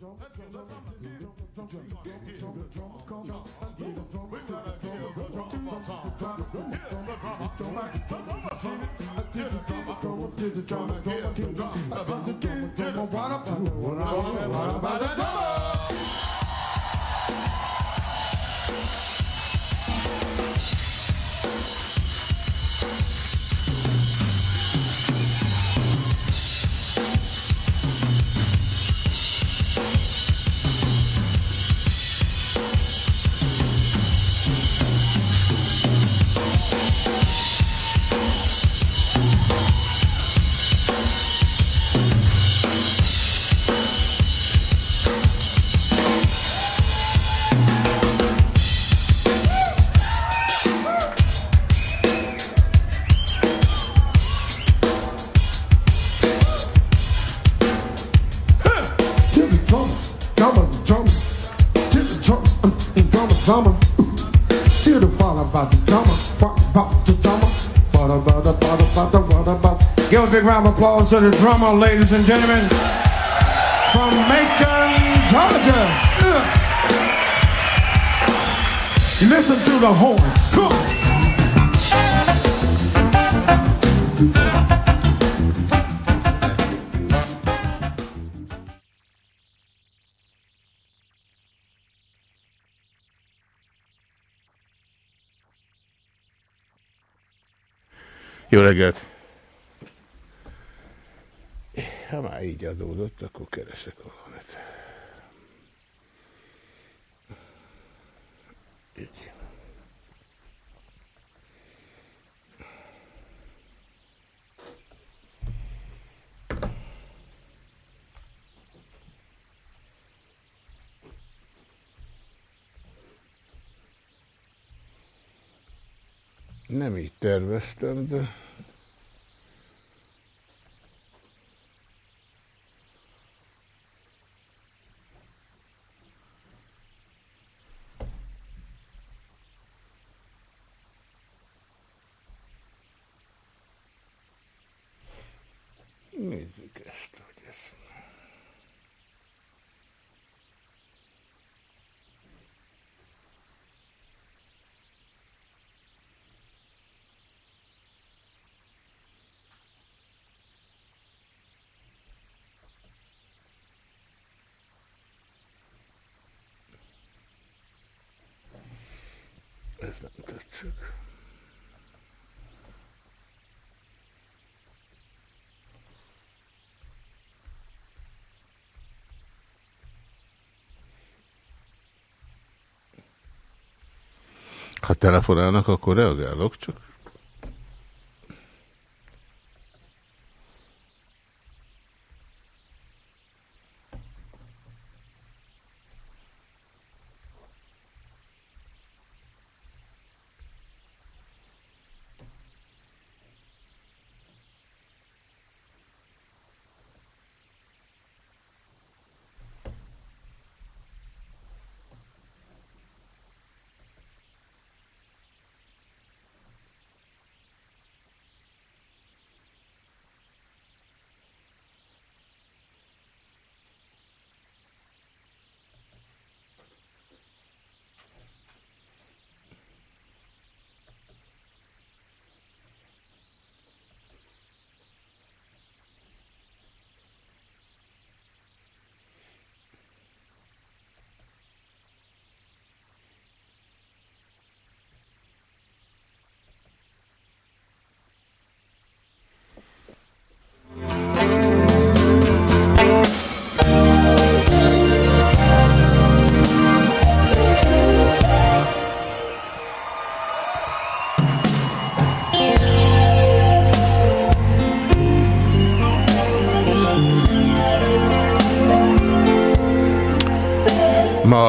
drum, drum, drum, drum, drum, drum, drum. Drum, drum, drum, drum, drum, drum, drum, drum, drum, round of applause to the drummer, ladies and gentlemen, from Macon, Georgia. Listen to the horn. Jó reggelt! Már így adódott, akkor keresek valamit. Így. Nem így terveztem, de... Nézzük ezt, hogy ez... Ez tetszik. Ha telefonálnak, akkor reagálok, csak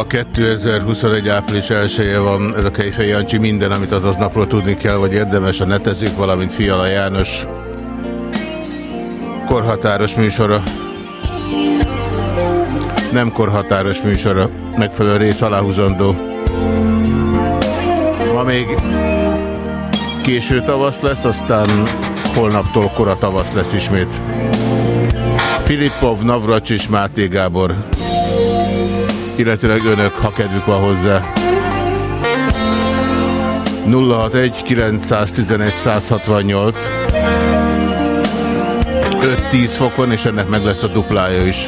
Ma 2021. április 1 van, ez a Kejfej Jancsi, minden, amit azaz napról tudni kell, vagy érdemes a netezők, valamint Fiala János korhatáros műsora. Nem korhatáros műsora, megfelelő rész aláhúzandó. Ma még késő tavasz lesz, aztán holnaptól kora tavasz lesz ismét. Filippov, Navracs és Máté Gábor. Illetőleg önök, ha kedvük van hozzá. 061 911 168 5-10 fokon, és ennek meg lesz a duplája is.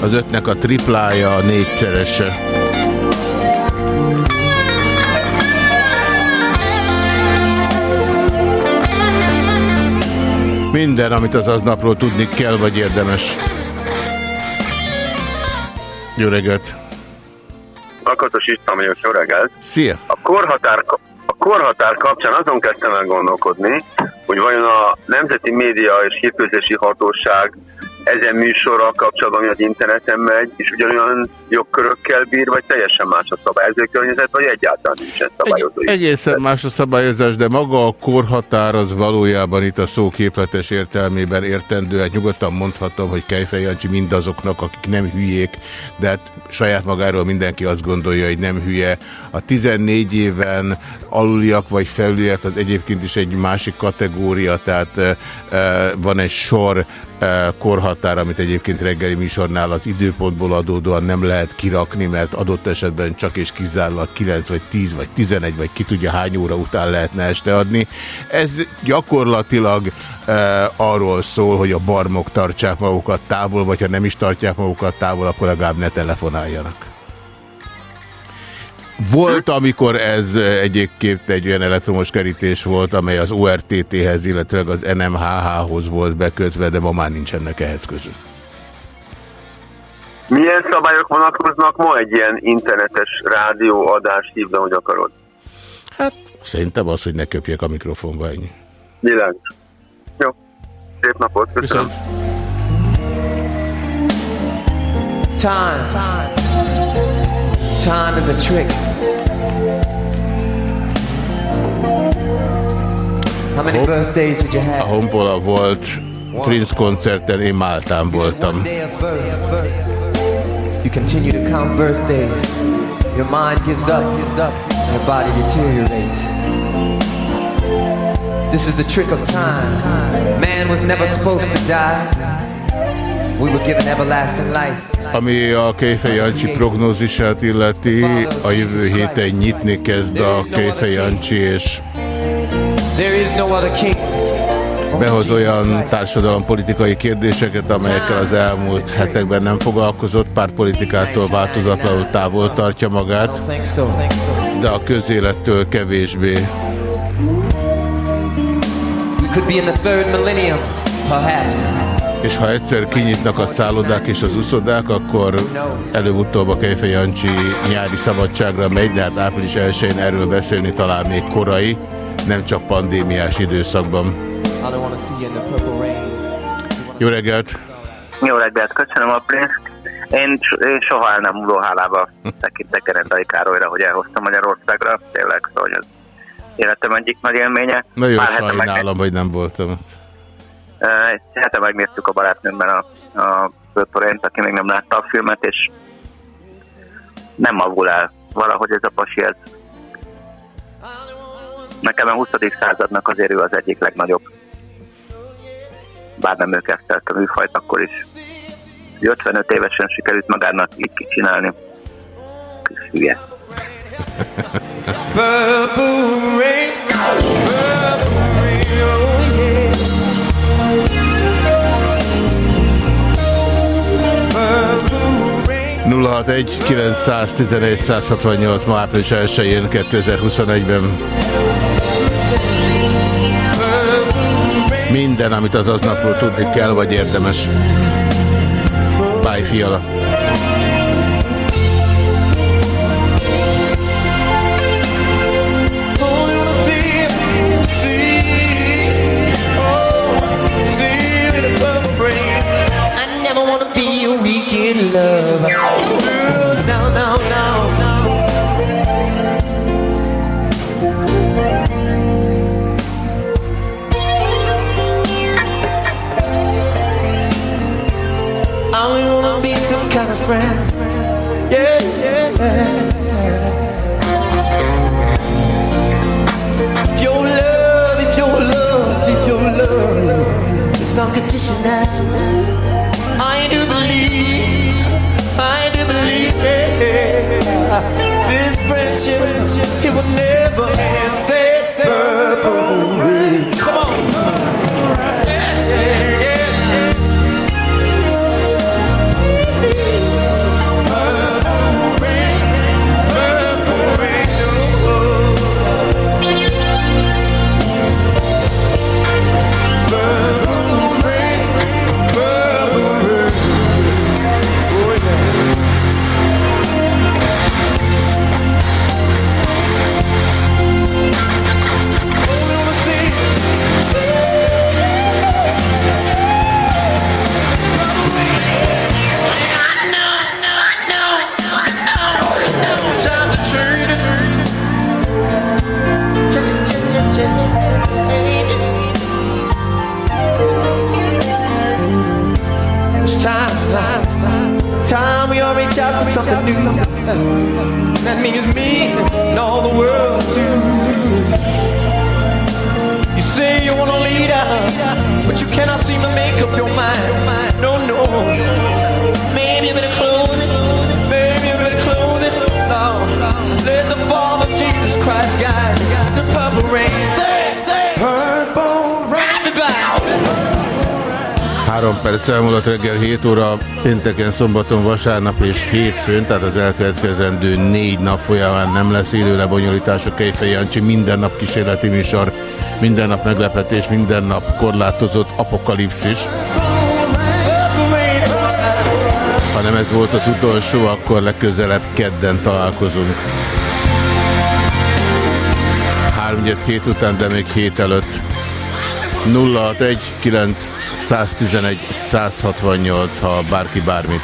Az ötnek a triplája a négyszerese. Minden, amit az aznapról tudni kell, vagy érdemes. Jó reggelt! Lakatos István vagyok, jó reggelt! Szia! A korhatár, a korhatár kapcsán azon kezdtem el gondolkodni, hogy vajon a Nemzeti Média és Hírközlési Hatóság ezen műsorral kapcsolatban, ami az interneten megy, és ugyanolyan jogkörökkel bír, vagy teljesen más a szabályozó környezet, vagy egyáltalán nincsen szabályozó. Egy, egészen más a szabályozás, de maga a korhatár az valójában itt a szó képletes értelmében értendő. Hát nyugodtan mondhatom, hogy Kejfej Jancsi mindazoknak, akik nem hülyék, de hát saját magáról mindenki azt gondolja, hogy nem hülye. A 14 éven aluliak vagy felüliek az egyébként is egy másik kategória, tehát e, van egy sor korhatár, amit egyébként reggeli műsornál az időpontból adódóan nem lehet kirakni, mert adott esetben csak és kizárólag 9 vagy 10 vagy 11 vagy ki tudja hány óra után lehetne este adni. Ez gyakorlatilag e, arról szól, hogy a barmok tartsák magukat távol, vagy ha nem is tartják magukat távol, akkor legalább ne telefonáljanak. Volt, amikor ez egyébként egy olyan elektromos kerítés volt, amely az ORTT-hez, illetve az NMHH-hoz volt bekötve, de ma már nincsenek ehhez között. Milyen szabályok vonatkoznak ma egy ilyen internetes rádióadás hívna, hogy akarod? Hát szerintem az, hogy ne köpjek a mikrofonba ennyi. Világos. Jó. Szép napot. Köszönöm. Viszont. Time. Time is a trick. How many birthdays did you have? A Honpola volt Prince koncerten, én Máltán voltam. You continue to count birthdays. Your mind gives up, gives up, your body deteriorates. This is the trick of time. Man was never supposed to die. Ami a Kejfej Jancsi prognózisát illeti, a jövő héten nyitni kezd a Kejfej Jancsi, és behoz olyan társadalompolitikai kérdéseket, amelyekkel az elmúlt hetekben nem foglalkozott, pártpolitikától változatlanul távol tartja magát, de a közélettől kevésbé. És ha egyszer kinyitnak a szállodák és az uszodák, akkor előbb-utóbb a Kejfej Jancsi nyári szabadságra megy, de hát április 1-én erről beszélni talán még korai nem csak pandémiás időszakban. Jó reggelt! Jó reggelt, köszönöm a pénzt. Én, én soha el nem múló hálába tekintek Gerendai Károlyra, hogy elhoztam Magyarországra. Tényleg, szóval ez életem egyik nagy élménye. Nagyon Már sajnálom, meg... hogy nem voltam. Egy hete megnéztük a barátnőmben a, a Pörporént, aki még nem látta a filmet, és nem avul el valahogy ez a pasi, ez Nekem a 20. századnak azért ő az egyik legnagyobb. Bár nem ő kezdte a műfajt akkor is. 55 évesen sikerült magának így kicsinálni. Kis hülye. Purple rain, purple rain, 061 911 168 ma április 1-én 2021-ben. Minden, amit az aznapról tudni kell, vagy érdemes. Bye, fiala. love friends. Yeah, yeah. If your love, if your love, if your love is unconditional, I do believe, I do believe this friendship it will never end. Say, say, oh. out something new. That means me and all the world too. You say you want a leader, but you cannot seem to make up your mind. No, no. Maybe a better close it. Maybe you better close it. No. Let the Father Jesus Christ guide the purple rain. Say, say. 7 óra pénteken, szombaton, vasárnap és hétfőn, tehát az elkövetkezendő négy nap folyamán nem lesz élő lebonyolítás a Kejfej Jancsi, minden nap kísérleti műsor, minden nap meglepetés, minden nap korlátozott apokalipszis. Ha nem ez volt az utolsó, akkor legközelebb kedden találkozunk. 3 hét után, de még hét előtt. 061 911 168, ha bárki bármit.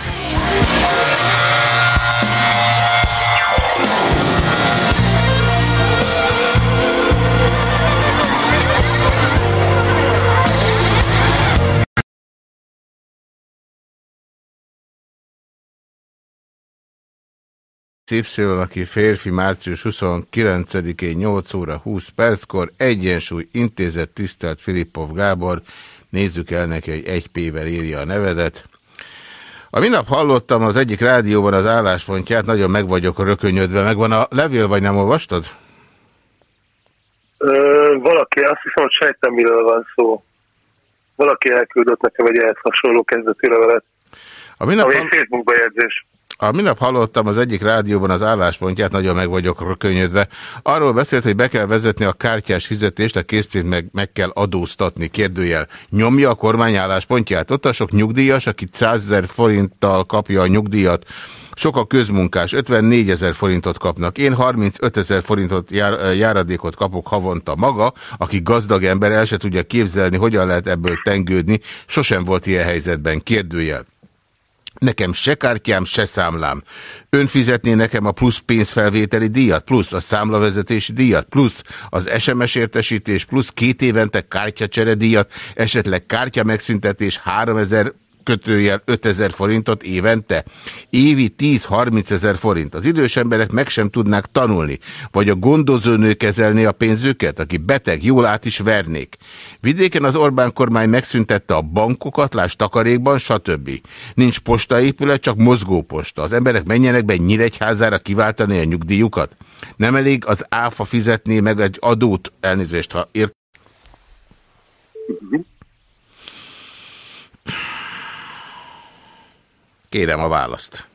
Y, aki férfi március 29-én 8 óra 20 perckor egyensúly intézet tisztelt Filippov Gábor, nézzük el neki, hogy egy P-vel írja a nevedet. A minap hallottam az egyik rádióban az álláspontját, nagyon meg vagyok rökönyödve. Megvan a levél, vagy nem olvastad? Ö, valaki, azt hiszem, hogy sejtem, miről van szó. Valaki elküldött nekem egy ehhez hasonló kezdeti levelet. A minap... Ami hall... Facebook bejegyzés. A minap hallottam az egyik rádióban az álláspontját, nagyon meg vagyok könnyedve. Arról beszélt, hogy be kell vezetni a kártyás fizetést, a készpénzt meg, meg kell adóztatni, kérdőjel. Nyomja a kormány álláspontját? Ott a sok nyugdíjas, aki 100 ezer forinttal kapja a nyugdíjat, sok a közmunkás, 54 ezer forintot kapnak. Én 35 ezer forintot jár, járadékot kapok havonta maga, aki gazdag ember, el se tudja képzelni, hogyan lehet ebből tengődni. Sosem volt ilyen helyzetben. Kérdőjel. Nekem se kártyám, se számlám. Ön fizetné nekem a plusz pénzfelvételi díjat, plusz a számlavezetési díjat, plusz az SMS értesítés, plusz két évente kártyacsere díjat, esetleg kártya megszüntetés 3000 kötőjel 5000 forintot évente. Évi 10-30 ezer forint. Az idős emberek meg sem tudnák tanulni, vagy a gondozónő kezelni a pénzüket, aki beteg, jól át is vernék. Vidéken az Orbán kormány megszüntette a bankokat, láss takarékban, stb. Nincs postaépület, csak mozgóposta. Az emberek menjenek be Nyíregyházára kiváltani a nyugdíjukat. Nem elég az áfa fizetné meg egy adót, elnézést, ha ért Kérem a választ.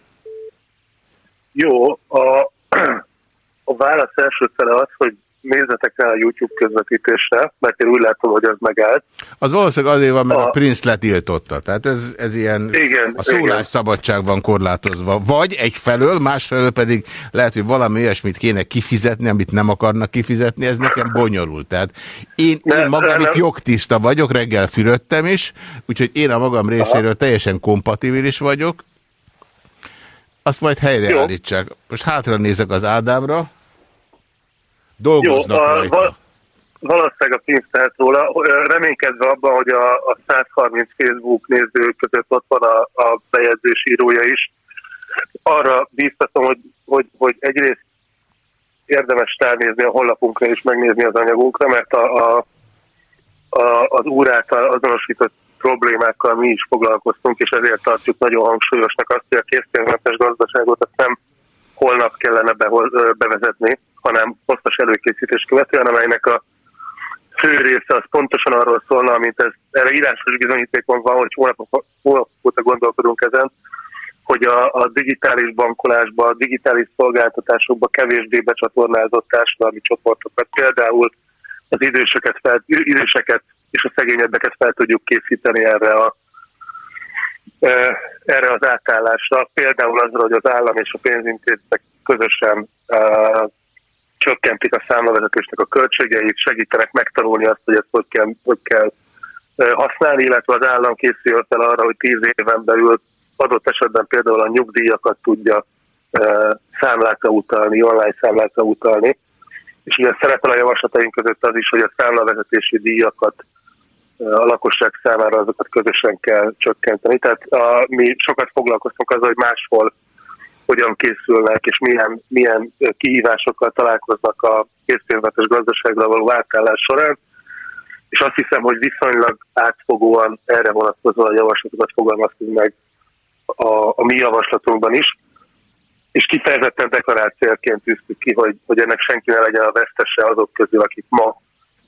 Jó, a, a válasz első fele az, hogy nézzetek rá a YouTube közvetítésre, mert én úgy látom, hogy az megállt. Az valószínűleg azért van, mert a, a Prince letiltotta. Tehát ez, ez ilyen igen, a szólásszabadság van korlátozva. Vagy egyfelől, másfelől pedig lehet, hogy valami olyasmit kéne kifizetni, amit nem akarnak kifizetni, ez nekem bonyolult. Tehát én, ne, én magam itt jogtiszta vagyok, reggel fürödtem is, úgyhogy én a magam részéről Aha. teljesen kompatibilis vagyok. Azt majd helyreállítsák. Most hátra nézek az Ádámra. Dolgoznak Jó, a, rajta. valószínűleg a pénzt tehet róla, reménykedve abban, hogy a, a 130 Facebook néző között ott van a, a bejegyzés írója is. Arra bíztatom, hogy, hogy, hogy egyrészt érdemes ránézni a honlapunkra és megnézni az anyagunkra, mert a, a, a, az úr által azonosított problémákkal mi is foglalkoztunk, és ezért tartjuk nagyon hangsúlyosnak azt, hogy a készpénzmentes gazdaságot azt nem holnap kellene bevezetni, hanem hosszas előkészítés követően, amelynek a fő része az pontosan arról szólna, mint ez, erre írásos bizonyítékon van, hogy hónapok, hónapok óta gondolkodunk ezen, hogy a, a digitális bankolásba, a digitális szolgáltatásokba kevésbé becsatornázott társadalmi csoportokat, például az időseket, fel, időseket és a szegényebbeket fel tudjuk készíteni erre a erre az átállásra. Például azra, hogy az állam és a pénzintézetek közösen csökkentik a számlavezetésnek a költségeit, segítenek megtanulni azt, hogy ezt hogy kell, hogy kell használni, illetve az állam készül fel arra, hogy tíz éven belül adott esetben például a nyugdíjakat tudja számlákra utalni, online számlákra utalni. És ugye szerepel a javaslataink között az is, hogy a számlavezetési díjakat a lakosság számára azokat közösen kell csökkenteni. Tehát a, mi sokat foglalkoztunk azzal, hogy máshol hogyan készülnek, és milyen, milyen kihívásokkal találkoznak a készpénzletes gazdaságra való átállás során. És azt hiszem, hogy viszonylag átfogóan erre vonatkozóan a javaslatokat fogalmaztunk meg a, a mi javaslatunkban is, és kifejezetten deklarációként tűztük ki, hogy, hogy ennek senki ne legyen a vesztese azok közül, akik ma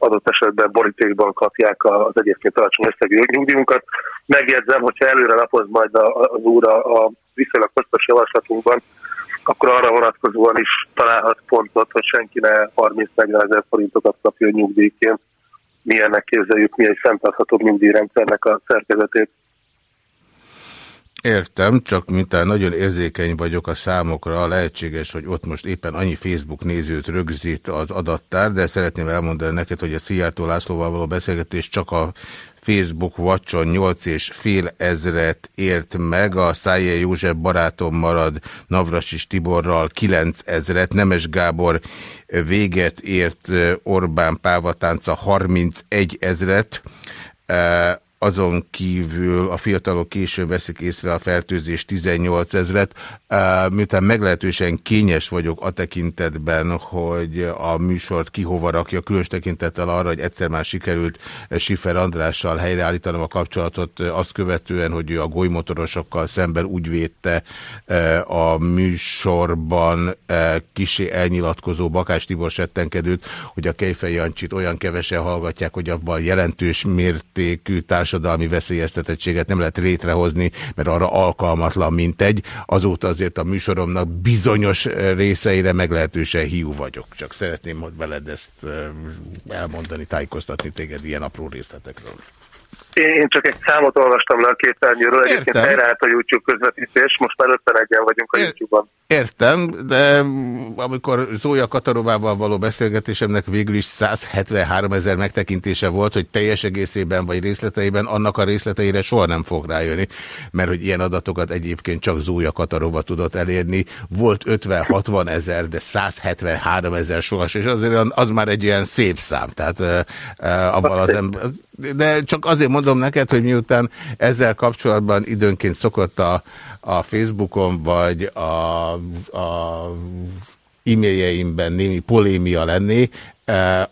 adott esetben borítékban kapják az egyébként alacsony összegű nyugdíjunkat. Megjegyzem, hogyha előre lapoz majd az úr a, viszonylag hosszas javaslatunkban, akkor arra vonatkozóan is találhat pontot, hogy senki ne 30-40 ezer forintokat kapjon nyugdíjként. Milyennek képzeljük mi egy fenntarthatóbb nyugdíjrendszernek a szerkezetét. Értem, csak mintán nagyon érzékeny vagyok a számokra, lehetséges, hogy ott most éppen annyi Facebook nézőt rögzít az adattár, de szeretném elmondani neked, hogy a Szijjártó Lászlóval való beszélgetés csak a Facebook Watson 8 és fél ezret ért meg, a Szájé József barátom marad Navrasis Tiborral 9 ezret, Nemes Gábor véget ért Orbán Pávatánca 31 ezret, azon kívül a fiatalok későn veszik észre a fertőzés 18 ezret. Miután meglehetősen kényes vagyok a tekintetben, hogy a műsort ki hova rakja, különös tekintettel arra, hogy egyszer már sikerült Sifer Andrással helyreállítanom a kapcsolatot azt követően, hogy ő a golymotorosokkal szemben úgy védte a műsorban kisé elnyilatkozó Bakás Tibor settenkedőt, hogy a Kejfej Jancsit olyan kevesen hallgatják, hogy abban jelentős mértékű társadalmi társadalmi veszélyeztetettséget nem lehet létrehozni, mert arra alkalmatlan, mint egy. Azóta azért a műsoromnak bizonyos részeire meglehetősen hiú vagyok. Csak szeretném hogy veled ezt elmondani, tájékoztatni téged ilyen apró részletekről. Én csak egy számot olvastam le a képernyőről, egyébként helyreállt a YouTube közvetítés, most már 51-en vagyunk a YouTube-on. Értem, de amikor Zója Katarovával való beszélgetésemnek végül is 173 ezer megtekintése volt, hogy teljes egészében vagy részleteiben, annak a részleteire soha nem fog rájönni, mert hogy ilyen adatokat egyébként csak Zója Katarova tudott elérni. Volt 50-60 ezer, de 173 ezer soha, és azért az már egy olyan szép szám. Tehát uh, abban az ember, de csak azért mondom neked, hogy miután ezzel kapcsolatban időnként szokott a, a Facebookon vagy a, a e-mailjeimben némi polémia lenni,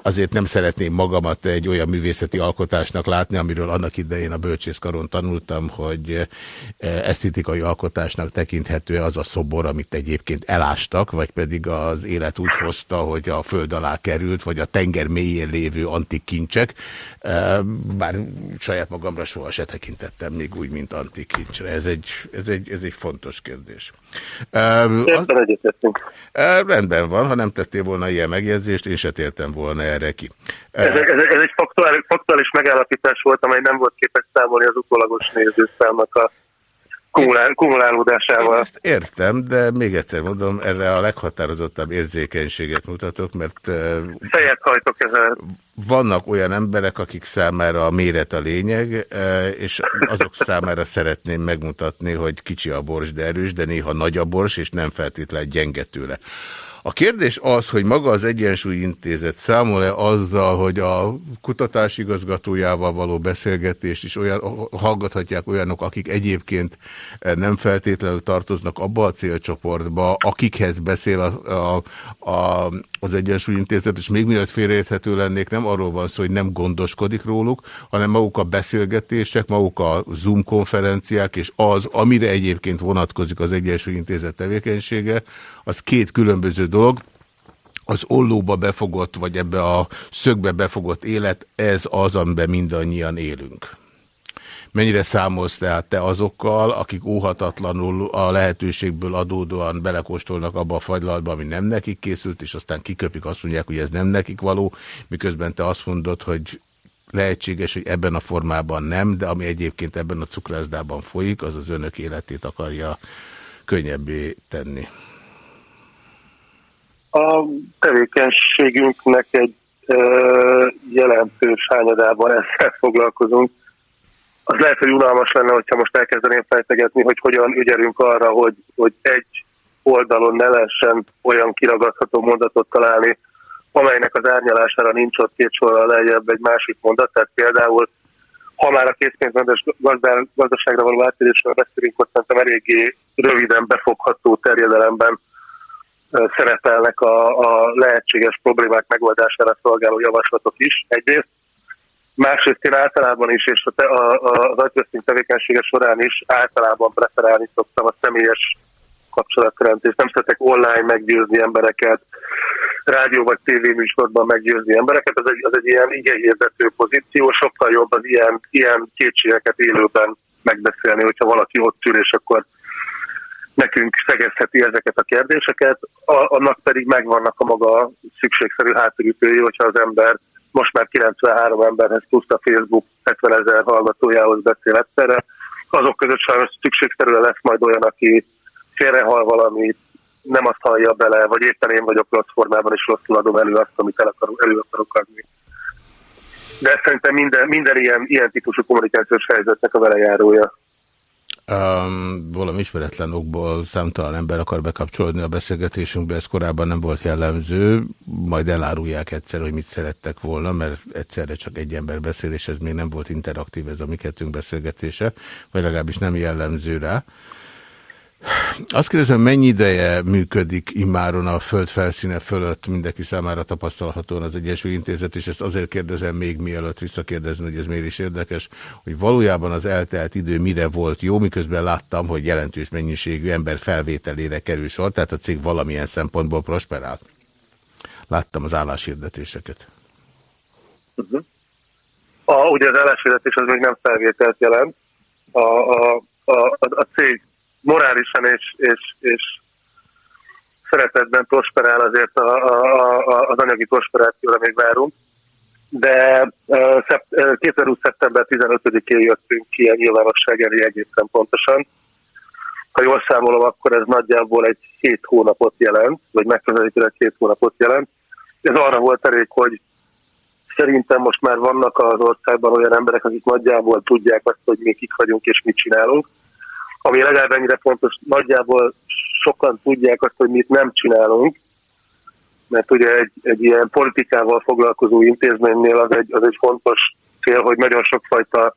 azért nem szeretném magamat egy olyan művészeti alkotásnak látni, amiről annak idején a bölcsészkaron tanultam, hogy esztétikai alkotásnak tekinthető az a szobor, amit egyébként elástak, vagy pedig az élet úgy hozta, hogy a föld alá került, vagy a tenger mélyén lévő antik kincsek. Bár saját magamra soha se tekintettem még úgy, mint antik kincsre. Ez egy, ez egy, ez egy fontos kérdés. Értem, Rendben van, ha nem tettél volna ilyen megjegyzést, én se tértem jöttem volna erre ki. Ez, ez, ez egy faktuális, faktuális megállapítás volt, amely nem volt képes számolni az utólagos nézőszámnak a kumulál, kumulálódásával. Én ezt értem, de még egyszer mondom, erre a leghatározottabb érzékenységet mutatok, mert Fejet hajtok ezzel. vannak olyan emberek, akik számára a méret a lényeg, és azok számára szeretném megmutatni, hogy kicsi a bors, de erős, de néha nagy a bors, és nem feltétlenül gyenge tőle. A kérdés az, hogy maga az Egyensúly Intézet számol-e azzal, hogy a kutatási igazgatójával való beszélgetést is olyan, hallgathatják olyanok, akik egyébként eh, nem feltétlenül tartoznak abba a célcsoportba, akikhez beszél a, a, a, az Egyensúly Intézet, és még mielőtt félreérthető lennék, nem arról van szó, hogy nem gondoskodik róluk, hanem maguk a beszélgetések, maguk a Zoom konferenciák, és az, amire egyébként vonatkozik az Egyensúly Intézet tevékenysége, az két különböző dolog. az ollóba befogott, vagy ebbe a szögbe befogott élet, ez az, amiben mindannyian élünk. Mennyire számolsz tehát te azokkal, akik óhatatlanul a lehetőségből adódóan belekóstolnak abba a fagylalba, ami nem nekik készült, és aztán kiköpik, azt mondják, hogy ez nem nekik való, miközben te azt mondod, hogy lehetséges, hogy ebben a formában nem, de ami egyébként ebben a cukrászdában folyik, az az önök életét akarja könnyebbé tenni. A tevékenységünknek egy jelentős hányadában ezzel foglalkozunk. Az lehet, hogy unalmas lenne, hogyha most elkezdeném fejtegetni, hogy hogyan ügyelünk arra, hogy, hogy egy oldalon ne lehessen olyan kiragadható mondatot találni, amelynek az árnyalására nincs ott két sorral lejjebb egy másik mondat. Tehát például, ha már a készpénzmentes gazdaságra való átérésről beszélünk, ott szerintem eléggé röviden befogható terjedelemben szerepelnek a, a lehetséges problémák megoldására szolgáló javaslatok is egyrészt. Másrészt én általában is, és a, a, a, az agyvesztünk tevékenysége során is általában preferálni szoktam a személyes kapcsolatteremtést. Nem szeretek online meggyőzni embereket, rádió vagy tévéműsorban meggyőzni embereket. Ez egy, az egy ilyen igényhirdető pozíció, sokkal jobb az ilyen, ilyen kétségeket élőben megbeszélni, hogyha valaki ott ül, és akkor nekünk szegezheti ezeket a kérdéseket, a, annak pedig megvannak a maga szükségszerű hátulütői, hogyha az ember most már 93 emberhez plusz a Facebook 70 ezer hallgatójához beszél egyszerre, azok között sajnos szükségszerűen lesz majd olyan, aki félrehal valamit, nem azt hallja bele, vagy éppen én vagyok rossz formában, és rosszul adom elő azt, amit el akarok, elő akarok adni. De szerintem minden, minden ilyen, ilyen típusú kommunikációs helyzetnek a velejárója. Um, valami ismeretlen okból számtalan ember akar bekapcsolódni a beszélgetésünkbe, ez korábban nem volt jellemző, majd elárulják egyszer, hogy mit szerettek volna, mert egyszerre csak egy ember beszél, és ez még nem volt interaktív ez a mi beszélgetése, vagy legalábbis nem jellemző rá. Azt kérdezem, mennyi ideje működik immáron a föld felszíne fölött mindenki számára tapasztalhatóan az Egyesült Intézet, és ezt azért kérdezem még mielőtt visszakérdezni, hogy ez miért is érdekes, hogy valójában az eltelt idő mire volt jó, miközben láttam, hogy jelentős mennyiségű ember felvételére kerül sor, tehát a cég valamilyen szempontból prosperál. Láttam az álláshirdetéseket. Uh -huh. a, ugye az álláshirdetés az még nem felvételt jelent. A, a, a, a cég morálisan és, és, és szeretetben prosperál, azért a, a, a, az anyagi prosperációra még várunk. De uh, 2020. szeptember 15-én jöttünk ki a nyilvánosság elé egészen pontosan. Ha jól számolom, akkor ez nagyjából egy hét hónapot jelent, vagy megközelítőleg két hónapot jelent. Ez arra volt elég, hogy szerintem most már vannak az országban olyan emberek, akik nagyjából tudják azt, hogy mi kik vagyunk és mit csinálunk ami legalább ennyire fontos, nagyjából sokan tudják azt, hogy mit nem csinálunk, mert ugye egy, egy ilyen politikával foglalkozó intézménynél az egy, az egy fontos cél, hogy nagyon sokfajta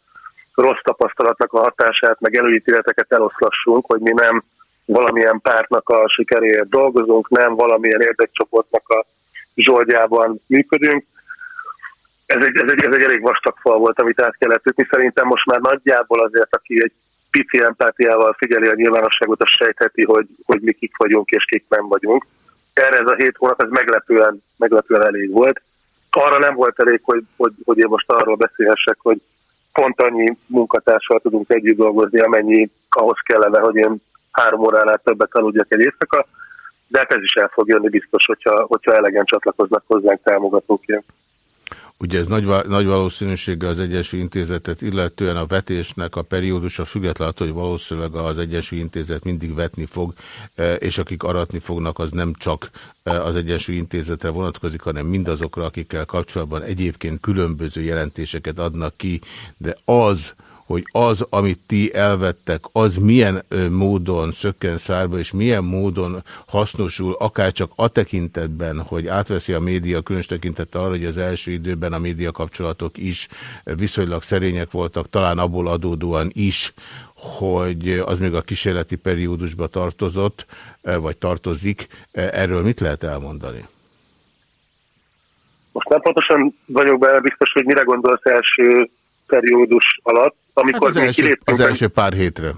rossz tapasztalatnak a hatását, meg előítéleteket eloszlassunk, hogy mi nem valamilyen pártnak a sikeréért dolgozunk, nem valamilyen érdekcsoportnak a zsoldjában működünk. Ez egy, ez, egy, ez egy elég vastag fal volt, amit át kellett ütni. Szerintem most már nagyjából azért, aki egy pici empátiával figyeli a nyilvánosságot, az sejtheti, hogy, hogy mi kik vagyunk és kik nem vagyunk. Erre ez a hét hónap, ez meglepően, meglepően elég volt. Arra nem volt elég, hogy, hogy, hogy én most arról beszélhessek, hogy pont annyi munkatársal tudunk együtt dolgozni, amennyi ahhoz kellene, hogy én három óránál többet aludjak egy éjszaka, de hát ez is el fog jönni biztos, hogyha, hogyha elegen csatlakoznak hozzánk támogatóként. Ugye ez nagy, nagy valószínűséggel az Egyesült Intézetet, illetően a vetésnek a periódusa függetlenül, hogy valószínűleg az Egyesült Intézet mindig vetni fog, e, és akik aratni fognak, az nem csak e, az Egyesült Intézetre vonatkozik, hanem mindazokra, akikkel kapcsolatban egyébként különböző jelentéseket adnak ki, de az, hogy az, amit ti elvettek, az milyen módon szökken szárba, és milyen módon hasznosul, akár csak a tekintetben, hogy átveszi a média, különös tekintettel arra, hogy az első időben a média kapcsolatok is viszonylag szerények voltak, talán abból adódóan is, hogy az még a kísérleti periódusba tartozott, vagy tartozik. Erről mit lehet elmondani? Most nem pontosan vagyok benne biztos, hogy mire gondolsz első periódus alatt, amikor hát az, első, az első pár hétre.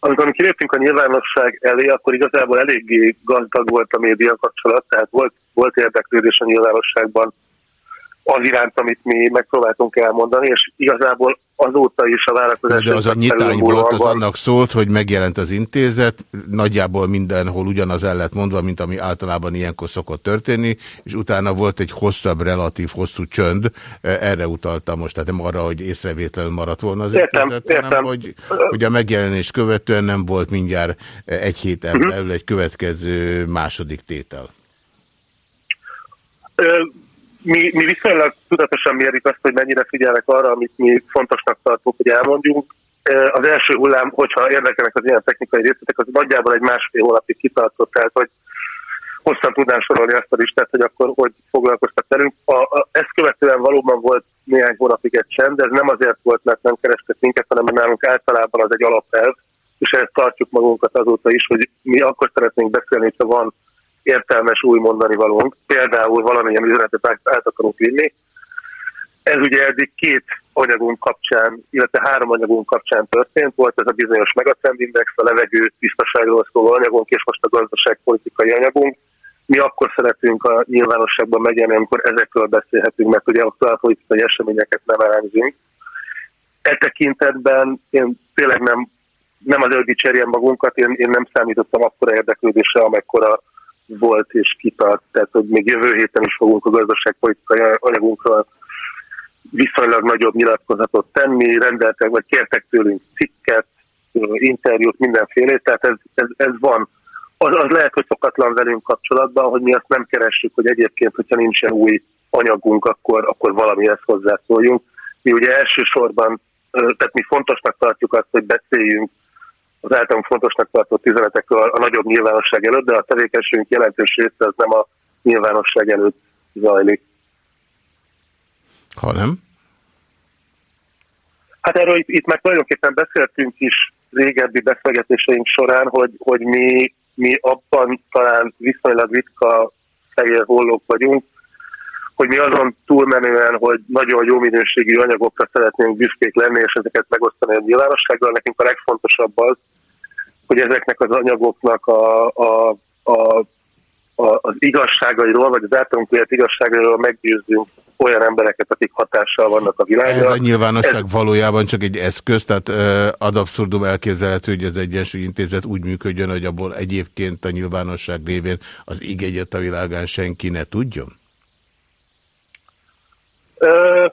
amikor mi kiléptünk a nyilvánosság elé, akkor igazából eléggé gazdag volt a média kapcsolat, tehát volt, volt érdeklődés a nyilvánosságban az iránt, amit mi megpróbáltunk elmondani, és igazából azóta is a várakozás... De az a nyitány volt, az annak szólt, hogy megjelent az intézet, nagyjából mindenhol ugyanaz el lett mondva, mint ami általában ilyenkor szokott történni, és utána volt egy hosszabb, relatív hosszú csönd, erre utaltam most, tehát nem arra, hogy észrevétlenül maradt volna az értem, intézet, értem. hanem hogy, hogy a megjelenés követően nem volt mindjárt egy héten uh mhm. -huh. belül egy következő második tétel mi, mi viszonylag tudatosan mérjük azt, hogy mennyire figyelnek arra, amit mi fontosnak tartunk, hogy elmondjunk. Az első hullám, hogyha érdekelnek az ilyen technikai részletek, az nagyjából egy másfél hónapig kitartott, tehát hogy hosszan tudnám sorolni azt a listát, hogy akkor hogy foglalkoztak velünk. A, a, ezt követően valóban volt néhány hónapig egy csend, de ez nem azért volt, mert nem kerestek minket, hanem nálunk általában az egy alapelv, és ezt tartjuk magunkat azóta is, hogy mi akkor szeretnénk beszélni, hogyha van értelmes új mondani valónk, például valamilyen üzenetet át akarunk vinni. Ez ugye eddig két anyagunk kapcsán, illetve három anyagunk kapcsán történt, volt ez a bizonyos Megatrend Index, a levegő tisztaságról szóló anyagunk, és most a gazdaságpolitikai anyagunk. Mi akkor szeretünk a nyilvánosságban megjelenni, amikor ezekről beszélhetünk, mert ugye a politikai eseményeket nem elemzünk. E tekintetben én tényleg nem, nem az öldicserjem magunkat, én, én nem számítottam akkora érdeklődésre, amekkora volt és kitart, tehát hogy még jövő héten is fogunk a gazdaságpolitikai anyagunkról viszonylag nagyobb nyilatkozatot tenni, rendeltek, vagy kértek tőlünk cikket, interjút, mindenfélét, tehát ez, ez, ez van. Az, az lehet, hogy szokatlan velünk kapcsolatban, hogy mi azt nem keressük, hogy egyébként, hogyha nincsen új anyagunk, akkor, akkor valamihez hozzászóljunk. Mi ugye elsősorban, tehát mi fontosnak tartjuk azt, hogy beszéljünk az általunk fontosnak tartott üzenetekről a nagyobb nyilvánosság előtt, de a tevékenységünk jelentős része az nem a nyilvánosság előtt zajlik. Ha nem? Hát erről itt, itt már tulajdonképpen beszéltünk is régebbi beszélgetéseink során, hogy, hogy mi, mi abban talán viszonylag ritka fehér hollók vagyunk, hogy mi azon túlmenően, hogy nagyon jó minőségű anyagokra szeretnénk büszkék lenni, és ezeket megosztani a nyilvánossággal, nekünk a legfontosabb az, hogy ezeknek az anyagoknak a, a, a, a, az igazságairól, vagy az általunk élt igazságairól meggyőzzünk olyan embereket, akik hatással vannak a világra. Ez a nyilvánosság Ez... valójában csak egy eszköz, tehát ad abszurdum elképzelhető, hogy az Egyensúly Intézet úgy működjön, hogy abból egyébként a nyilvánosság révén az igényet a világán senki ne tudjon?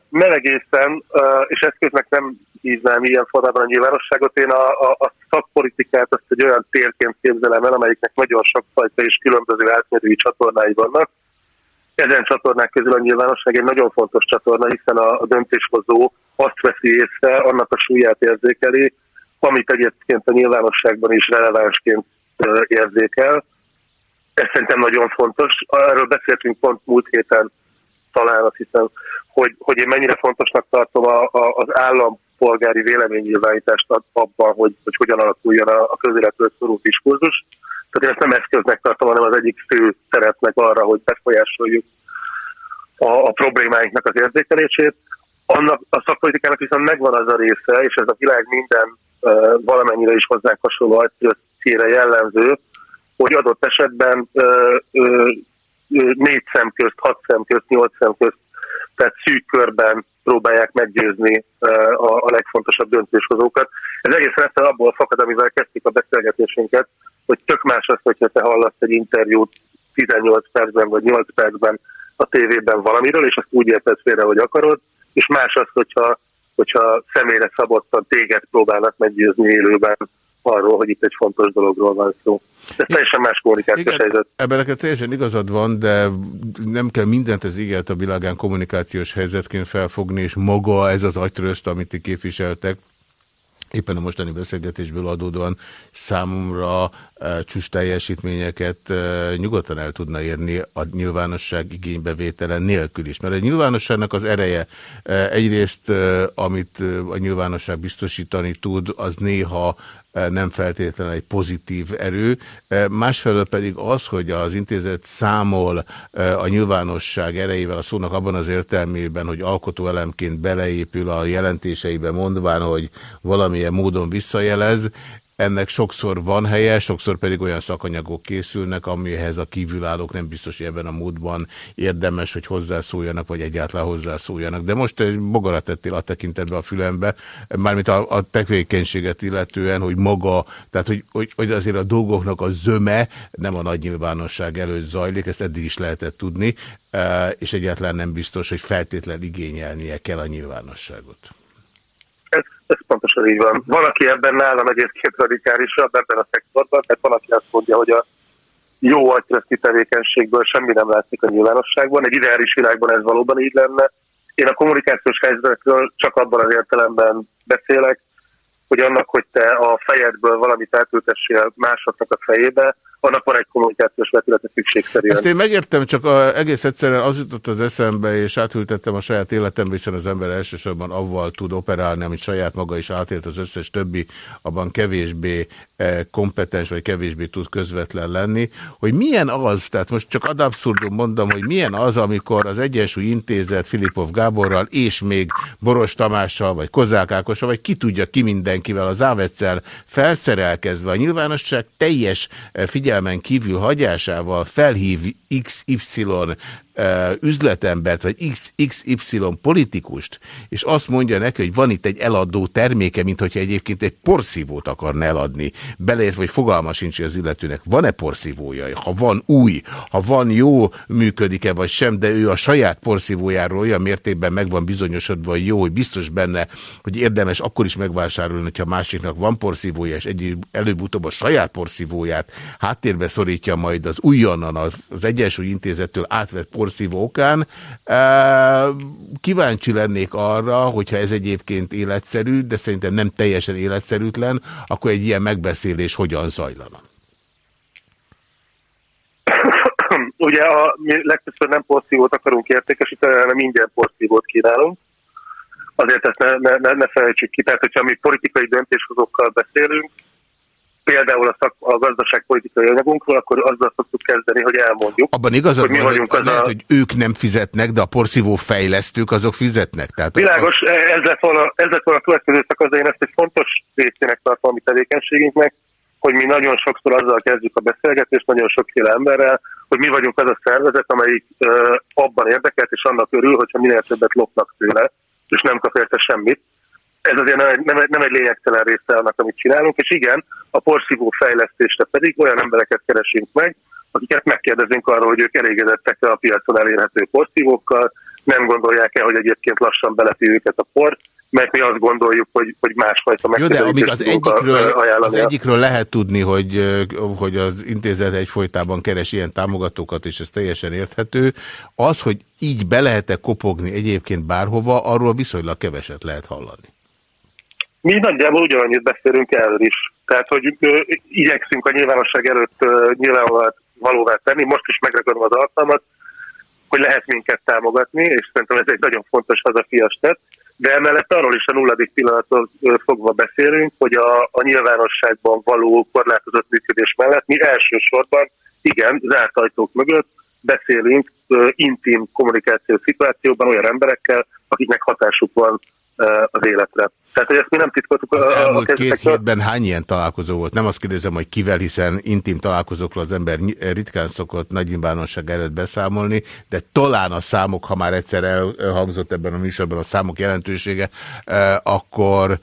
Nem egészen, és eszköznek nem hívnám ilyen formában a nyilvánosságot. Én a, a, a szakpolitikát azt egy olyan térként képzelem el, amelyiknek nagyon sokfajta és különböző átmérői csatornái vannak. Ezen csatornák közül a nyilvánosság egy nagyon fontos csatorna, hiszen a, a döntéshozó azt veszi észre, annak a súlyát érzékeli, amit egyébként a nyilvánosságban is relevánsként érzékel. Ez szerintem nagyon fontos. Erről beszéltünk pont múlt héten talán azt hiszem, hogy, hogy én mennyire fontosnak tartom a, a, az állampolgári véleménynyilvánítást abban, hogy, hogy hogyan alakuljon a, a közéletről szorú diskurzus. Tehát én ezt nem eszköznek tartom, hanem az egyik fő szerepnek arra, hogy befolyásoljuk a, a problémáinknak az érzékelését. Annak a szakpolitikának viszont megvan az a része, és ez a világ minden uh, valamennyire is hozzánk hasonló ajtőszére jellemző, hogy adott esetben uh, uh, négy szem közt, hat szem közt, nyolc szem közt tehát szűk körben próbálják meggyőzni a, legfontosabb döntéshozókat. Ez egészen egyszerűen abból fakad, amivel kezdtük a beszélgetésünket, hogy tök más az, hogyha te hallasz egy interjút 18 percben vagy 8 percben a tévében valamiről, és azt úgy érted félre, hogy akarod, és más az, hogyha, hogyha személyre szabottan téged próbálnak meggyőzni élőben arról, hogy itt egy fontos dologról van szó. Ez teljesen más kommunikációs Igen, helyzet. Ebben neked teljesen igazad van, de nem kell mindent az ígért a világán kommunikációs helyzetként felfogni, és maga ez az agytrözt, amit ti képviseltek, éppen a mostani beszélgetésből adódóan számomra e, csúcs teljesítményeket e, nyugodtan el tudna érni a nyilvánosság igénybevétele nélkül is. Mert a nyilvánosságnak az ereje e, egyrészt, e, amit a nyilvánosság biztosítani tud, az néha nem feltétlenül egy pozitív erő. Másfelől pedig az, hogy az intézet számol a nyilvánosság erejével a szónak abban az értelmében, hogy alkotóelemként beleépül a jelentéseibe mondván, hogy valamilyen módon visszajelez, ennek sokszor van helye, sokszor pedig olyan szakanyagok készülnek, amihez a kívülállók nem biztos, hogy ebben a módban érdemes, hogy hozzászóljanak, vagy egyáltalán hozzászóljanak. De most bogarat tettél a tekintetbe a fülembe, mármint a, a tevékenységet illetően, hogy maga, tehát hogy, hogy, hogy azért a dolgoknak a zöme nem a nagy nyilvánosság előtt zajlik, ezt eddig is lehetett tudni, e, és egyáltalán nem biztos, hogy feltétlen igényelnie kell a nyilvánosságot. Ez, ez pontosan így van. Van, aki ebben nálam egyébként radikálisabb ebben a szektorban, tehát van, aki azt mondja, hogy a jó agytreszti tevékenységből semmi nem látszik a nyilvánosságban. Egy ideális világban ez valóban így lenne. Én a kommunikációs helyzetről csak abban az értelemben beszélek, hogy annak, hogy te a fejedből valamit átültessél másoknak a fejébe, annak van egy kommunikációs vetülete szükségszerűen. Ezt én megértem, csak a, egész egyszerűen az jutott az eszembe, és átültettem a saját életembe, hiszen az ember elsősorban avval tud operálni, amit saját maga is átélt, az összes többi, abban kevésbé eh, kompetens, vagy kevésbé tud közvetlen lenni, hogy milyen az, tehát most csak ad abszurdum mondom, hogy milyen az, amikor az Egyensúly Intézet Filipov Gáborral, és még Boros Tamással, vagy Kozák Ákossal, vagy ki tudja ki mindenkivel, az Ávetszel felszerelkezve a nyilvánosság teljes figyelmet figyelmen kívül hagyásával felhív XY üzletembert, vagy XY politikust, és azt mondja neki, hogy van itt egy eladó terméke, mint hogyha egyébként egy porszívót akarna eladni, beleértve, hogy fogalma sincs az illetőnek, van-e porszívója, ha van új, ha van jó, működik-e vagy sem, de ő a saját porszívójáról olyan mértékben meg van bizonyosodva, hogy jó, hogy biztos benne, hogy érdemes akkor is megvásárolni, hogyha másiknak van porszívója, és egy előbb-utóbb a saját porszívóját háttérbe szorítja majd az újonnan az Egyensúly Intézettől átvett porszívóját, porszívó okán. Kíváncsi lennék arra, hogyha ez egyébként életszerű, de szerintem nem teljesen életszerűtlen, akkor egy ilyen megbeszélés hogyan zajlana? Ugye a, mi legtöbbször nem porszívót akarunk értékesíteni, hanem ingyen porszívót kínálunk. Azért ezt ne, ne, ne, ne felejtsük ki. Tehát, hogyha mi politikai döntéshozókkal beszélünk, például a, szak, a gazdaságpolitikai anyagunkról, akkor azzal szoktuk kezdeni, hogy elmondjuk. Abban igazad hogy mi van, vagyunk hogy, lehet, a... hogy ők nem fizetnek, de a porszívó fejlesztők azok fizetnek. Tehát Világos, a... ez, lett volna, ez lett volna a következő szakasz, de én ezt egy fontos részének tartom a mi tevékenységünknek, hogy mi nagyon sokszor azzal kezdjük a beszélgetést, nagyon sokféle emberrel, hogy mi vagyunk az a szervezet, amelyik ö, abban érdekelt, és annak örül, hogyha minél többet lopnak tőle, és nem kap érte semmit ez azért nem, nem, nem egy lényegtelen része annak, amit csinálunk, és igen, a porszívó fejlesztésre pedig olyan embereket keresünk meg, akiket megkérdezünk arról, hogy ők elégedettek a piacon elérhető porszívókkal, nem gondolják-e, hogy egyébként lassan beleti őket a por, mert mi azt gondoljuk, hogy, hogy másfajta megközelítést Jó, de az egyikről, az egyikről lehet tudni, hogy, hogy az intézet egyfolytában keres ilyen támogatókat, és ez teljesen érthető. Az, hogy így be lehet-e kopogni egyébként bárhova, arról viszonylag keveset lehet hallani. Mi nagyjából ugyanannyit beszélünk erről is. Tehát, hogy ö, igyekszünk a nyilvánosság előtt nyilvánvalóvá tenni, most is megragadom az alkalmat, hogy lehet minket támogatni, és szerintem ez egy nagyon fontos hazafias tett, de emellett arról is a nulladik pillanattól fogva beszélünk, hogy a, a nyilvánosságban való korlátozott működés mellett mi elsősorban, igen, zárt ajtók mögött beszélünk intim kommunikációs szituációban olyan emberekkel, akiknek hatásuk van az életre. Tehát, hogy ezt mi nem titkoltuk az a, elmúlt a két hétben hány ilyen találkozó volt? Nem azt kérdezem, hogy kivel, hiszen intim találkozókról az ember ritkán szokott nagy nyilvánosság előtt beszámolni, de talán a számok, ha már egyszer elhangzott ebben a műsorban a számok jelentősége, akkor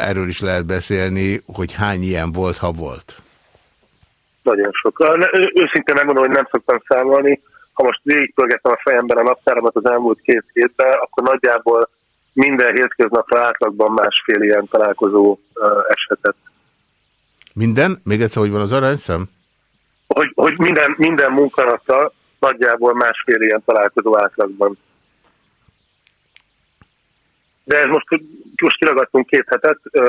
erről is lehet beszélni, hogy hány ilyen volt, ha volt. Nagyon sok. Őszintén megmondom, hogy nem szoktam számolni. Ha most végigpörgettem a fejemben a naptáramat az elmúlt két hétben, akkor nagyjából minden hétköznapra átlagban másfél ilyen találkozó esetet. Minden? Még egyszer, hogy van az arányszám? Hogy, hogy minden, minden munkanapra nagyjából másfél ilyen találkozó átlagban. De ez most, most kiragadtunk két hetet. Ö,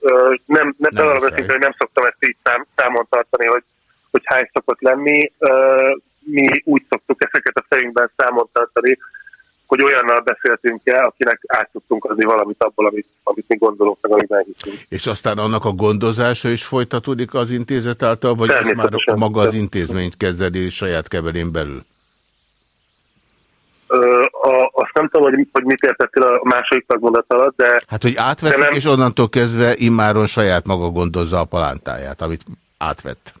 ö, nem, nem, nem, arra beszélni, hogy nem szoktam ezt így szám, számon tartani, hogy, hogy hány szokott lenni. Ö, mi úgy szoktuk ezeket a fejünkben számon tartani, hogy olyannal beszéltünk el, akinek át tudtunk adni valamit abból, amit, amit mi gondolunk, meg amit elhiszünk. És aztán annak a gondozása is folytatódik az intézet által, vagy ez már maga az intézményt kezeli saját keverén belül? Ö, a, azt nem tudom, hogy, hogy mit értettél a második tagmondat alatt, de... Hát, hogy átveszik, nem... és onnantól kezdve immáron saját maga gondozza a palántáját, amit átvett.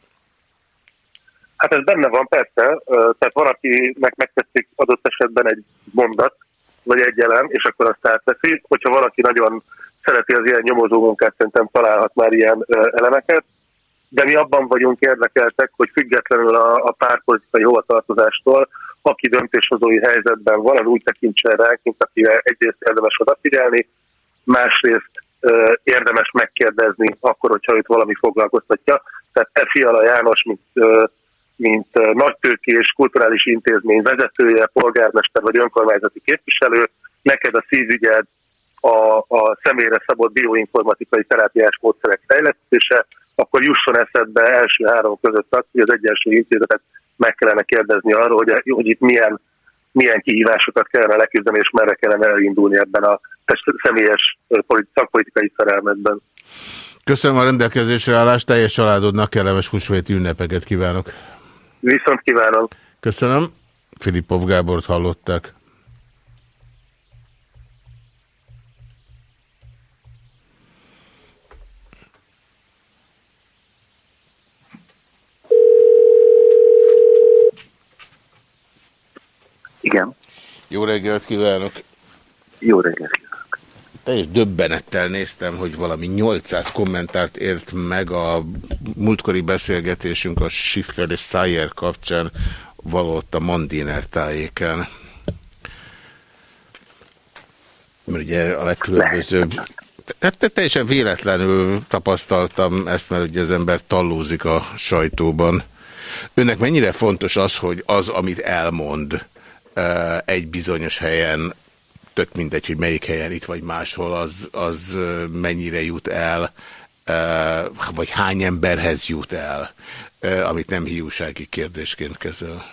Hát ez benne van, persze. Tehát van, akinek megtetszik adott esetben egy mondat, vagy egy elem, és akkor azt átveszi. Hogyha valaki nagyon szereti az ilyen nyomozó munkát, szerintem találhat már ilyen elemeket. De mi abban vagyunk érdekeltek, hogy függetlenül a, a pártpolitikai hovatartozástól, aki döntéshozói helyzetben van, az úgy tekintsen rá, mint akire egyrészt érdemes odafigyelni, másrészt érdemes megkérdezni akkor, hogyha őt valami foglalkoztatja. Tehát E. Fiala János, mint mint nagytőkés kulturális intézmény vezetője, polgármester vagy önkormányzati képviselő, neked a szívügyed a, a személyre szabott bioinformatikai terápiás módszerek fejlesztése, akkor jusson eszedbe első három között az, hogy az Egyensúly Intézetet meg kellene kérdezni arról, hogy, hogy itt milyen, milyen kihívásokat kellene leküzdeni, és merre kellene elindulni ebben a személyes szakpolitikai szerelmetben. Köszönöm a rendelkezésre állást, teljes családodnak kellemes húsvéti ünnepeket kívánok! Viszont kívánom. Köszönöm. Filipov Gábort hallották. Igen. Jó reggelt kívánok! Jó reggelt teljes döbbenettel néztem, hogy valami 800 kommentárt ért meg a múltkori beszélgetésünk a Schiffer és Sayer kapcsán valótt a Mandiner tájéken. Mert ugye a legkülönbözőbb... Tehát teljesen véletlenül tapasztaltam ezt, mert ugye az ember tallózik a sajtóban. Önnek mennyire fontos az, hogy az, amit elmond eh, egy bizonyos helyen tök mindegy, hogy melyik helyen itt vagy máshol, az, az mennyire jut el, vagy hány emberhez jut el, amit nem hiúsági kérdésként kezel?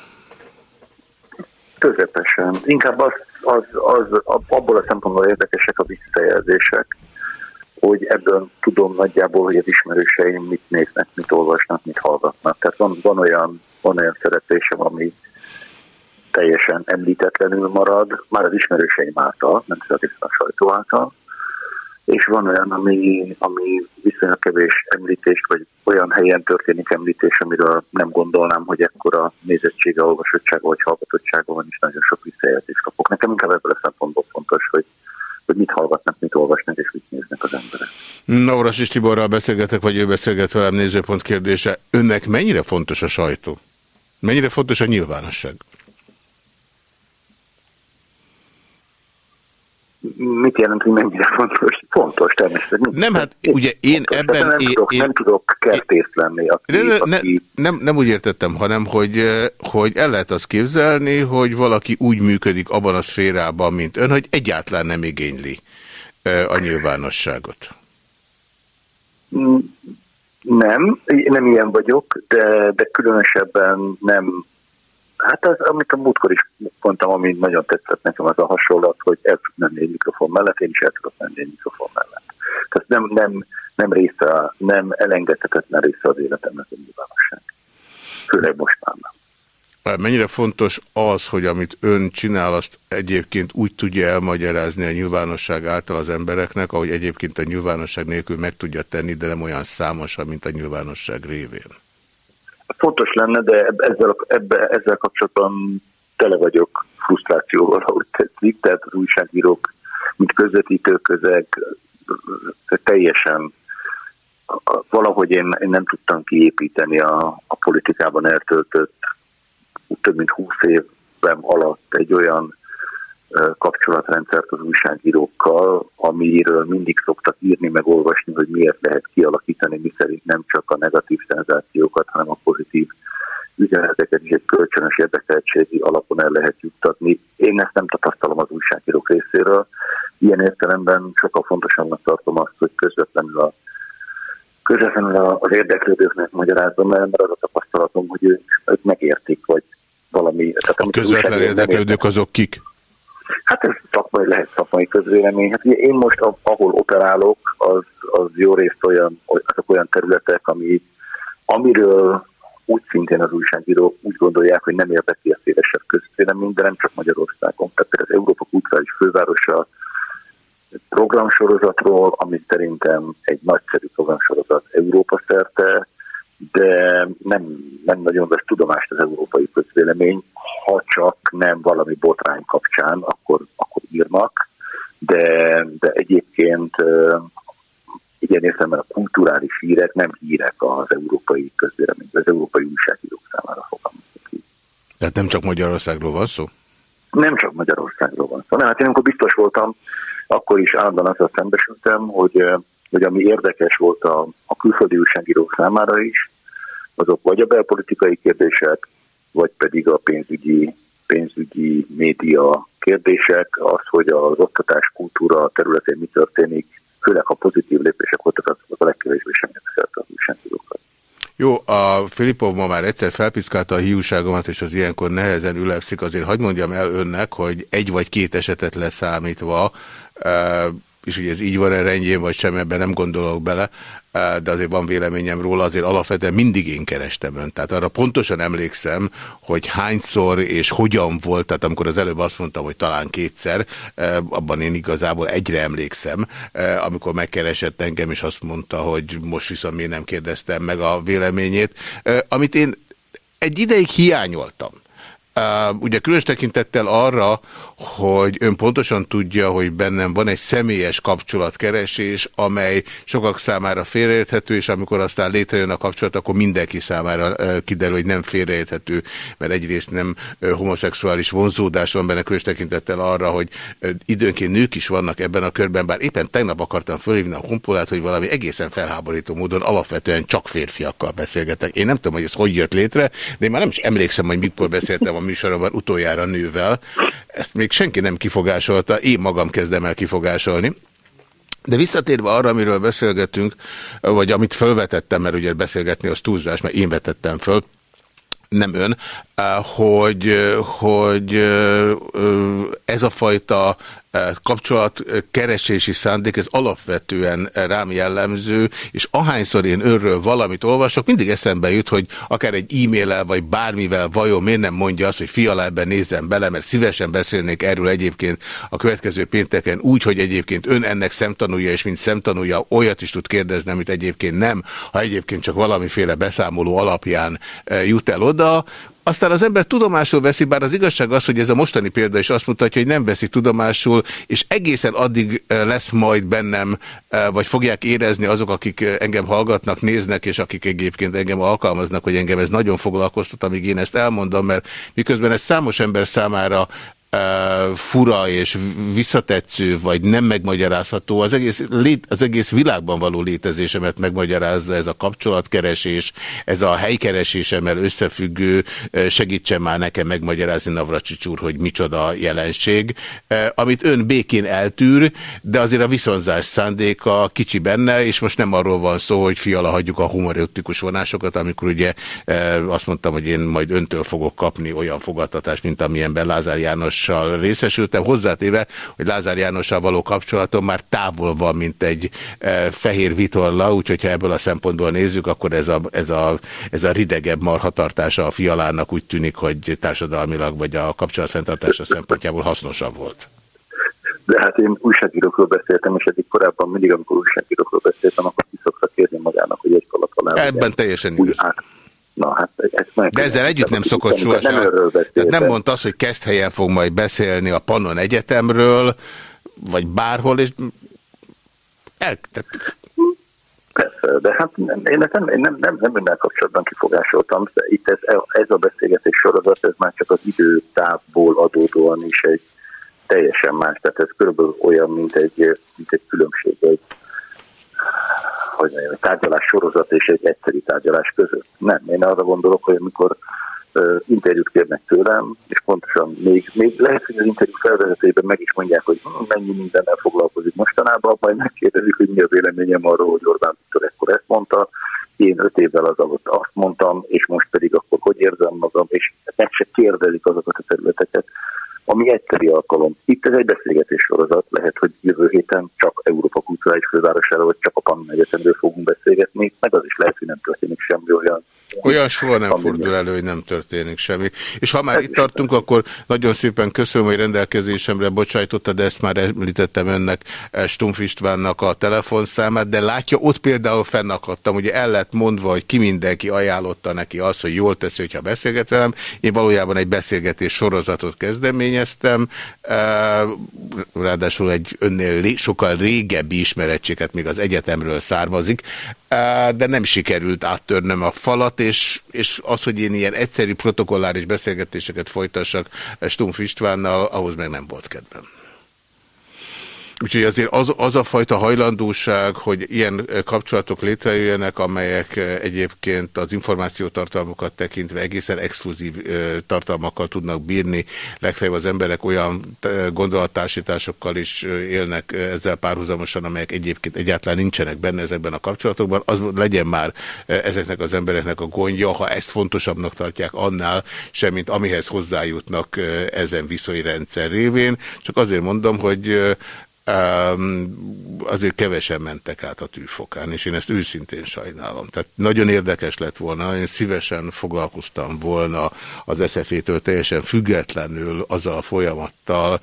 Közepesen. Inkább az, az, az, abból a szempontból érdekesek a visszajelzések, hogy ebből tudom nagyjából, hogy az ismerőseim mit néznek, mit olvasnak, mit hallgatnak. Tehát van, van olyan, van olyan szereplésem, ami teljesen említetlenül marad, már az ismerőseim által, nem feltétlenül a sajtó által, és van olyan, ami, ami viszonylag kevés említés, vagy olyan helyen történik említés, amiről nem gondolnám, hogy ekkora nézettsége, olvasottsága vagy hallgatottsága van, és nagyon sok visszajelzést kapok. Nekem inkább ebből a szempontból fontos, hogy, hogy mit hallgatnak, mit olvasnak, és mit néznek az emberek. Navras és Tiborral beszélgetek, vagy ő beszélget velem nézőpont kérdése. Önnek mennyire fontos a sajtó? Mennyire fontos a nyilvánosság? Mit jelent, hogy mennyire fontos? Fontos természetesen. Nem, hát ugye én fontos, ebben... Nem, én, tudok, én, nem tudok kertész lenni. Aki, ne, ne, aki... nem, nem úgy értettem, hanem hogy, hogy el lehet azt képzelni, hogy valaki úgy működik abban a szférában, mint ön, hogy egyáltalán nem igényli a nyilvánosságot. Mm, nem, nem ilyen vagyok, de, de különösebben nem Hát az, amit a múltkor is mondtam, ami nagyon tetszett nekem, az a hasonlat, hogy el tud menni egy mikrofon mellett, én is el tudok menni egy mikrofon mellett. Tehát nem, nem, nem része, nem elengedhetetlen része az életemnek a nyilvánosság. Főleg most már nem. Mennyire fontos az, hogy amit ön csinál, azt egyébként úgy tudja elmagyarázni a nyilvánosság által az embereknek, ahogy egyébként a nyilvánosság nélkül meg tudja tenni, de nem olyan számosan, mint a nyilvánosság révén? Fontos lenne, de ezzel, ebbe, ezzel kapcsolatban tele vagyok frusztrációval, ahogy tetszik, tehát az újságírók, mint közvetítő közeg, teljesen valahogy én, én nem tudtam kiépíteni a, a politikában eltöltött több mint húsz évem alatt egy olyan kapcsolatrendszert az újságírókkal, amiről mindig szoktak írni, meg olvasni, hogy miért lehet kialakítani, mi szerint nem csak a negatív szenzációkat, hanem a pozitív üzeneteket is egy kölcsönös érdekeltségi alapon el lehet juttatni. Én ezt nem tapasztalom az újságírók részéről. Ilyen értelemben sokkal fontosabbnak tartom azt, hogy közvetlenül a közvetlenül az érdeklődőknek magyarázom el, mert az a tapasztalatom, hogy ők, ők megértik, vagy valami... Tehát, a közvetlen érdeklődők azok kik? Hát ez szakmai, lehet szakmai közvélemény. Hát ugye én most, ahol operálok, az, az jó részt olyan, azok olyan területek, ami, amiről úgy szintén az újságírók úgy gondolják, hogy nem érdekli a szélesebb közvélemény, de nem csak Magyarországon. Tehát az Európa Kulturális fővárosa programsorozatról, ami szerintem egy nagyszerű programsorozat Európa szerte, de nem, nem nagyon vesz tudomást az európai közvélemény, ha csak nem valami botrány kapcsán, akkor, akkor írnak, de, de egyébként igen értelemben a kulturális hírek nem hírek az európai közvélemény, az európai újságírók számára fogalmazok Tehát nem csak Magyarországról van szó? Nem csak Magyarországról van szó. Nem, hát én amikor biztos voltam, akkor is állandóan azzal szembesültem, hogy, hogy ami érdekes volt a, a külföldi újságírók számára is, azok vagy a belpolitikai kérdések, vagy pedig a pénzügyi, pénzügyi média kérdések, az, hogy az oktatás kultúra területén mi történik, főleg ha pozitív lépések voltak, az, az a legkevésbé sem érdekelte az újságírókat. Jó, a Filipov ma már egyszer felpiszkálta a hiúságomat, és az ilyenkor nehezen ülepszik. Azért hagyd mondjam el önnek, hogy egy vagy két esetet leszámítva, és ugye ez így van-e rendjén, vagy sem, ebben nem gondolok bele, de azért van véleményem róla, azért alapvetően mindig én kerestem önt. Tehát arra pontosan emlékszem, hogy hányszor és hogyan volt, tehát amikor az előbb azt mondtam, hogy talán kétszer, abban én igazából egyre emlékszem, amikor megkeresett engem, és azt mondta, hogy most viszont miért nem kérdeztem meg a véleményét, amit én egy ideig hiányoltam. Ugye különös tekintettel arra, hogy ön pontosan tudja, hogy bennem van egy személyes kapcsolatkeresés, amely sokak számára félreérthető, és amikor aztán létrejön a kapcsolat, akkor mindenki számára kiderül, hogy nem félreérthető, mert egyrészt nem homoszexuális vonzódás van benne, különös tekintettel arra, hogy időnként nők is vannak ebben a körben, bár éppen tegnap akartam fölhívni a honpolát, hogy valami egészen felháborító módon alapvetően csak férfiakkal beszélgetek. Én nem tudom, hogy ez hogy jött létre, de én már nem is emlékszem, hogy mikor beszéltem a műsoromban utoljára nővel. Ezt még senki nem kifogásolta, én magam kezdem el kifogásolni. De visszatérve arra, amiről beszélgetünk, vagy amit felvetettem, mert ugye beszélgetni az túlzás, mert én vetettem föl, nem ön, hogy, hogy ez a fajta kapcsolatkeresési szándék, ez alapvetően rám jellemző, és ahányszor én önről valamit olvasok, mindig eszembe jut, hogy akár egy e-maillel, vagy bármivel vajon miért nem mondja azt, hogy fiala ebben nézzem bele, mert szívesen beszélnék erről egyébként a következő pénteken úgy, hogy egyébként ön ennek szemtanúja, és mint szemtanúja olyat is tud kérdezni, amit egyébként nem, ha egyébként csak valamiféle beszámoló alapján jut el oda, aztán az ember tudomásul veszi, bár az igazság az, hogy ez a mostani példa is azt mutatja, hogy nem veszi tudomásul, és egészen addig eh, lesz majd bennem, eh, vagy fogják érezni azok, akik eh, engem hallgatnak, néznek, és akik egyébként engem alkalmaznak, hogy engem ez nagyon foglalkoztat, amíg én ezt elmondom, mert miközben ez számos ember számára fura és visszatetsző, vagy nem megmagyarázható, az egész, lét, az egész világban való létezésemet megmagyarázza ez a kapcsolatkeresés, ez a helykeresésemmel összefüggő, segítsen már nekem megmagyarázni Navracsics úr, hogy micsoda jelenség, amit ön békén eltűr, de azért a viszonzás szándéka kicsi benne, és most nem arról van szó, hogy fiala hagyjuk a humoristikus vonásokat, amikor ugye azt mondtam, hogy én majd öntől fogok kapni olyan fogadtatást, mint amilyenben Lázár János Jánossal részesültem, hozzátéve, hogy Lázár Jánossal való kapcsolatom már távol van, mint egy e, fehér vitorla, úgyhogy ha ebből a szempontból nézzük, akkor ez a, ez a, ez a ridegebb marhatartása a fialának úgy tűnik, hogy társadalmilag vagy a kapcsolatfenntartása szempontjából hasznosabb volt. De hát én újságírókról beszéltem, és eddig korábban mindig, amikor újságírókról beszéltem, akkor ki szokta kérni magának, hogy egy falat alá. Ebben teljesen igaz. Na, hát De ezzel együtt nem szokott sohasem. Nem Tehát nem mondta azt, hogy helyen fog majd beszélni a Pannon Egyetemről, vagy bárhol, és el, tehát... Persze, de hát nem, én nem, én nem, nem, nem minden kapcsolatban kifogásoltam. De itt ez, ez a beszélgetés sorozat, ez már csak az időtávból adódóan is egy teljesen más. Tehát ez körülbelül olyan, mint egy, mint egy különbség egy hogy mondjam, tárgyalás sorozat és egy egyszerű tárgyalás között. Nem, én arra gondolok, hogy amikor uh, interjút kérnek tőlem, és pontosan még, még lehet, hogy az interjú felvezetőjében meg is mondják, hogy hm, mennyi mindennel foglalkozik mostanában, majd megkérdezik, hogy mi a véleményem arról, hogy Orbán Viktor ekkor ezt mondta, én öt évvel az alatt azt mondtam, és most pedig akkor hogy érzem magam, és meg se kérdezik azokat a területeket, ami egyszeri alkalom. Itt ez egy beszélgetés sorozat, lehet, hogy jövő héten csak Európa kulturális fővárosáról, vagy csak a Pannon Egyetemről fogunk beszélgetni, meg az is lehet, hogy nem történik semmi olyan, Olyan soha nem fordul elő, hogy nem történik semmi. És ha már itt tartunk, akkor nagyon szépen köszönöm, hogy rendelkezésemre bocsájtotta, de ezt már említettem önnek Stumpf Istvánnak a telefonszámát, de látja, ott például fennakadtam, ugye el lett mondva, hogy ki mindenki ajánlotta neki azt, hogy jól teszi, hogyha beszélget velem. Én valójában egy beszélgetés sorozatot kezdeményeztem, eh, ráadásul egy önnél sokkal régebbi ismerettséget még az egyetemről származik, de nem sikerült áttörnöm a falat, és, és az, hogy én ilyen egyszerű protokolláris beszélgetéseket folytassak Stumpf Istvánnal, ahhoz meg nem volt kedvem. Úgyhogy azért az, az a fajta hajlandóság, hogy ilyen kapcsolatok létrejöjjenek, amelyek egyébként az információtartalmakat tekintve egészen exkluzív tartalmakkal tudnak bírni, legfeljebb az emberek olyan gondolattársításokkal is élnek ezzel párhuzamosan, amelyek egyébként egyáltalán nincsenek benne ezekben a kapcsolatokban, az legyen már ezeknek az embereknek a gondja, ha ezt fontosabbnak tartják annál, semmint amihez hozzájutnak ezen viszonyrendszer révén. Csak azért mondom, hogy azért kevesen mentek át a tűfokán, és én ezt őszintén sajnálom. Tehát nagyon érdekes lett volna, én szívesen foglalkoztam volna az SZF-től teljesen függetlenül azzal a folyamattal,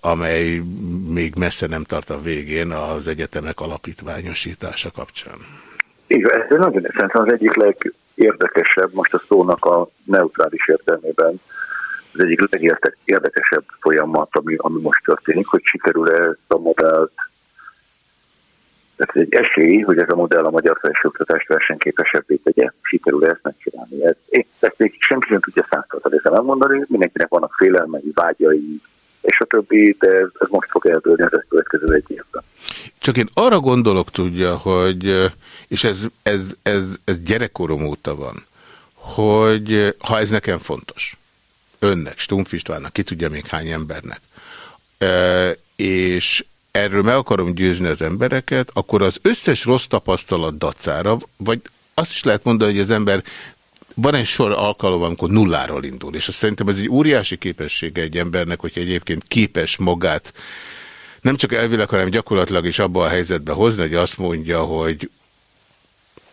amely még messze nem tart a végén az egyetemek alapítványosítása kapcsán. Igen, ez nagyon szerintem az egyik legérdekesebb most a szónak a neutrális értelmében, az egyik legérdekesebb folyamat, ami, ami most történik, hogy sikerül-e ezt a modellt tehát ez egy esély, hogy ez a modell a magyar felsőoktatást versenyképesebbé tegye. Sikerül -e ezt megcsinálni. Ez, én, ezt még senki sem tudja százszerzalékben elmondani, mindenkinek vannak félelmei, vágyai, és a többi, de ez, ez most fog eldőlni az következő egy évben. Csak én arra gondolok, tudja, hogy, és ez, ez, ez, ez gyerekkorom óta van, hogy ha ez nekem fontos, önnek, Stumpf Istvánnak, ki tudja még hány embernek, és erről meg akarom győzni az embereket, akkor az összes rossz tapasztalat dacára, vagy azt is lehet mondani, hogy az ember van egy sor alkalom, amikor nulláról indul, és azt szerintem ez egy óriási képessége egy embernek, hogy egyébként képes magát nem csak elvileg, hanem gyakorlatilag is abba a helyzetbe hozni, hogy azt mondja, hogy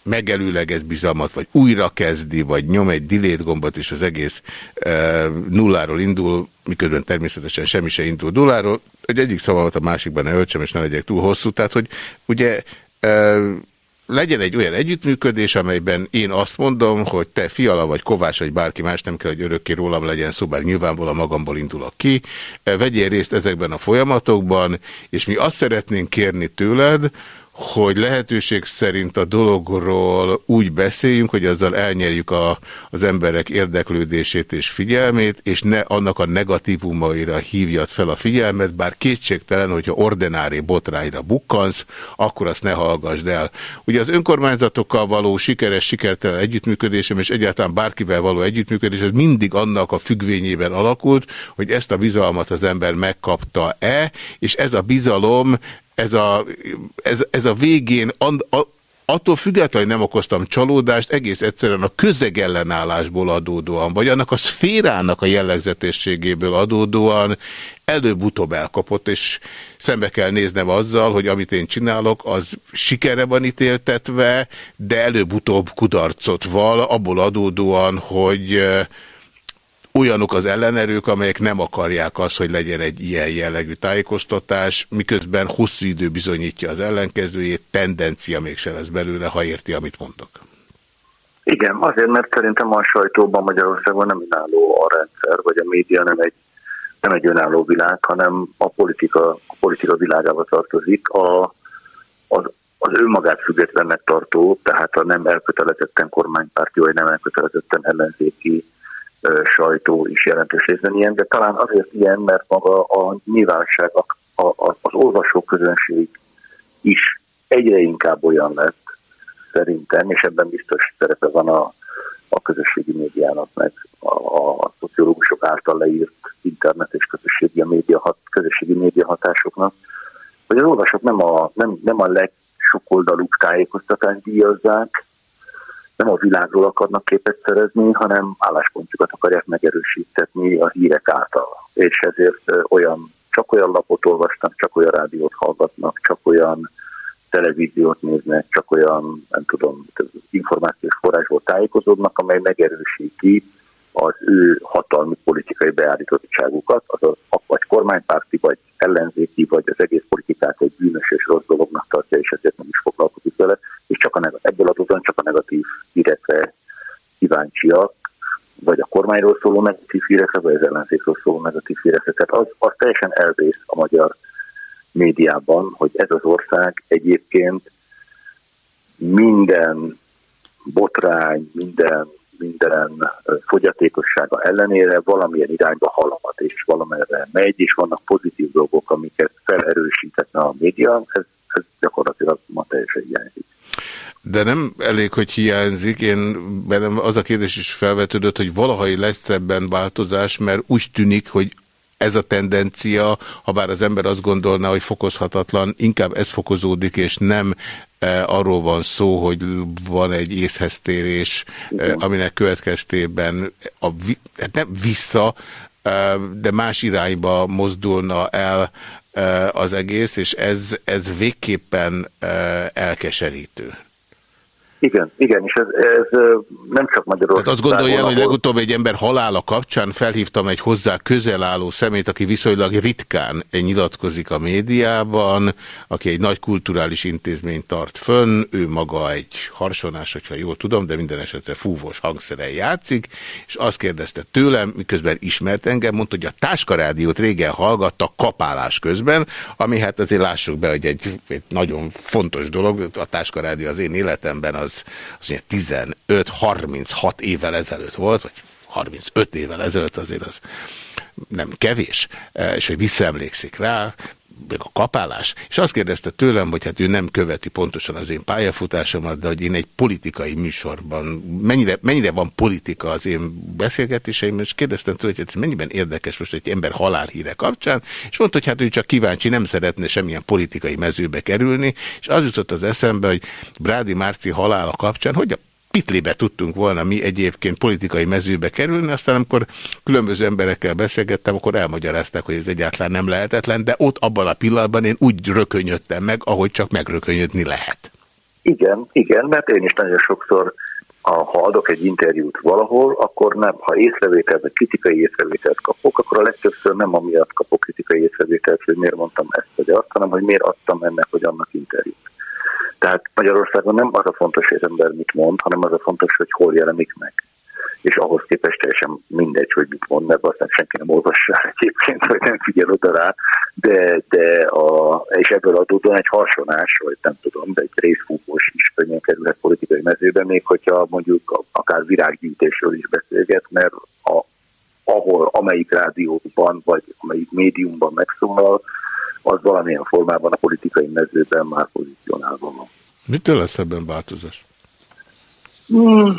megelőlegez bizalmat, vagy újra kezdi, vagy nyom egy delete gombot, és az egész e, nulláról indul, miközben természetesen semmi se indul nulláról, hogy egyik szavamat a másikban ne öltsem, és ne legyek túl hosszú. Tehát, hogy ugye e, legyen egy olyan együttműködés, amelyben én azt mondom, hogy te Fiala vagy Kovács vagy bárki más nem kell, hogy örökké rólam legyen szó, bár nyilvánvalóan magamból indulok ki. Vegyél részt ezekben a folyamatokban, és mi azt szeretnénk kérni tőled, hogy lehetőség szerint a dologról úgy beszéljünk, hogy azzal elnyerjük a, az emberek érdeklődését és figyelmét, és ne annak a negatívumaira hívjad fel a figyelmet, bár kétségtelen, hogyha ordinári botrányra bukkansz, akkor azt ne hallgassd el. Ugye az önkormányzatokkal való sikeres, sikertelen együttműködésem, és egyáltalán bárkivel való együttműködés, ez mindig annak a függvényében alakult, hogy ezt a bizalmat az ember megkapta-e, és ez a bizalom ez a, ez, ez a végén an, a, attól függetlenül nem okoztam csalódást, egész egyszerűen a közegellenállásból adódóan, vagy annak a szférának a jellegzetességéből adódóan előbb-utóbb elkapott, és szembe kell néznem azzal, hogy amit én csinálok, az sikere van ítéltetve, de előbb-utóbb kudarcot val, abból adódóan, hogy olyanok az ellenerők, amelyek nem akarják azt, hogy legyen egy ilyen jellegű tájékoztatás, miközben hosszú idő bizonyítja az ellenkezőjét, tendencia mégse lesz belőle, ha érti, amit mondok. Igen, azért, mert szerintem a sajtóban Magyarországon nem önálló a rendszer, vagy a média nem egy, nem egy önálló világ, hanem a politika, a politika világába tartozik. A, az, az önmagát függetlennek tartó, tehát a nem elkötelezetten kormánypárti, vagy nem elkötelezetten ellenzéki sajtó is jelentős részben ilyen, de talán azért ilyen, mert maga a nyilvánosság, a, a, az olvasó közönség is egyre inkább olyan lett szerintem, és ebben biztos szerepe van a, a közösségi médiának, meg a, a szociológusok által leírt internet és közösségi média, hat, közösségi média hatásoknak, hogy az olvasók nem a, nem, nem a legsokoldalúbb tájékoztatást díjazzák, nem a világról akarnak képet szerezni, hanem álláspontjukat akarják megerősíteni a hírek által. És ezért olyan, csak olyan lapot olvasnak, csak olyan rádiót hallgatnak, csak olyan televíziót néznek, csak olyan, nem tudom, információs forrásból tájékozódnak, amely megerősíti az ő hatalmi politikai beállítottságukat, azaz vagy kormánypárti, vagy ellenzéki, vagy az egész politikát egy bűnös és rossz dolognak tartja, és ezért nem is foglalkozik vele, és csak a, ebből adódóan csak a negatív hírekre kíváncsiak, vagy a kormányról szóló negatív hírekre, vagy az ellenzékről szóló negatív hírekre. Tehát az, az teljesen elvész a magyar médiában, hogy ez az ország egyébként minden botrány, minden, minden fogyatékossága ellenére valamilyen irányba halad, és valamerre megy, és vannak pozitív dolgok, amiket felerősíthetne a média, ez, ez gyakorlatilag ma teljesen hiányzik. De nem elég, hogy hiányzik. Én bennem az a kérdés is felvetődött, hogy valaha lesz ebben változás, mert úgy tűnik, hogy ez a tendencia, ha bár az ember azt gondolná, hogy fokozhatatlan, inkább ez fokozódik, és nem e, arról van szó, hogy van egy észheztérés, e, aminek következtében a, hát nem vissza, e, de más irányba mozdulna el e, az egész, és ez, ez végképpen e, elkeserítő. Igen, igen, és ez, ez nem csak Magyarország. Tehát azt gondolja, hogy legutóbb egy ember halála kapcsán felhívtam egy hozzá közel álló szemét, aki viszonylag ritkán nyilatkozik a médiában, aki egy nagy kulturális intézményt tart fönn, ő maga egy harsonás, hogyha jól tudom, de minden esetre fúvós hangszeren játszik, és azt kérdezte tőlem, miközben ismert engem, mondta, hogy a táskarádiót régen hallgatta kapálás közben, ami hát azért lássuk be, hogy egy, egy nagyon fontos dolog, a táskarádió az én életemben az az, az mondja, 15-36 évvel ezelőtt volt, vagy 35 évvel ezelőtt azért az nem kevés, e, és hogy visszaemlékszik rá, meg a kapálás, és azt kérdezte tőlem, hogy hát ő nem követi pontosan az én pályafutásomat, de hogy én egy politikai műsorban, mennyire, mennyire van politika az én beszélgetéseim, és kérdeztem tőle, hogy ez mennyiben érdekes most egy ember halálhíre kapcsán, és mondta, hogy hát ő csak kíváncsi, nem szeretne semmilyen politikai mezőbe kerülni, és az jutott az eszembe, hogy Brádi Márci halála kapcsán, hogy a pitlibe tudtunk volna mi egyébként politikai mezőbe kerülni, aztán amikor különböző emberekkel beszélgettem, akkor elmagyarázták, hogy ez egyáltalán nem lehetetlen, de ott abban a pillanatban én úgy rökönyödtem meg, ahogy csak megrökönyödni lehet. Igen, igen, mert én is nagyon sokszor, ha adok egy interjút valahol, akkor nem, ha észrevételt, vagy kritikai észrevételt kapok, akkor a legtöbbször nem amiatt kapok kritikai észrevételt, hogy miért mondtam ezt vagy azt, hanem hogy miért adtam ennek vagy annak interjút. Tehát Magyarországon nem az a fontos, hogy az ember mit mond, hanem az a fontos, hogy hol jelenik meg. És ahhoz képest teljesen mindegy, hogy mit mond, mert aztán senki nem olvassa egyébként, vagy nem figyel oda rá, de, de a, és ebből adódóan egy hasonás, vagy nem tudom, de egy részfúvós is könnyen kerülhet politikai mezőben, még hogyha mondjuk akár virággyűjtésről is beszélget, mert a, ahol, amelyik rádióban, vagy amelyik médiumban megszólal, az valamilyen formában a politikai mezőben már pozícionálva van. Mitől lesz ebben változás? Hmm,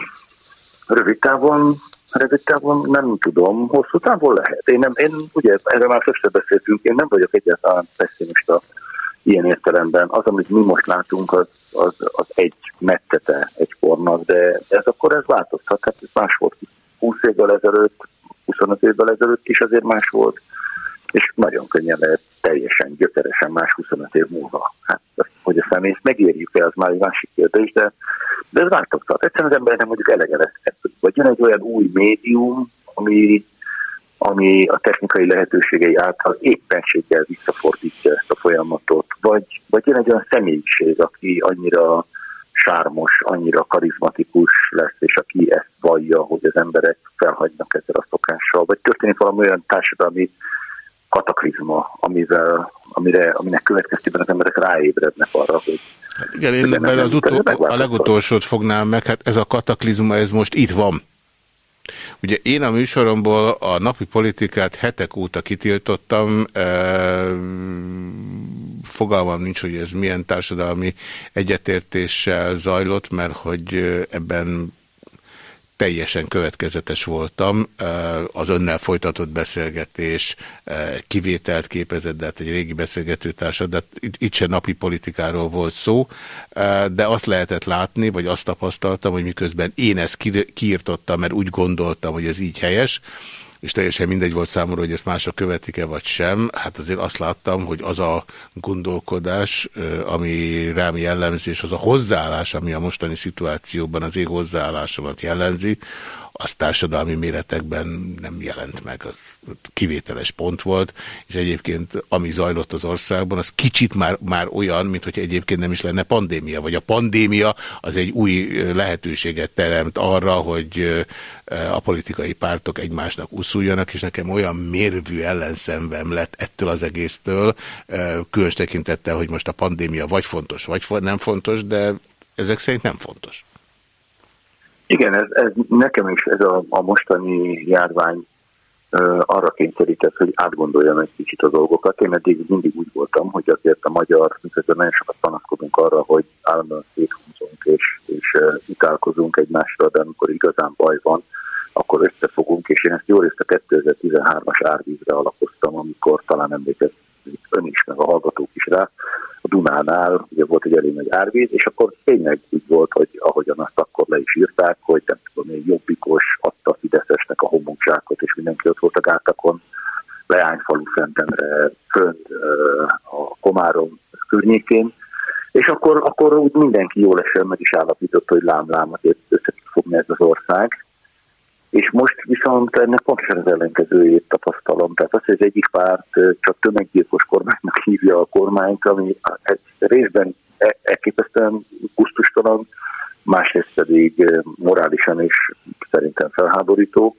rövid távon, rövid távon nem tudom, hosszú távon lehet. Én, nem, én ugye erről már többször beszéltünk, én nem vagyok egyáltalán pessimista ilyen értelemben. Az, amit mi most látunk, az, az, az egy mettete egy kornak, de ez akkor ez változhat. Hát ez más volt 20 évvel ezelőtt, 25 évvel ezelőtt is azért más volt és nagyon könnyen lehet teljesen gyökeresen más 25 év múlva. Hát, hogy a személyt megérjük el, az már egy másik kérdés, de, de ez változtat. Egyszerűen az embernek mondjuk elege lesz. Vagy jön egy olyan új médium, ami, ami a technikai lehetőségei által éppenséggel visszafordítja ezt a folyamatot, vagy, vagy jön egy olyan személyiség, aki annyira sármos, annyira karizmatikus lesz, és aki ezt vallja, hogy az emberek felhagynak ezzel a szokással, vagy történik valami olyan társadalmi kataklizma, amivel, amire, aminek következtében az emberek ráébrednek arra, hogy hát igen, én nem, az utol, a legutolsót fognám meg, hát ez a kataklizma, ez most itt van. Ugye én a műsoromból a napi politikát hetek óta kitiltottam, e, fogalmam nincs, hogy ez milyen társadalmi egyetértéssel zajlott, mert hogy ebben teljesen következetes voltam. Az önnel folytatott beszélgetés kivételt képezett, de hát egy régi beszélgetőtársa, de itt, itt se napi politikáról volt szó, de azt lehetett látni, vagy azt tapasztaltam, hogy miközben én ezt kiírtottam, mert úgy gondoltam, hogy ez így helyes, és teljesen mindegy volt számomra, hogy ezt mások követik-e vagy sem, hát azért azt láttam, hogy az a gondolkodás, ami rám jellemző, és az a hozzáállás, ami a mostani szituációban az én hozzáállásomat jellemzi, az társadalmi méretekben nem jelent meg, az kivételes pont volt, és egyébként ami zajlott az országban, az kicsit már, már olyan, mint hogy egyébként nem is lenne pandémia, vagy a pandémia az egy új lehetőséget teremt arra, hogy a politikai pártok egymásnak uszuljanak, és nekem olyan mérvű ellenszemvem lett ettől az egésztől, különös tekintettel, hogy most a pandémia vagy fontos, vagy nem fontos, de ezek szerint nem fontos. Igen, ez, ez nekem is ez a, a mostani járvány uh, arra kényszerített, hogy átgondoljam egy kicsit a dolgokat. Én eddig mindig úgy voltam, hogy azért a magyar, miközben nagyon sokat panaszkodunk arra, hogy állandóan széthúzunk és, és utálkozunk egymásra, de amikor igazán baj van, akkor összefogunk, és én ezt jól ezt a 2013-as árvízre alapoztam, amikor talán emlékeztem ön is, meg a hallgatók is rá, Dunánál ugye volt egy elég nagy árvíz, és akkor tényleg úgy volt, hogy ahogyan azt akkor le is írták, hogy nem tudom, egy jobbikos adta Fideszesnek a homokzsákot, és mindenki ott volt a gátakon, Leányfalu Szentendre, fönt a Komárom környékén, és akkor, akkor úgy mindenki jól esően meg is állapította, hogy lám-lám azért össze fogni ez az ország, és most viszont ennek pontosan az ellenkezőjét tapasztalom. Tehát az, hogy az egyik párt csak tömeggyilkos kormánynak hívja a kormányt, ami egy részben e, elképesztően gusztustalan, másrészt pedig morálisan is szerintem felháborító.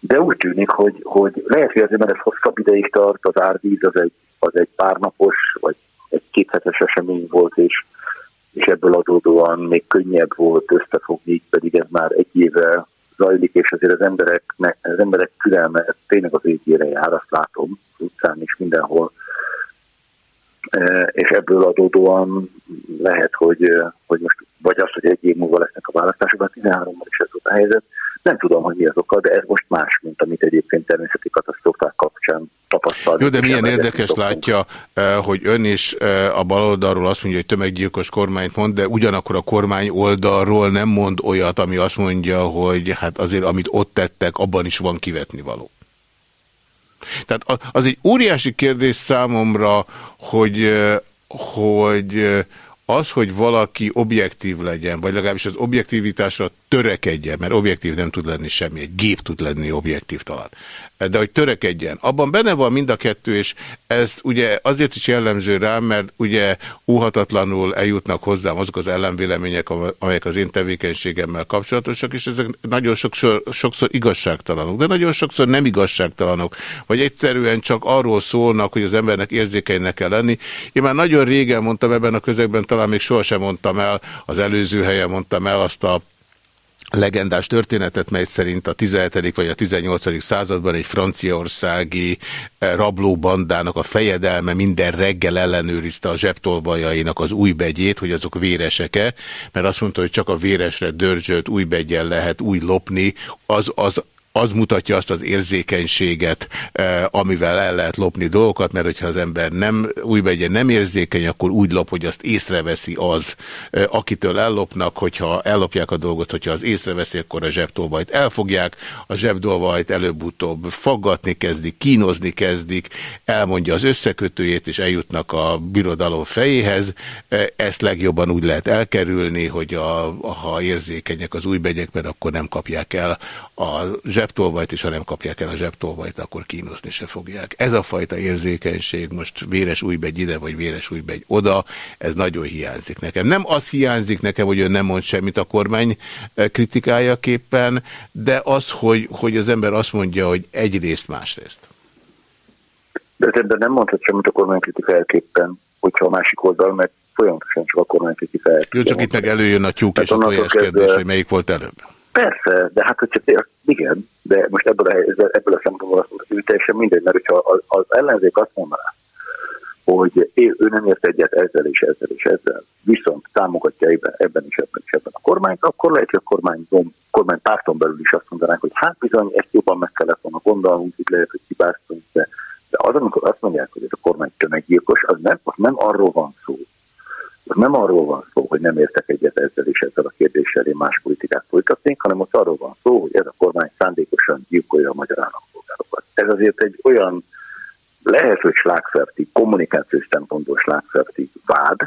De úgy tűnik, hogy, hogy lehet, hogy azért, mert ez hosszabb ideig tart, az árvíz az egy, az egy párnapos, vagy egy kéthetes esemény volt, és, és ebből adódóan még könnyebb volt összefogni, pedig ez már egy éve zajlik, és azért az, embereknek, az emberek türelme tényleg az végére jár, azt látom utcán is mindenhol. E, és ebből adódóan lehet, hogy, hogy most vagy az, hogy egy év múlva lesznek a választások, a 13-ban is ez volt a helyzet, nem tudom, hogy mi az oka, de ez most más, mint amit egyébként természeti katasztrófák kapcsán tapasztalni. Jó, de milyen érdekes látja, eh, hogy ön is a baloldalról azt mondja, hogy tömeggyilkos kormányt mond, de ugyanakkor a kormány oldalról nem mond olyat, ami azt mondja, hogy hát azért, amit ott tettek, abban is van kivetni való. Tehát az egy óriási kérdés számomra, hogy, hogy az, hogy valaki objektív legyen, vagy legalábbis az objektivitásra törekedjen, mert objektív nem tud lenni semmi, egy gép tud lenni objektív talán de hogy törekedjen. Abban benne van mind a kettő, és ez ugye azért is jellemző rám, mert ugye úhatatlanul eljutnak hozzám azok az ellenvélemények, amelyek az én tevékenységemmel kapcsolatosak, és ezek nagyon sokszor, sokszor igazságtalanok, de nagyon sokszor nem igazságtalanok, vagy egyszerűen csak arról szólnak, hogy az embernek érzékenynek kell lenni. Én már nagyon régen mondtam ebben a közegben, talán még sohasem mondtam el, az előző helyen mondtam el azt a legendás történetet, mely szerint a 17. vagy a 18. században egy franciaországi eh, rablóbandának a fejedelme minden reggel ellenőrizte a zsebtolvajainak az új begyét, hogy azok véresek-e, mert azt mondta, hogy csak a véresre dörzsölt új begyen lehet új lopni, az, az az mutatja azt az érzékenységet, eh, amivel el lehet lopni dolgokat, mert hogyha az ember nem úgy begyen nem érzékeny, akkor úgy lop, hogy azt észreveszi az, eh, akitől ellopnak, hogyha ellopják a dolgot, hogyha az észreveszi, akkor a zsebtolvajt elfogják, a zsebtolvajt előbb-utóbb faggatni kezdik, kínozni kezdik, elmondja az összekötőjét, és eljutnak a birodalom fejéhez. Eh, ezt legjobban úgy lehet elkerülni, hogy a, ha érzékenyek az új begyek, mert akkor nem kapják el a zseb zsebtolvajt, és ha nem kapják el a zsebtolvajt, akkor kínozni se fogják. Ez a fajta érzékenység, most véres újbegy ide, vagy véres újbegy oda, ez nagyon hiányzik nekem. Nem az hiányzik nekem, hogy ön nem mond semmit a kormány eh, kritikájaképpen, de az, hogy, hogy az ember azt mondja, hogy egyrészt, másrészt. De ebben nem mondhat semmit a kormány kritikájaképpen, hogyha a másik oldal, mert folyamatosan csak a kormány kritikájaképpen. Jó, csak itt meg előjön a tyúk és a tojás kérdés, hogy melyik volt előbb. Persze, de hát hogyha igen, de most ebből a, ebből a szempontból azt mondta, hogy teljesen mindegy, mert hogyha az, ellenzék azt mondaná, hogy ő nem ért egyet ezzel és ezzel és ezzel, viszont támogatja ebben, ebben és ebben és ebben a kormányt, akkor lehet, hogy a kormány, kormány párton belül is azt mondanák, hogy hát bizony, ezt jobban meg kellett volna gondolnunk, itt lehet, hogy hibáztunk, de, de az, amikor azt mondják, hogy ez a kormány tömeggyilkos, az nem, az nem arról van szó, nem arról van szó, hogy nem értek egyet ezzel és ezzel a kérdéssel én más politikát folytatnék, hanem ott arról van szó, hogy ez a kormány szándékosan gyilkolja a magyar állampolgárt. ez azért egy olyan lehet, hogy slágferti, kommunikációs szempontból slágferti vád,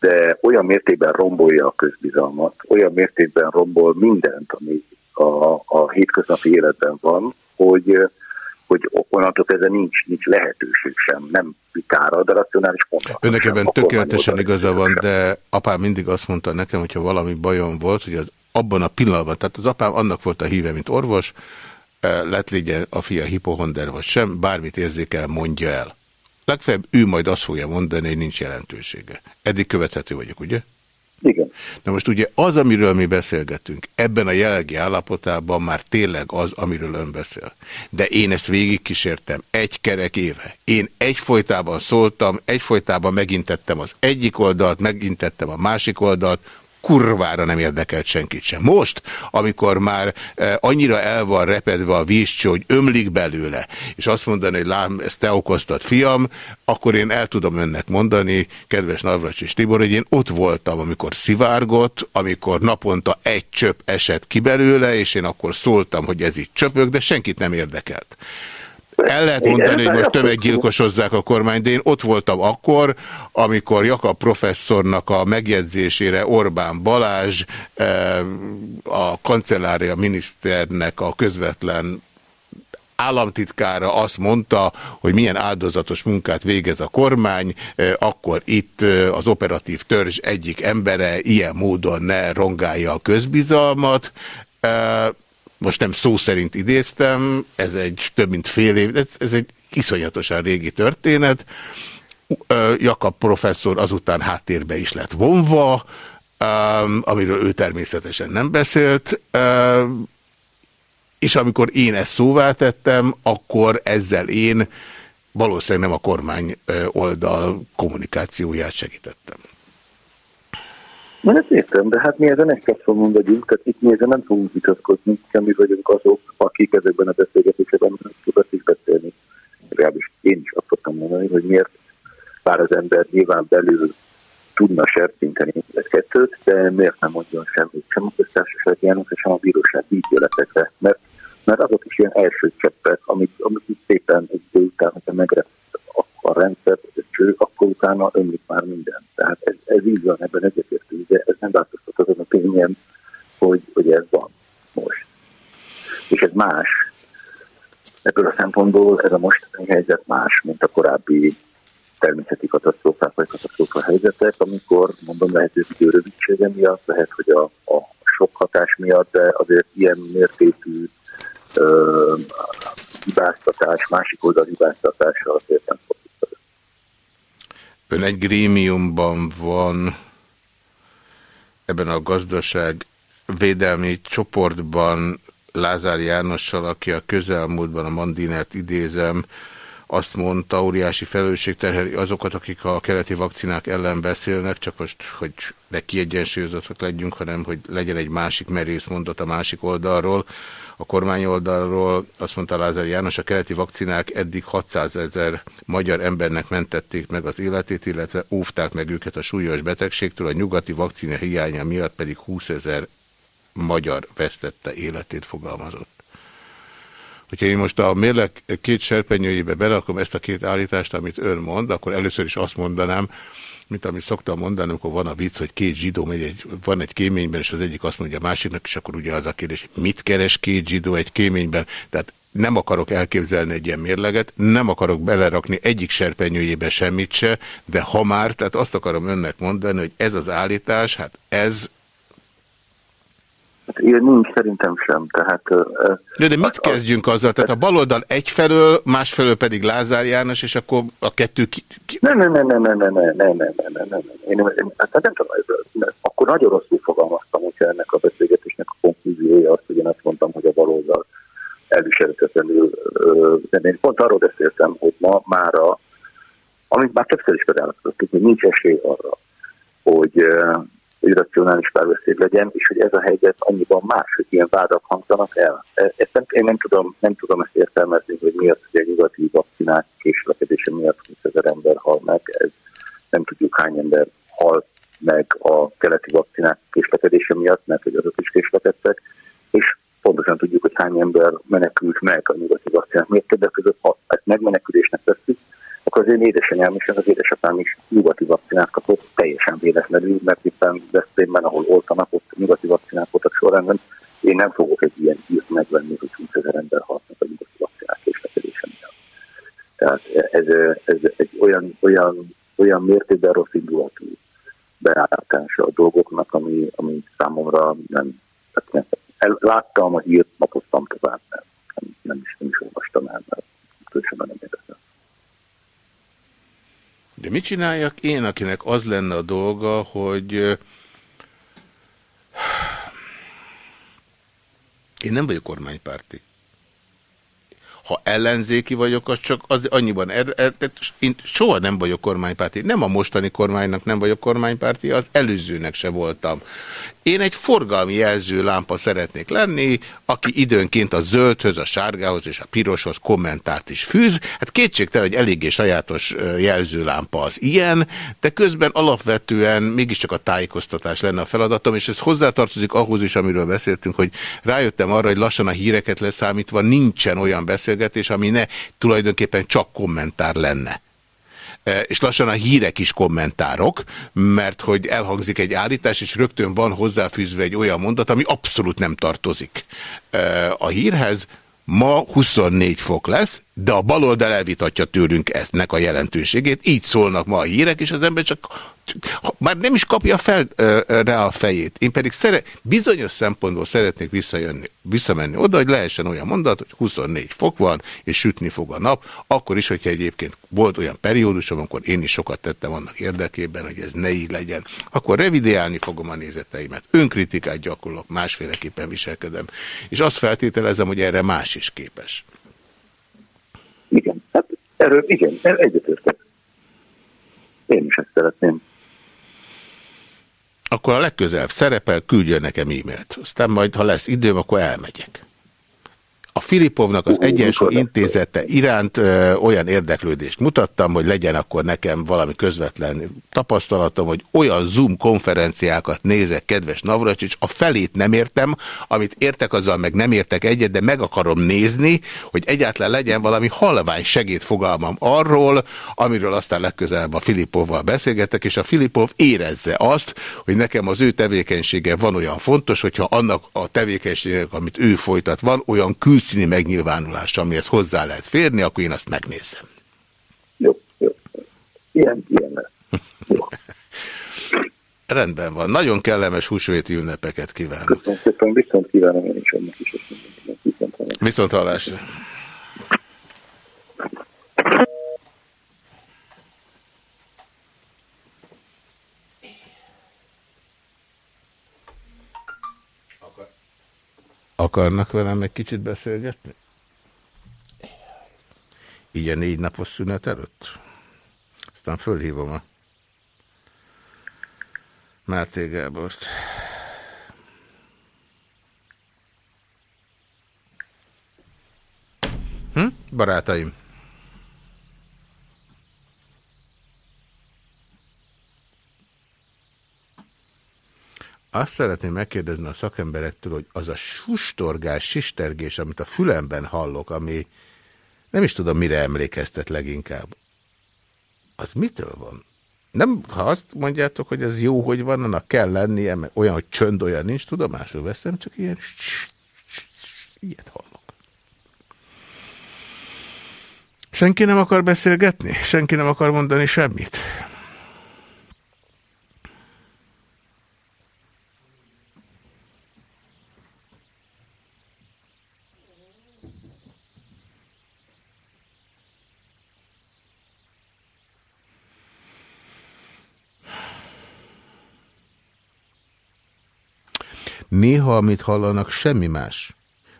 de olyan mértékben rombolja a közbizalmat, olyan mértékben rombol mindent, ami a, a hétköznapi életben van, hogy, hogy onnantól kezdve nincs, nincs lehetőség sem, nem vitára, de racionális pontra. Önnek ebben tökéletesen igaza van, de apám mindig azt mondta nekem, hogyha valami bajom volt, hogy az abban a pillanatban, tehát az apám annak volt a híve, mint orvos, lett legyen a fia hipohonder vagy sem, bármit érzékel, mondja el. Legfeljebb ő majd azt fogja mondani, hogy nincs jelentősége. Eddig követhető vagyok, ugye? Igen. Na most ugye az, amiről mi beszélgetünk, ebben a jelenlegi állapotában már tényleg az, amiről ön beszél. De én ezt végigkísértem egy kerek éve. Én egyfolytában szóltam, egyfolytában megintettem az egyik oldalt, megintettem a másik oldalt, kurvára nem érdekelt senkit sem. Most, amikor már e, annyira el van repedve a vízcső, hogy ömlik belőle, és azt mondani, hogy lám, ezt te okoztad, fiam, akkor én el tudom önnek mondani, kedves Navracs és Tibor, hogy én ott voltam, amikor szivárgott, amikor naponta egy csöp esett ki belőle, és én akkor szóltam, hogy ez így csöpök, de senkit nem érdekelt. El lehet mondani, hogy most tömeggyilkosozzák a kormány, de én ott voltam akkor, amikor Jakab professzornak a megjegyzésére Orbán Balázs, eh, a kancellária miniszternek a közvetlen államtitkára azt mondta, hogy milyen áldozatos munkát végez a kormány, eh, akkor itt eh, az operatív törzs egyik embere ilyen módon ne rongálja a közbizalmat most nem szó szerint idéztem, ez egy több mint fél év, ez, egy iszonyatosan régi történet. Jakab professzor azután háttérbe is lett vonva, amiről ő természetesen nem beszélt, és amikor én ezt szóvá tettem, akkor ezzel én valószínűleg nem a kormány oldal kommunikációját segítettem. Na ezt értem, de hát mi ezen egy kapcsolatban vagyunk, tehát itt mi ezen nem fogunk vitatkozni, mi vagyunk azok, akik ezekben a beszélgetésekben tudnak is beszélni. Legalábbis én is azt szoktam mondani, hogy miért bár az ember nyilván belül tudna serpinteni egy kettőt, de miért nem mondjon semmit sem a köztársasági sem a bíróság ítéletekre, mert, mert azok is ilyen első cseppek, amit, amit szépen egy idő után, hogyha megrep a rendszer, cső, akkor utána ömlik már minden. Tehát ez, ez így van, ebben egyetértünk, de ez nem változtat azon a tényen, hogy, hogy ez van most. És ez más. Ebből a szempontból ez a mostani helyzet más, mint a korábbi természeti katasztrófák vagy katasztrófa helyzetek, amikor mondom lehet, hogy idő rövidsége miatt, lehet, hogy a, a sok hatás miatt, de azért ilyen mértékű hibáztatás, másik oldal hibáztatása azért nem fog Ön egy grémiumban van ebben a gazdaság védelmi csoportban Lázár Jánossal, aki a közelmúltban a Mandinert idézem, azt mondta, óriási felelősség terheli azokat, akik a keleti vakcinák ellen beszélnek, csak most, hogy ne kiegyensúlyozottak legyünk, hanem hogy legyen egy másik merész mondat a másik oldalról. A kormány oldalról azt mondta Lázár János, a keleti vakcinák eddig 600 ezer magyar embernek mentették meg az életét, illetve óvták meg őket a súlyos betegségtől, a nyugati vakcina hiánya miatt pedig 20 ezer magyar vesztette életét fogalmazott. Hogyha én most a mérleg két serpenyőjébe berakom ezt a két állítást, amit ön mond, akkor először is azt mondanám, mint amit szoktam mondani, amikor van a vicc, hogy két zsidó megy egy, van egy kéményben, és az egyik azt mondja a másiknak, és akkor ugye az a kérdés, mit keres két zsidó egy kéményben? Tehát nem akarok elképzelni egy ilyen mérleget, nem akarok belerakni egyik serpenyőjébe semmit se, de ha már, tehát azt akarom önnek mondani, hogy ez az állítás, hát ez ilyen nincs szerintem sem. Tehát, de, de mit kezdjünk azzal? Tehát a baloldal egyfelől, másfelől pedig Lázár János, és akkor a kettő ki... ki... Nem, nem, nem, nem, nem, nem, nem, nem, nem, nem, nem, Én, én, hát nem tudom, akkor nagyon rosszul fogalmaztam, hogyha ennek a beszélgetésnek a konklúziója azt, hogy én azt mondtam, hogy a baloldal elviselhetetlenül, de én pont arról beszéltem, hogy ma mára, amit már többször is megállapítottuk, hogy nincs esély arra, hogy hogy racionális párbeszéd legyen, és hogy ez a helyzet annyiban más, hogy ilyen vádak hangzanak el. E, ezt nem, én nem tudom, nem tudom ezt értelmezni, hogy miért hogy a nyugati vakcinák késlekedése miatt 20 ezer ember hal meg, ez nem tudjuk hány ember hal meg a keleti vakcinák késlekedése miatt, mert hogy azok is késlekedtek, és pontosan tudjuk, hogy hány ember menekült meg a nyugati vakcinák miért többek között, ha ezt megmenekülésnek tesszük, akkor az én édesanyám és az édesapám is nyugati vakcinát kapott, teljesen véletlenül, mert éppen Veszprémben, ahol oltanak, ott nyugati vakcinák voltak sorrendben. Én nem fogok egy ilyen hírt megvenni, hogy 20 ezer ember halnak a nyugati vakcinák késlekedése miatt. Tehát ez, ez egy olyan, olyan, olyan mértékben rossz indulatú beállítása a dolgoknak, ami, ami számomra nem, nem láttam a hírt, napoztam tovább, nem, nem, nem, is, nem is olvastam el, mert különösen nem érdekel. De mit csináljak én, akinek az lenne a dolga, hogy én nem vagyok kormánypárti. Ha ellenzéki vagyok, az csak az annyiban, er, er, én soha nem vagyok kormánypárti. Nem a mostani kormánynak nem vagyok kormánypárti, az előzőnek se voltam. Én egy forgalmi jelző lámpa szeretnék lenni, aki időnként a zöldhöz, a sárgához és a piroshoz kommentárt is fűz. Hát kétségtelen, hogy eléggé sajátos jelzőlámpa az ilyen, de közben alapvetően mégiscsak a tájékoztatás lenne a feladatom, és ez hozzátartozik ahhoz is, amiről beszéltünk, hogy rájöttem arra, hogy lassan a híreket leszámítva nincsen olyan beszélgetés, ami ne tulajdonképpen csak kommentár lenne. Eh, és lassan a hírek is kommentárok, mert hogy elhangzik egy állítás, és rögtön van hozzáfűzve egy olyan mondat, ami abszolút nem tartozik eh, a hírhez. Ma 24 fok lesz, de a baloldal elvitatja tőlünk eztnek a jelentőségét. Így szólnak ma a hírek, és az ember csak már nem is kapja fel rá a fejét. Én pedig szere, bizonyos szempontból szeretnék visszajönni, visszamenni oda, hogy lehessen olyan mondat, hogy 24 fok van, és sütni fog a nap, akkor is, hogyha egyébként volt olyan periódusom, amikor én is sokat tettem annak érdekében, hogy ez ne így legyen, akkor revideálni fogom a nézeteimet. Önkritikát gyakorlok, másféleképpen viselkedem. És azt feltételezem, hogy erre más is képes. Erről igen, egyetértek. Én is ezt szeretném. Akkor a legközelebb szerepel, küldjön nekem e-mailt. Aztán majd, ha lesz időm, akkor elmegyek a Filipovnak az Egyensúly Intézete iránt ö, olyan érdeklődést mutattam, hogy legyen akkor nekem valami közvetlen tapasztalatom, hogy olyan Zoom konferenciákat nézek, kedves Navracsics, a felét nem értem, amit értek azzal meg nem értek egyet, de meg akarom nézni, hogy egyáltalán legyen valami halvány segédfogalmam arról, amiről aztán legközelebb a Filipovval beszélgetek, és a Filipov érezze azt, hogy nekem az ő tevékenysége van olyan fontos, hogyha annak a tevékenységek, amit ő folytat, van olyan kül külszíni megnyilvánulása, amihez hozzá lehet férni, akkor én azt megnézem. Jó, jó. Ilyen, ilyen lesz. Jó. Rendben van. Nagyon kellemes húsvéti ünnepeket kívánok. Köszönöm szépen, viszont kívánom én is annak is. Viszont hallásra. Viszont hallásra. Akarnak velem egy kicsit beszélgetni? Így a négy napos szünet előtt? Aztán fölhívom a Máté Gábort. Hm? Barátaim! Azt szeretném megkérdezni a szakemberektől, hogy az a sustorgás, sistergés, amit a fülemben hallok, ami nem is tudom, mire emlékeztet leginkább. Az mitől van? Nem, ha azt mondjátok, hogy ez jó, hogy van, annak kell lennie, mert olyan, hogy csönd, olyan nincs, tudomásul veszem, csak ilyen ilyet hallok. Senki nem akar beszélgetni? Senki nem akar mondani semmit? Néha, amit hallanak, semmi más,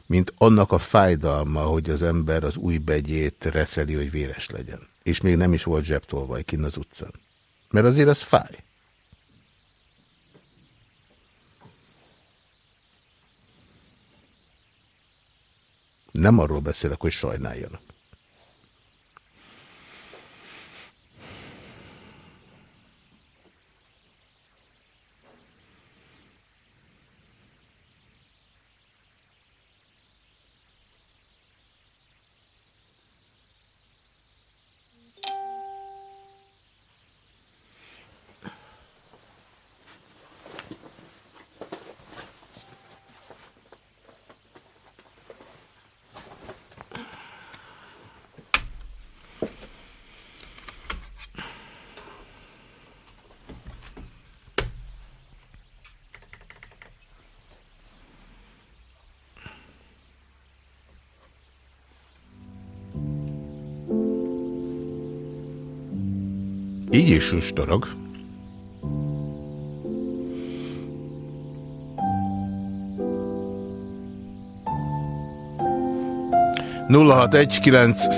mint annak a fájdalma, hogy az ember az új begyét reszeli, hogy véres legyen. És még nem is volt zsebtolvaj kinn az utcán. Mert azért az fáj. Nem arról beszélek, hogy sajnáljanak. Így is sustorog. Nulla hat egy kilenc.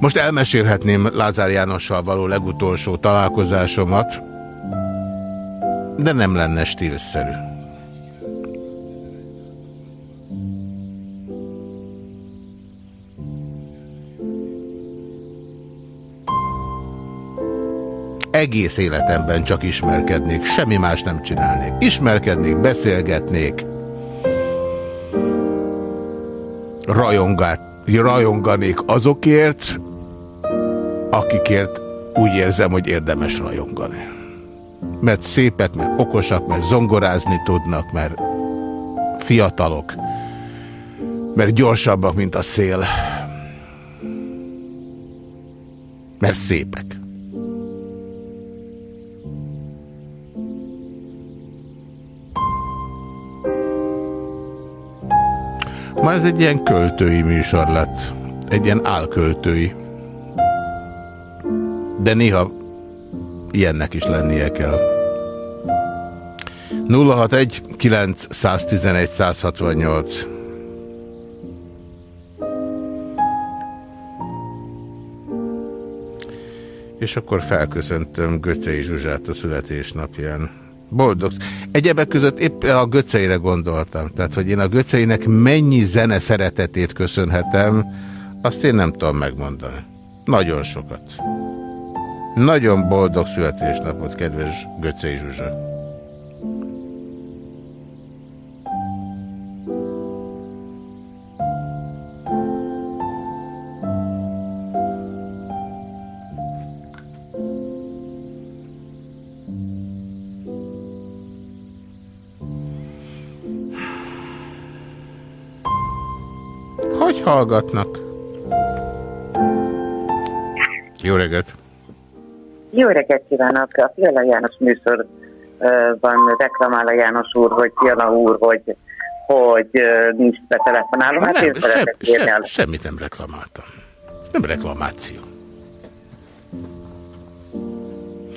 Most elmesélhetném Lázár Jánossal való legutolsó találkozásomat, de nem lenne stílszerű. Egész életemben csak ismerkednék, semmi más nem csinálnék. Ismerkednék, beszélgetnék, rajongát, rajonganék azokért, akikért úgy érzem, hogy érdemes rajongani. Mert szépek, mert okosak, mert zongorázni tudnak, mert fiatalok, mert gyorsabbak, mint a szél. Mert szépek. Ma ez egy ilyen költői műsor lett. Egy ilyen álköltői de néha ilyennek is lennie kell. 061 911 168 És akkor felköszöntöm Göcei Zsuzsát a születésnapján. Boldog. Egyebek között éppen a Göceire gondoltam. Tehát, hogy én a Göceinek mennyi zene szeretetét köszönhetem, azt én nem tudom megmondani. Nagyon sokat. Nagyon boldog születésnapot, kedves Göcei Zsuzsa! Hallgatnak? Jó reggelt! Jó reggelt kívánok! A Fiala János műsorban reklamál a János úr, hogy Fiala úr, hogy, hogy nincs betelefonáló. Hát nem, sem, sem, semmit nem reklamáltam. Ez nem reklamáció.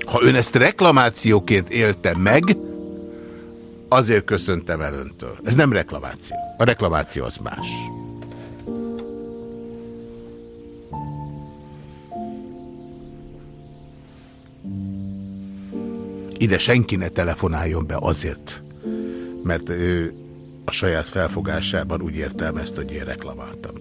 Ha ön ezt reklamációként élte meg, azért köszöntem el öntől. Ez nem reklamáció. A reklamáció az más. Ide senki ne telefonáljon be azért, mert ő a saját felfogásában úgy értelmezte, hogy én reklamáltam.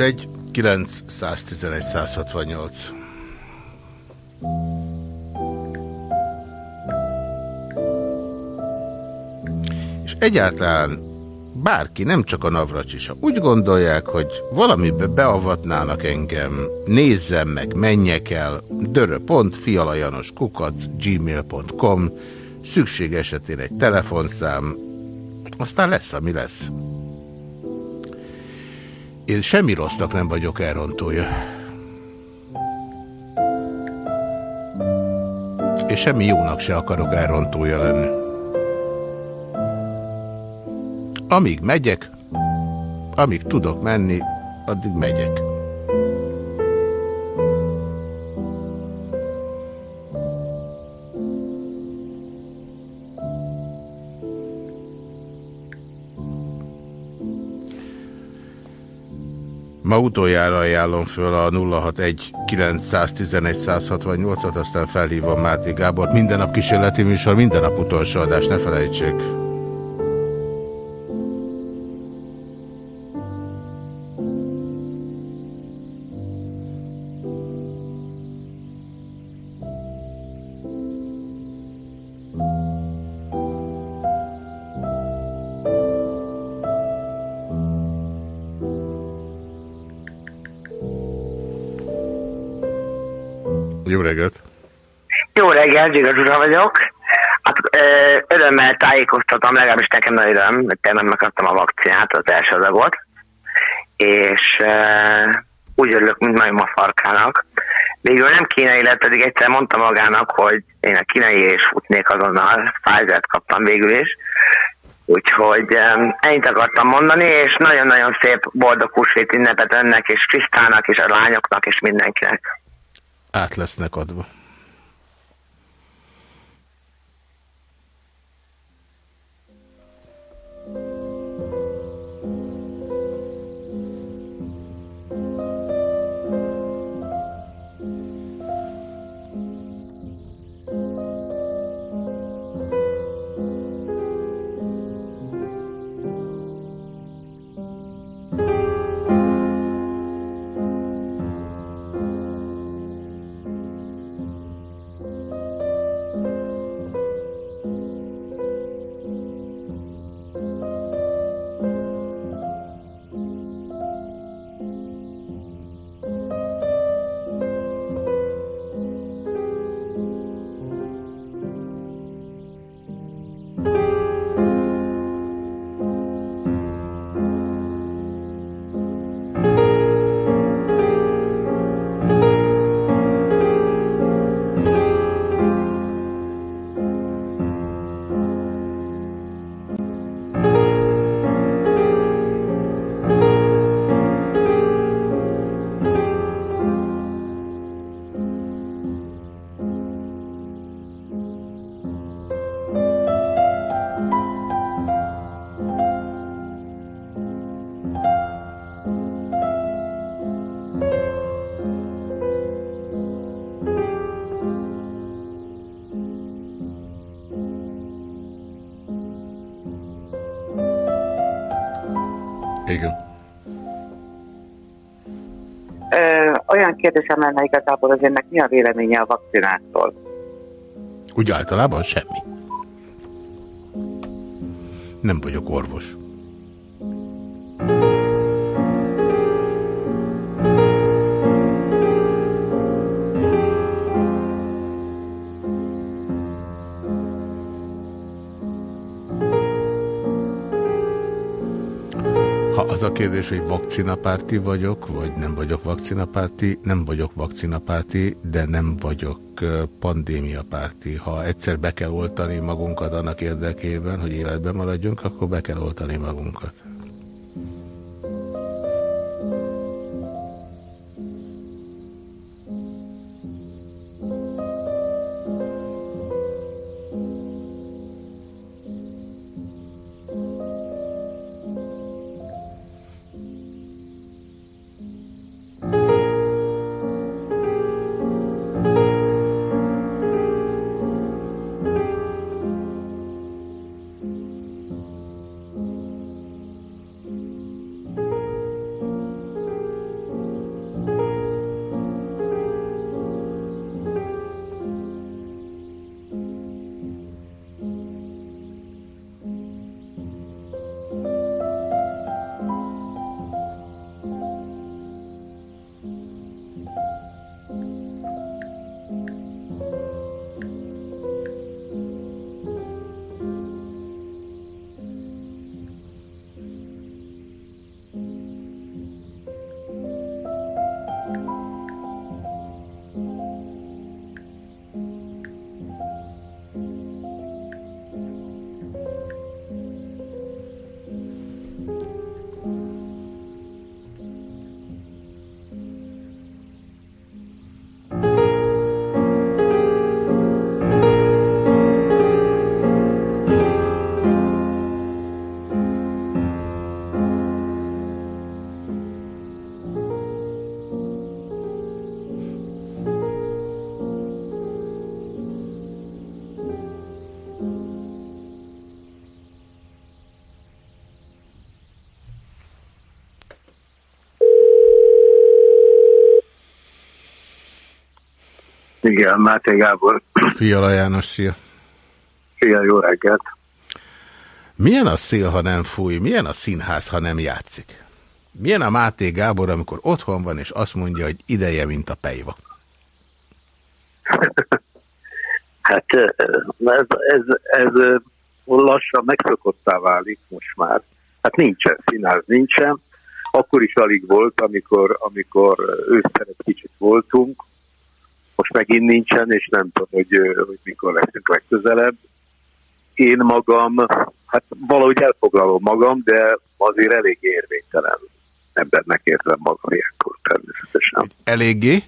Egy 911 168. És egyáltalán bárki, nem csak a Navracsisa, úgy gondolják, hogy valamibe beavatnának engem, nézzem meg, menjek el, dörö.fialajanos kukac gmail.com szükség esetén egy telefonszám, aztán lesz, ami lesz. Én semmi rossznak nem vagyok elrontója. És semmi jónak se akarok elrontója lenni. Amíg megyek, amíg tudok menni, addig megyek. Utoljára ajánlom föl a 061 911 168-at, aztán felhívom Máté Gábor. Minden nap kísérleti műsor, minden nap utolsó adás, ne felejtsék. Zsiga Zsuzsa vagyok. Hát, örömmel tájékoztatom, legalábbis nekem nagy öröm, hogy nem megkaptam a vakcinát, az első adagot. És úgy örülök, mint majd ma farkának. Végül nem kínai lett, pedig egyszer mondta magának, hogy én a kínai és futnék azonnal, Pfizer-t kaptam végül is. Úgyhogy ennyit akartam mondani, és nagyon-nagyon szép boldog húsvét ünnepet önnek, és Krisztának, és a lányoknak, és mindenkinek. Át lesznek adva. Olyan kérdésem lenne igazából, hogy ennek mi a véleménye a vakcinától? Úgy általában semmi. Nem vagyok orvos. Kérdés, hogy vakcinapárti vagyok, vagy nem vagyok vakcinapárti. Nem vagyok vakcinapárti, de nem vagyok pandémiapárti. Ha egyszer be kell oltani magunkat annak érdekében, hogy életben maradjunk, akkor be kell oltani magunkat. Máté Gábor. Fiala János, szia. Szia, jó reggelt. Milyen a szél, ha nem fúj? Milyen a színház, ha nem játszik? Milyen a Máté Gábor, amikor otthon van, és azt mondja, hogy ideje, mint a pejva? hát ez, ez, ez lassan megszokottá válik most már. Hát nincsen színház, nincsen. Akkor is alig volt, amikor, amikor őszter egy kicsit voltunk. Megint nincsen, és nem tudom, hogy, hogy mikor leszünk legközelebb. Én magam, hát valahogy elfoglalom magam, de azért elég érvénytelen embernek érzem magam ilyenkor természetesen. Eléggé?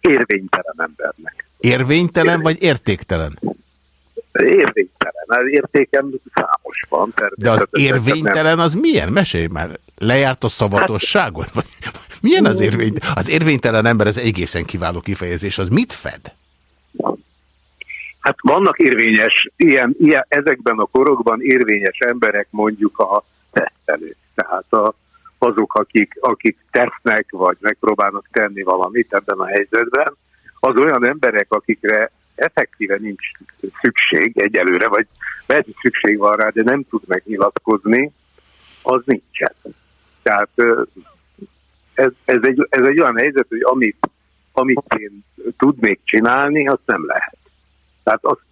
Érvénytelen embernek. Érvénytelen vagy értéktelen? Érvénytelen. Az értékem számos van. De az érvénytelen az milyen? Mesélj már. Lejárt a szavatosságot? Hát, milyen az érvénytelen? Az érvénytelen ember ez egészen kiváló kifejezés. Az mit fed? Hát vannak érvényes, ilyen, ilyen, ezekben a korokban érvényes emberek mondjuk a tesztelők. Tehát a, azok, akik, akik tesznek, vagy megpróbálnak tenni valamit ebben a helyzetben, az olyan emberek, akikre effektíve nincs szükség egyelőre, vagy lehet, hogy szükség van rá, de nem tud megnyilatkozni, az nincsen. Tehát ez, ez, egy, ez egy olyan helyzet, hogy amit, amit én tudnék csinálni, azt nem lehet. Tehát azt,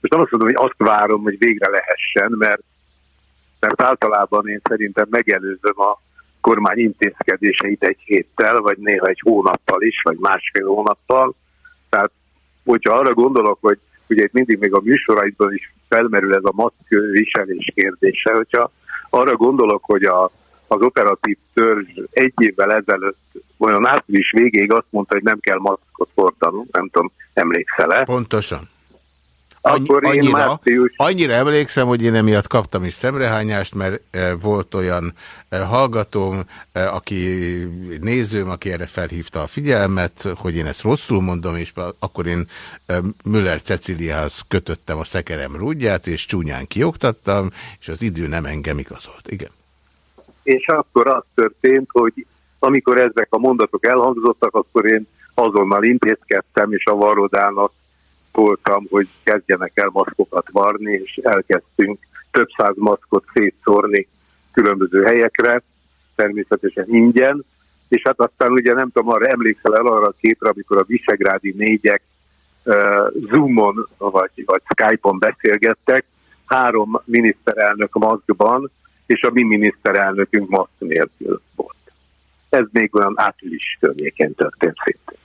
most nem azt mondom, hogy azt várom, hogy végre lehessen, mert, mert általában én szerintem megelőzöm a kormány intézkedéseit egy héttel, vagy néha egy hónappal is, vagy másfél hónappal. Tehát, hogyha arra gondolok, hogy ugye itt mindig még a műsoraidban is felmerül ez a maszk viselés kérdése, hogyha arra gondolok, hogy a, az operatív törzs egy évvel ezelőtt olyan április végéig azt mondta, hogy nem kell maszkot fordanunk, nem tudom, emlékszel-e? Pontosan. Akkor én annyira, március... annyira emlékszem, hogy én emiatt kaptam is szemrehányást, mert e, volt olyan e, hallgatóm, e, aki nézőm, aki erre felhívta a figyelmet, hogy én ezt rosszul mondom, és akkor én Müller Ceciliához kötöttem a szekerem rúdját, és csúnyán kioktattam, és az idő nem engem igazolt. Igen. És akkor az történt, hogy amikor ezek a mondatok elhangzottak, akkor én azonnal intézkedtem, és a varrodának voltam, hogy kezdjenek el maszkokat varni, és elkezdtünk több száz maszkot szétszórni különböző helyekre, természetesen ingyen, és hát aztán ugye nem tudom, arra emlékszel el arra a képre, amikor a visegrádi négyek uh, Zoomon vagy, vagy Skype-on beszélgettek, három miniszterelnök maszkban, és a mi miniszterelnökünk maszk nélkül volt. Ez még olyan április környékén történt szintén.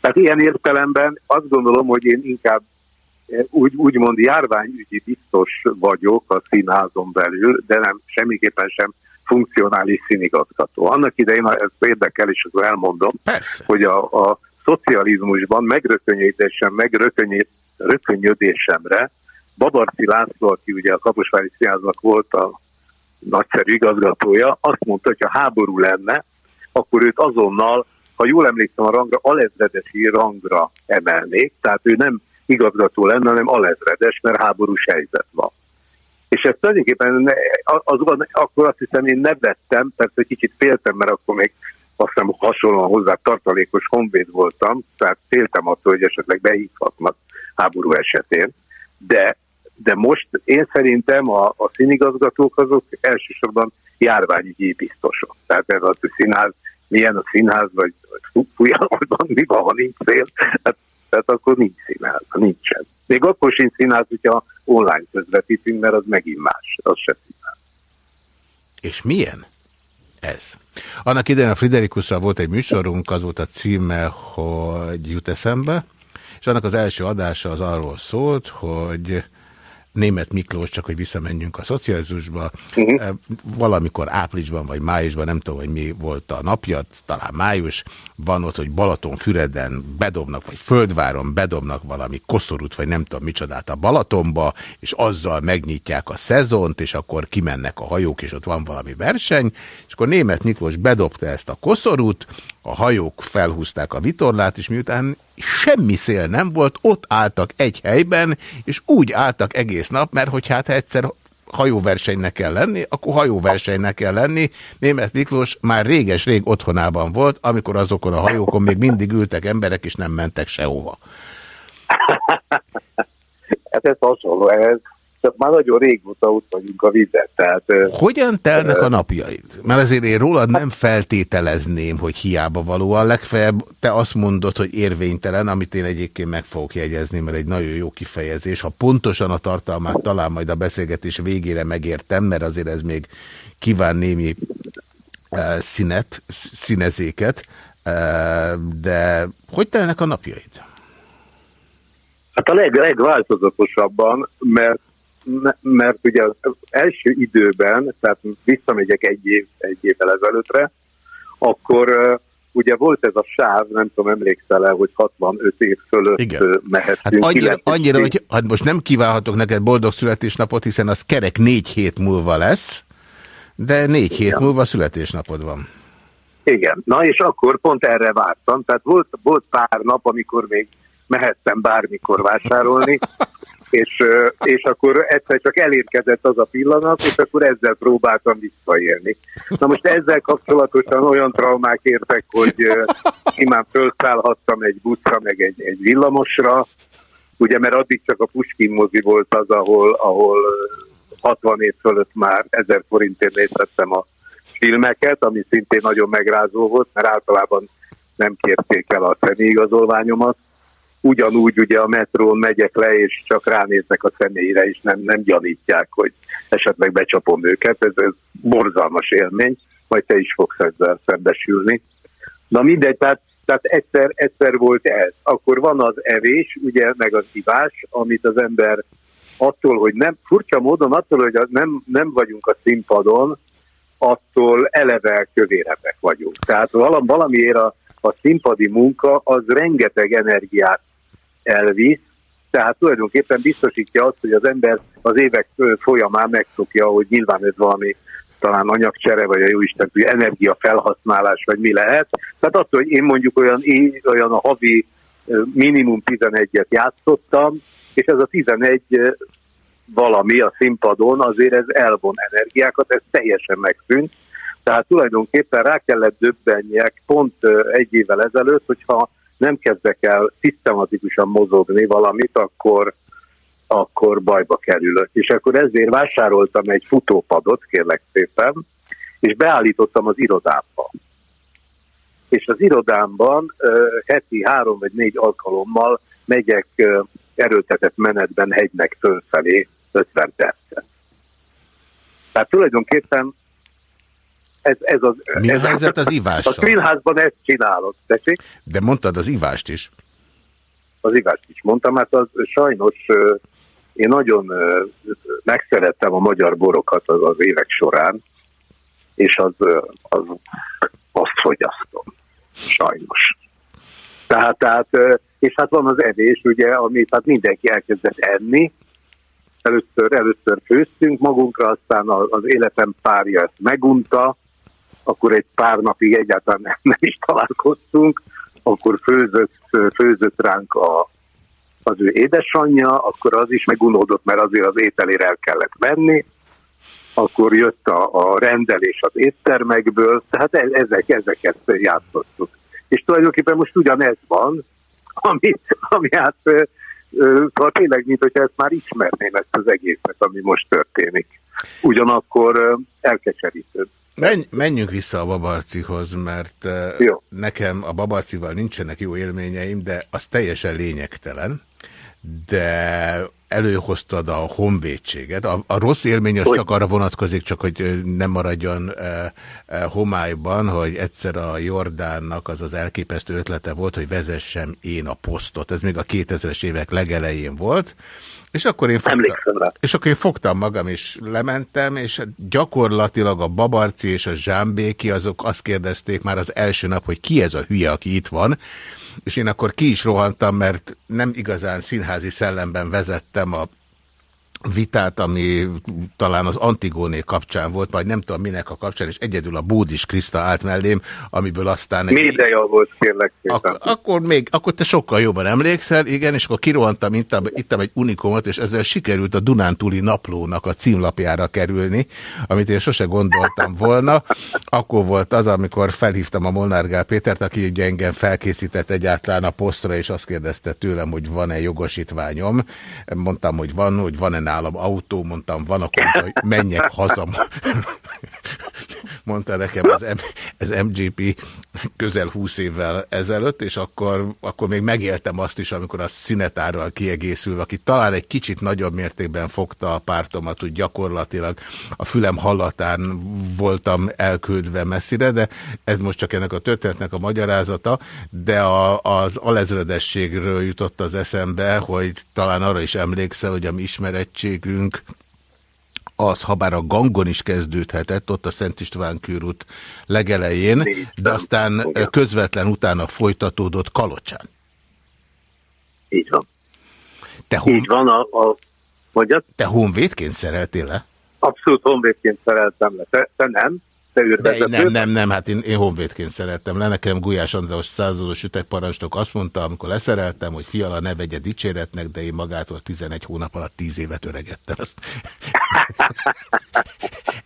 Tehát ilyen értelemben azt gondolom, hogy én inkább eh, úgy, úgymond járványügyi biztos vagyok a színházon belül, de nem semmiképpen sem funkcionális színigazgató. Annak idején, ha ez érdekel, és akkor elmondom, Persze. hogy a, a szocializmusban megrökönyödésem, megrökönyödésemre Babarci László, aki ugye a Kaposvári Színháznak volt a nagyszerű igazgatója, azt mondta, hogy ha háború lenne, akkor őt azonnal ha jól emlékszem a rangra, alezredesi rangra emelnék, tehát ő nem igazgató lenne, hanem alezredes, mert háborús helyzet van. És ezt tulajdonképpen azon, akkor azt hiszem én nevettem, persze kicsit féltem, mert akkor még azt hiszem hasonlóan hozzá tartalékos honvéd voltam, tehát féltem attól, hogy esetleg behívhatnak háború esetén. De, de most én szerintem a, a színigazgatók azok elsősorban járványügyi biztosok. Tehát ez az, hogy színház milyen a színház, vagy, vagy fújjalomban mi van, ha nincs szél, hát, tehát akkor nincs színház, nincsen. Még akkor sincs színház, hogyha online közvetítünk, mert az megint más, az se színház. És milyen? Ez. Annak idején a Friderikusszal volt egy műsorunk, az volt a címe, hogy jut eszembe, és annak az első adása az arról szólt, hogy német Miklós, csak hogy visszamenjünk a szocializmusba, uh -huh. valamikor áprilisban vagy májusban, nem tudom, hogy mi volt a napja, talán május, van ott, hogy Balatonfüreden bedobnak, vagy Földváron bedobnak valami koszorút, vagy nem tudom micsodát a Balatonba, és azzal megnyitják a szezont, és akkor kimennek a hajók, és ott van valami verseny, és akkor német Miklós bedobta ezt a koszorút, a hajók felhúzták a vitorlát, és miután semmi szél nem volt, ott álltak egy helyben, és úgy álltak egész nap, mert hogy hát egyszer hajóversenynek kell lenni, akkor hajóversenynek kell lenni. Német Miklós már réges-rég otthonában volt, amikor azokon a hajókon még mindig ültek emberek, és nem mentek sehova. hát ez hasonló ehhez csak már nagyon régóta ott vagyunk a vizet. Tehát, Hogyan telnek a napjaid? Mert azért én rólad nem feltételezném, hogy hiába valóan. Legfeljebb te azt mondod, hogy érvénytelen, amit én egyébként meg fogok jegyezni, mert egy nagyon jó kifejezés. Ha pontosan a tartalmát talán majd a beszélgetés végére megértem, mert azért ez még kíván némi színet, színezéket, de hogy telnek a napjaid? Hát a leg, legváltozatosabban, mert mert ugye az első időben, tehát visszamegyek egy, év, egy évvel ezelőttre, akkor ugye volt ez a sáv, nem tudom, emlékszel-e, hogy 65 év fölött Igen. mehetünk. Hát annyira, annyira hogy hát most nem kívánhatok neked boldog születésnapot, hiszen az kerek négy hét múlva lesz, de négy hét Igen. múlva születésnapod van. Igen, na és akkor pont erre vártam, tehát volt, volt pár nap, amikor még mehettem bármikor vásárolni, és, és akkor egyszer csak elérkezett az a pillanat, és akkor ezzel próbáltam visszaélni. Na most ezzel kapcsolatosan olyan traumák értek, hogy simán felszállhattam egy buszra, meg egy, egy villamosra, ugye mert addig csak a Puskin mozi volt az, ahol, ahol 60 év fölött már 1000 forintért nézhettem a filmeket, ami szintén nagyon megrázó volt, mert általában nem kérték el a személyigazolványomat, ugyanúgy ugye a metrón megyek le, és csak ránéznek a személyre, és nem, nem gyanítják, hogy esetleg becsapom őket. Ez, ez borzalmas élmény, majd te is fogsz ezzel szembesülni. Na mindegy, tehát, tehát egyszer, egyszer volt ez. Akkor van az evés, ugye, meg az ivás, amit az ember attól, hogy nem, furcsa módon attól, hogy nem, nem vagyunk a színpadon, attól eleve kövérebbek vagyunk. Tehát valamiért a, a színpadi munka az rengeteg energiát elvisz, tehát tulajdonképpen biztosítja azt, hogy az ember az évek folyamán megszokja, hogy nyilván ez valami talán anyagcsere, vagy a jóisten, hogy energiafelhasználás, vagy mi lehet. Tehát attól, hogy én mondjuk olyan, olyan a havi minimum 11-et játszottam, és ez a 11 valami a színpadon, azért ez elvon energiákat, ez teljesen megszűnt. Tehát tulajdonképpen rá kellett döbbenjek pont egy évvel ezelőtt, hogyha nem kezdek el szisztematikusan mozogni valamit, akkor, akkor bajba kerülök. És akkor ezért vásároltam egy futópadot, kérlek szépen, és beállítottam az irodámba. És az irodámban uh, heti három vagy négy alkalommal megyek uh, erőltetett menetben hegynek fölfelé 50 percet. Tehát tulajdonképpen ez, ez az... Mi a helyzet az ivással? A grillházban ezt csinálod, tessék? De mondtad az ivást is. Az ivást is mondtam, hát az sajnos én nagyon megszerettem a magyar borokat az, az évek során, és az, az azt fogyasztom. Sajnos. Tehát, tehát, és hát van az evés, ugye, amit hát mindenki elkezdett enni, először, először főztünk magunkra, aztán az életem párja ezt megunta, akkor egy pár napig egyáltalán nem, nem is találkoztunk, akkor főzött, főzött ránk a, az ő édesanyja, akkor az is megunódott, mert azért az ételére el kellett menni, akkor jött a, a rendelés az éttermekből, tehát e, ezek, ezeket játszottuk. És tulajdonképpen most ugyanez van, ami, ami hát szóval tényleg, mint hogyha ezt már ismerném ezt az egészet, ami most történik. Ugyanakkor elkeserítő. Menj, menjünk vissza a Babarcihoz, mert jó. nekem a Babarcival nincsenek jó élményeim, de az teljesen lényegtelen. De előhoztad a honvédséget. A, a rossz élmény az hogy? csak arra vonatkozik, csak hogy nem maradjon e, e, homályban, hogy egyszer a Jordánnak az az elképesztő ötlete volt, hogy vezessem én a posztot. Ez még a 2000-es évek legelején volt. És akkor, én fogtam, és akkor én fogtam magam, és lementem, és gyakorlatilag a Babarci és a Zsámbéki azok azt kérdezték már az első nap, hogy ki ez a hülye, aki itt van, és én akkor ki is rohantam, mert nem igazán színházi szellemben vezettem a vitát, ami talán az Antigóné kapcsán volt, vagy nem tudom minek a kapcsán, és egyedül a Bódis Kriszta állt mellém, amiből aztán... Egy... Médeja volt, kérlek Ak akkor még, akkor te sokkal jobban emlékszel, igen, és akkor kirohantam, ittam, ittam egy unikumot, és ezzel sikerült a Dunántúli naplónak a címlapjára kerülni, amit én sose gondoltam volna. Akkor volt az, amikor felhívtam a Molnár Gál Pétert, aki ugye engem felkészített egyáltalán a posztra, és azt kérdezte tőlem, hogy van-e jogosítványom. Mondtam, hogy van, hogy van-e nálam autó, mondtam, van, akkor hogy menjek haza. Mondta nekem az, M ez MGP közel 20 évvel ezelőtt, és akkor, akkor még megéltem azt is, amikor a színetárral kiegészülve, aki talán egy kicsit nagyobb mértékben fogta a pártomat, hogy gyakorlatilag a fülem hallatán voltam elküldve messzire, de ez most csak ennek a történetnek a magyarázata, de a, az alezredességről jutott az eszembe, hogy talán arra is emlékszel, hogy a mi ismerettségünk az, ha bár a gangon is kezdődhetett, ott a Szent István körút legelején, de aztán közvetlen utána folytatódott Kalocsán. Így van. Te hon... Így van, a, a... Mondjad? Te honvédként szereltél le? Abszolút honvédként szereltem le. Te, te nem? De nem, nem, nem, hát én, én honvédként szerettem le. Nekem Gulyás András százados ütegparancsnok azt mondta, amikor leszereltem, hogy fiala ne vegye dicséretnek, de én magától 11 hónap alatt 10 évet öregettem.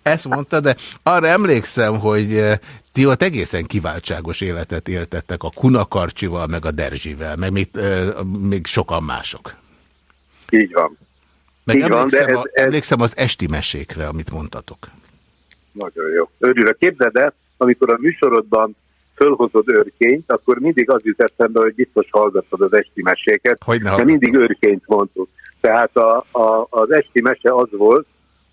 Ezt mondta, de arra emlékszem, hogy eh, ti ott egészen kiváltságos életet éltettek a Kunakarcsival, meg a Derzsivel, meg még, euh, még sokan mások. Így van. Meg Így emlékszem, van, de ez, a, emlékszem az esti mesékre, amit mondtatok. Nagyon jó. Örülök. Képzeld el, amikor a műsorodban fölhozod őrként, akkor mindig az jut eszembe, hogy biztos hallgattad az esti meséket, de mindig őrként mondtuk. Tehát a, a, az esti mese az volt,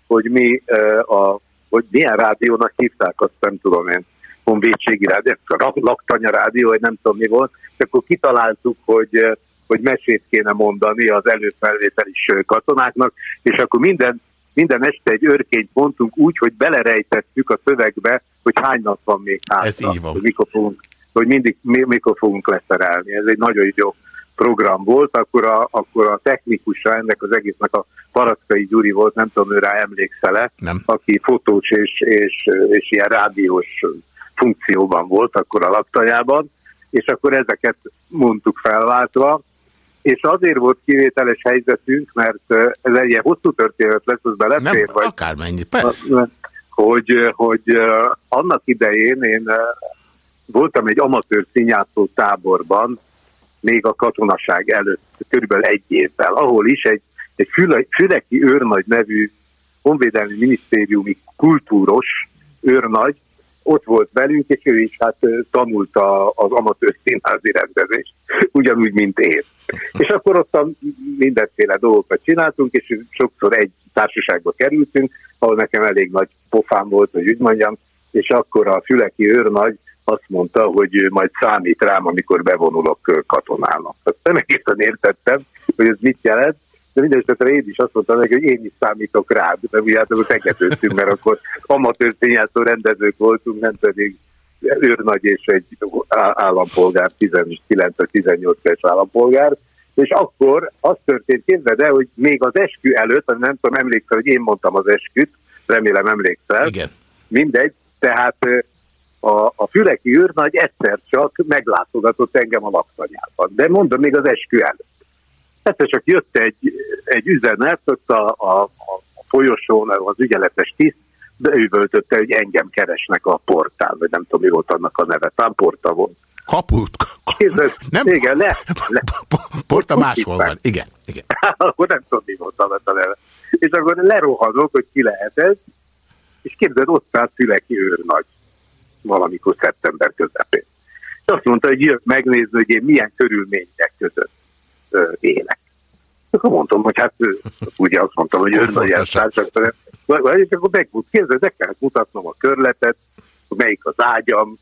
hogy mi a, hogy milyen rádiónak hívták, azt nem tudom én, honvédségi rádió, laktanya rádió, vagy nem tudom mi volt, és akkor kitaláltuk, hogy hogy mesét kéne mondani az előfelvételis katonáknak, és akkor minden minden este egy örkényt mondtunk úgy, hogy belerejtettük a szövegbe, hogy hány nap van még hátra. Ez így van. Hogy mikor fogunk, hogy mindig mikor fogunk leszerelni. Ez egy nagyon jó program volt, akkor a, akkor a technikusa ennek az egésznek a Parackai Gyuri volt, nem tudom, ő rá emlékszel-e, aki fotós és, és, és ilyen rádiós funkcióban volt akkor a laktajában, és akkor ezeket mondtuk felváltva, és azért volt kivételes helyzetünk, mert ez egy ilyen hosszú történet lesz, az belefér. Nem, vagy, akármennyi, persze. Hogy, hogy annak idején én voltam egy amatőr színjátszó táborban, még a katonaság előtt, körülbelül egy évvel, ahol is egy, egy füle, füleki őrnagy nevű honvédelmi minisztériumi kultúros őrnagy ott volt velünk, és ő is hát tanulta az amatőr színházi rendezést, ugyanúgy, mint én. És akkor ott mindenféle dolgokat csináltunk, és sokszor egy társaságba kerültünk, ahol nekem elég nagy pofám volt, hogy úgy mondjam, és akkor a füleki őrnagy azt mondta, hogy majd számít rám, amikor bevonulok katonának. Azt nem egészen értettem, hogy ez mit jelent, de minden esetre én is azt mondtam neki, hogy én is számítok rád, de ugye hát akkor tegetőztünk, mert akkor amatőr színjátszó rendezők voltunk, nem pedig őrnagy és egy állampolgár, 19 18 éves állampolgár, és akkor az történt, képzeld el, hogy még az eskü előtt, nem tudom, emlékszel, hogy én mondtam az esküt, remélem emlékszel. Igen. Mindegy, tehát a, a füleki őrnagy egyszer csak meglátogatott engem a laktanyában. De mondom, még az eskü előtt. Egyszer csak jött egy, egy üzenet, ott a, a, a folyosón az ügyeletes tiszt, beüvöltötte, hogy engem keresnek a portál, vagy nem tudom, mi volt annak a neve, talán porta volt. Kaput. Képzeld, nem? Igen, le. le. Porta máshol van. Igen, igen. akkor nem tudom, mi volt annak a neve. És akkor lerohanok, hogy ki lehet ez, és képzeld, ott állt Füleki őrnagy valamikor szeptember közepén. És azt mondta, hogy jött megnézni, hogy én milyen körülmények között élek. Akkor mondtam, hogy hát ugye azt mondtam, hogy ön nagy elszársak, és akkor megmut, képzeld, meg kellett mutatnom a körletet, melyik az ágyam,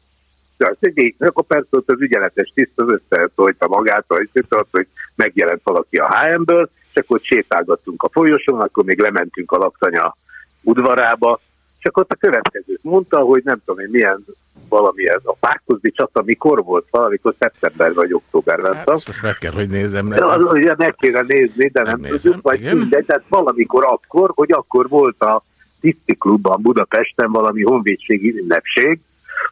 de egy akkor persze ott az ügyeletes tiszt az összetolta magát, hogy, hogy megjelent valaki a HM-ből, és akkor sétálgattunk a folyosón, akkor még lementünk a laktanya udvarába, csak ott a következőt mondta, hogy nem tudom én milyen valami ez. A Pákozdi csata mikor volt? Valamikor szeptember vagy októberben. Hát, most meg kell, hogy nézem. De az, ugye meg kéne nézni, de nem tudjuk, vagy mindegy, tehát valamikor akkor, hogy akkor volt a Tiszti Klubban Budapesten valami honvédségi ünnepség.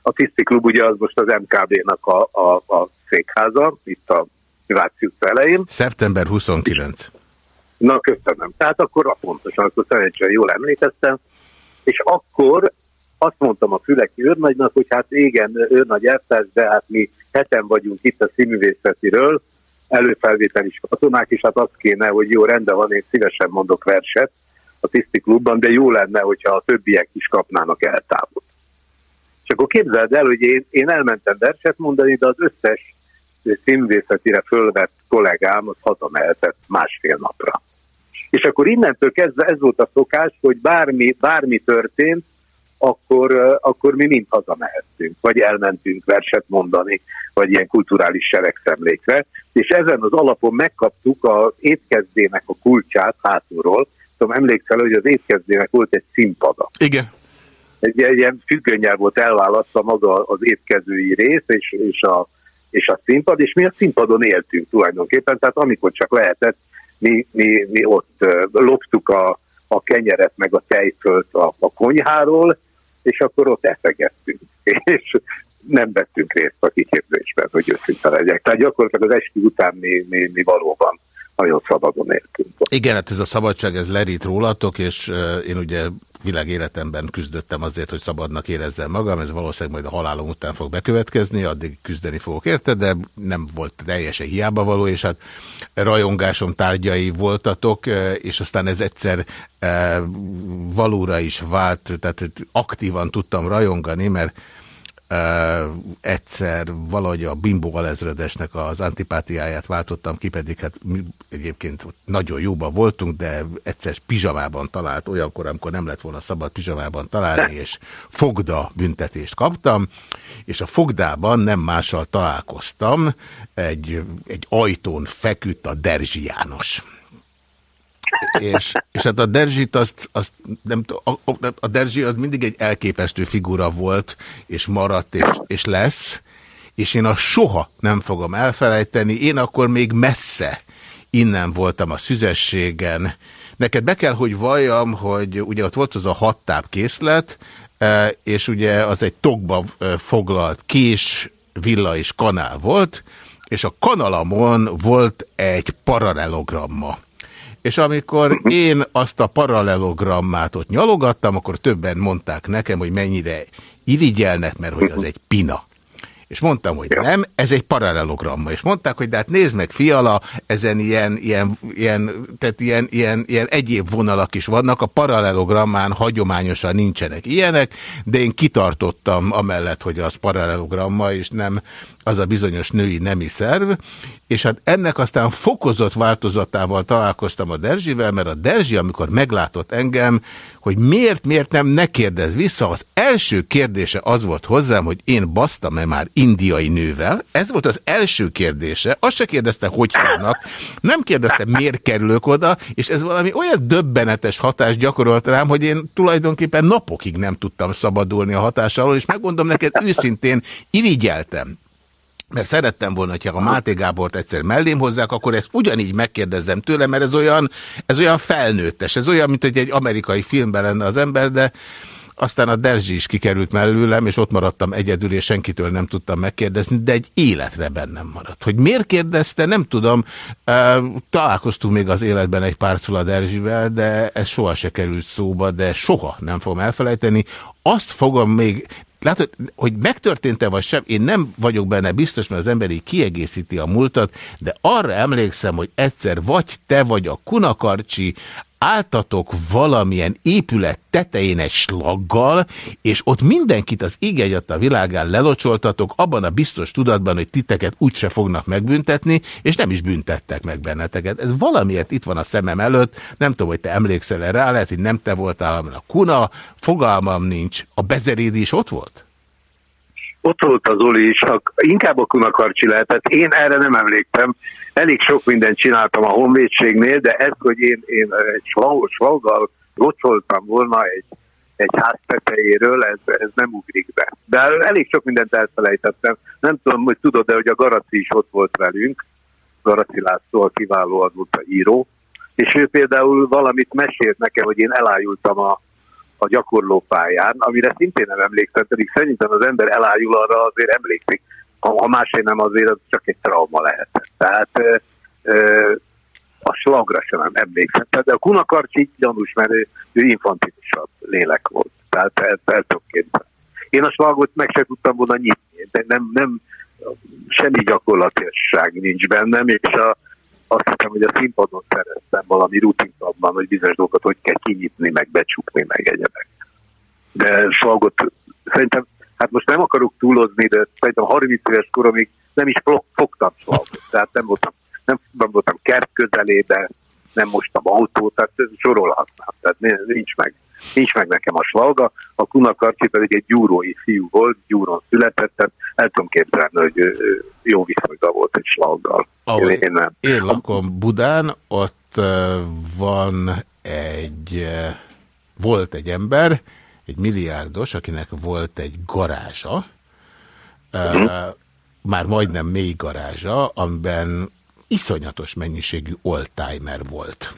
A Tiszti Klub ugye az most az MKB-nak a, a, a székháza, itt a Váci utca elején. Szeptember 29. Na, köszönöm. Tehát akkor pontosan, akkor szerencsére jól emlékeztem, és akkor azt mondtam a Füleki őrnagynak, hogy hát igen, őrnagy elvtárs, de hát mi heten vagyunk itt a színművészetiről, előfelvételis katonák, és hát azt kéne, hogy jó, rendben van, én szívesen mondok verset a tiszti klubban, de jó lenne, hogyha a többiek is kapnának eltávot. És akkor képzeld el, hogy én, én elmentem verset mondani, de az összes színművészetire fölvett kollégám az hazamehetett másfél napra. És akkor innentől kezdve ez volt a szokás, hogy bármi, bármi történt, akkor, akkor mi mind hazamehettünk, vagy elmentünk verset mondani, vagy ilyen kulturális seregszemlékre, és ezen az alapon megkaptuk az étkezdének a kulcsát hátulról. Tudom, emlékszel, hogy az étkezdének volt egy színpada. Igen. Egy, egy ilyen függönnyel volt elválasztva maga az étkezői rész, és, és, a, és a színpad, és mi a színpadon éltünk tulajdonképpen, tehát amikor csak lehetett, mi, mi, mi ott loptuk a, a kenyeret meg a tejfölt a, a konyháról, és akkor ott eszegettünk. És nem vettünk részt a kiképzésben, hogy őszinte legyek. Tehát gyakorlatilag az esti után mi, mi, mi valóban nagyon szabadon éltünk. Igen, hát ez a szabadság, ez lerít rólatok, és én ugye világ életemben küzdöttem azért, hogy szabadnak érezzem magam, ez valószínűleg majd a halálom után fog bekövetkezni, addig küzdeni fogok érte, de nem volt teljesen hiába való, és hát rajongásom tárgyai voltatok, és aztán ez egyszer valóra is vált, tehát aktívan tudtam rajongani, mert Egyszer valahogy a Bimbo alezredesnek az antipátiáját váltottam ki, pedig hát egyébként nagyon jóban voltunk, de egyszer pizsamában talált, olyankor, amikor nem lett volna szabad pizsamában találni, és fogda büntetést kaptam, és a fogdában nem mással találkoztam, egy, egy ajtón feküdt a Derzsi János és, és hát a Derzsit azt, azt nem a, a, Derzsi az mindig egy elképesztő figura volt, és maradt, és, és lesz, és én a soha nem fogom elfelejteni, én akkor még messze innen voltam a szüzességen. Neked be kell, hogy valljam, hogy ugye ott volt az a hat készlet, e, és ugye az egy tokba e, foglalt kés, villa és kanál volt, és a kanalamon volt egy paralelogramma. És amikor én azt a paralelogrammát ott nyalogattam, akkor többen mondták nekem, hogy mennyire irigyelnek, mert hogy az egy pina. És mondtam, hogy nem, ez egy paralelogramma. És mondták, hogy de hát nézd meg, fiala, ezen ilyen, ilyen, ilyen, tehát ilyen, ilyen, ilyen egyéb vonalak is vannak, a paralelogrammán hagyományosan nincsenek ilyenek, de én kitartottam amellett, hogy az paralelogramma, és nem az a bizonyos női nemi szerv, és hát ennek aztán fokozott változatával találkoztam a Derzsivel, mert a Derzsi, amikor meglátott engem, hogy miért, miért nem ne kérdez vissza, az első kérdése az volt hozzám, hogy én basztam-e már indiai nővel, ez volt az első kérdése, azt se kérdezte, hogy hívnak, nem kérdezte, miért kerülök oda, és ez valami olyan döbbenetes hatást gyakorolt rám, hogy én tulajdonképpen napokig nem tudtam szabadulni a hatás alól, és megmondom neked őszintén, irigyeltem mert szerettem volna, hogyha a Máté Gábort egyszer mellém hozzák, akkor ezt ugyanígy megkérdezzem tőle, mert ez olyan, ez olyan felnőttes, ez olyan, mint hogy egy amerikai filmben lenne az ember, de aztán a Derzsi is kikerült mellőlem, és ott maradtam egyedül, és senkitől nem tudtam megkérdezni, de egy életre bennem maradt. Hogy miért kérdezte, nem tudom. Találkoztunk még az életben egy párszor a Derzsivel, de ez soha se került szóba, de soha nem fogom elfelejteni. Azt fogom még, látod, hogy megtörtént-e vagy sem, én nem vagyok benne biztos, mert az ember így kiegészíti a múltat, de arra emlékszem, hogy egyszer vagy te vagy a Kunakarcsi álltatok valamilyen épület tetején egy slaggal, és ott mindenkit az íg a világán lelocsoltatok, abban a biztos tudatban, hogy titeket úgyse fognak megbüntetni, és nem is büntettek meg benneteket. Ez valamiért itt van a szemem előtt, nem tudom, hogy te emlékszel erre, lehet, hogy nem te voltál, hanem a kuna, fogalmam nincs. A bezerédi is ott volt? Ott volt az Oli is, inkább a kunakarcsi lehetett. Én erre nem emlékszem. Elég sok mindent csináltam a honvédségnél, de ez, hogy én, én egy slaggal locsoltam volna egy, egy ház tetejéről, ez, ez nem ugrik be. De elég sok mindent elfelejtettem. Nem tudom, hogy tudod, de hogy a Garaci is ott volt velünk, Garaci László, a kiváló azóta író, és ő például valamit mesélt nekem, hogy én elájultam a, a gyakorlópályán, amire szintén nem emlékszem, pedig szerintem az ember elájul arra, azért emlékszik. Ha, ha másért nem, azért az csak egy trauma lehet. Tehát ö, ö, a slagra sem emlékszem. De a Kunakarcsi gyanús, mert ő, ő infantilisabb lélek volt. Tehát ezt el tudom képzelni. Én a slagot meg sem tudtam volna nyitni, de nem, nem semmi gyakorlatilag nincs bennem, és a, azt hiszem, hogy a színpadon szereztem valami rutintabban, hogy bizonyos dolgokat hogy kell kinyitni, meg becsukni, meg egyebek. De slagot szerintem, hát most nem akarok túlozni, de szerintem 30 éves koromig nem is fogtam slagot. Tehát nem voltam nem, nem voltam kert közelébe, nem mostam autót, tehát sorolhatnám, tehát nincs meg, nincs meg nekem a slauga. A Kunakarcsi pedig egy gyúrói fiú volt, gyúron született, tehát el tudom képzelni, hogy jó viszonyban volt egy. Ahol én, nem. én lakom Budán, ott van egy, volt egy ember, egy milliárdos, akinek volt egy garázsa, uh -huh. már majdnem mély garázsa, amiben iszonyatos mennyiségű oldtimer volt.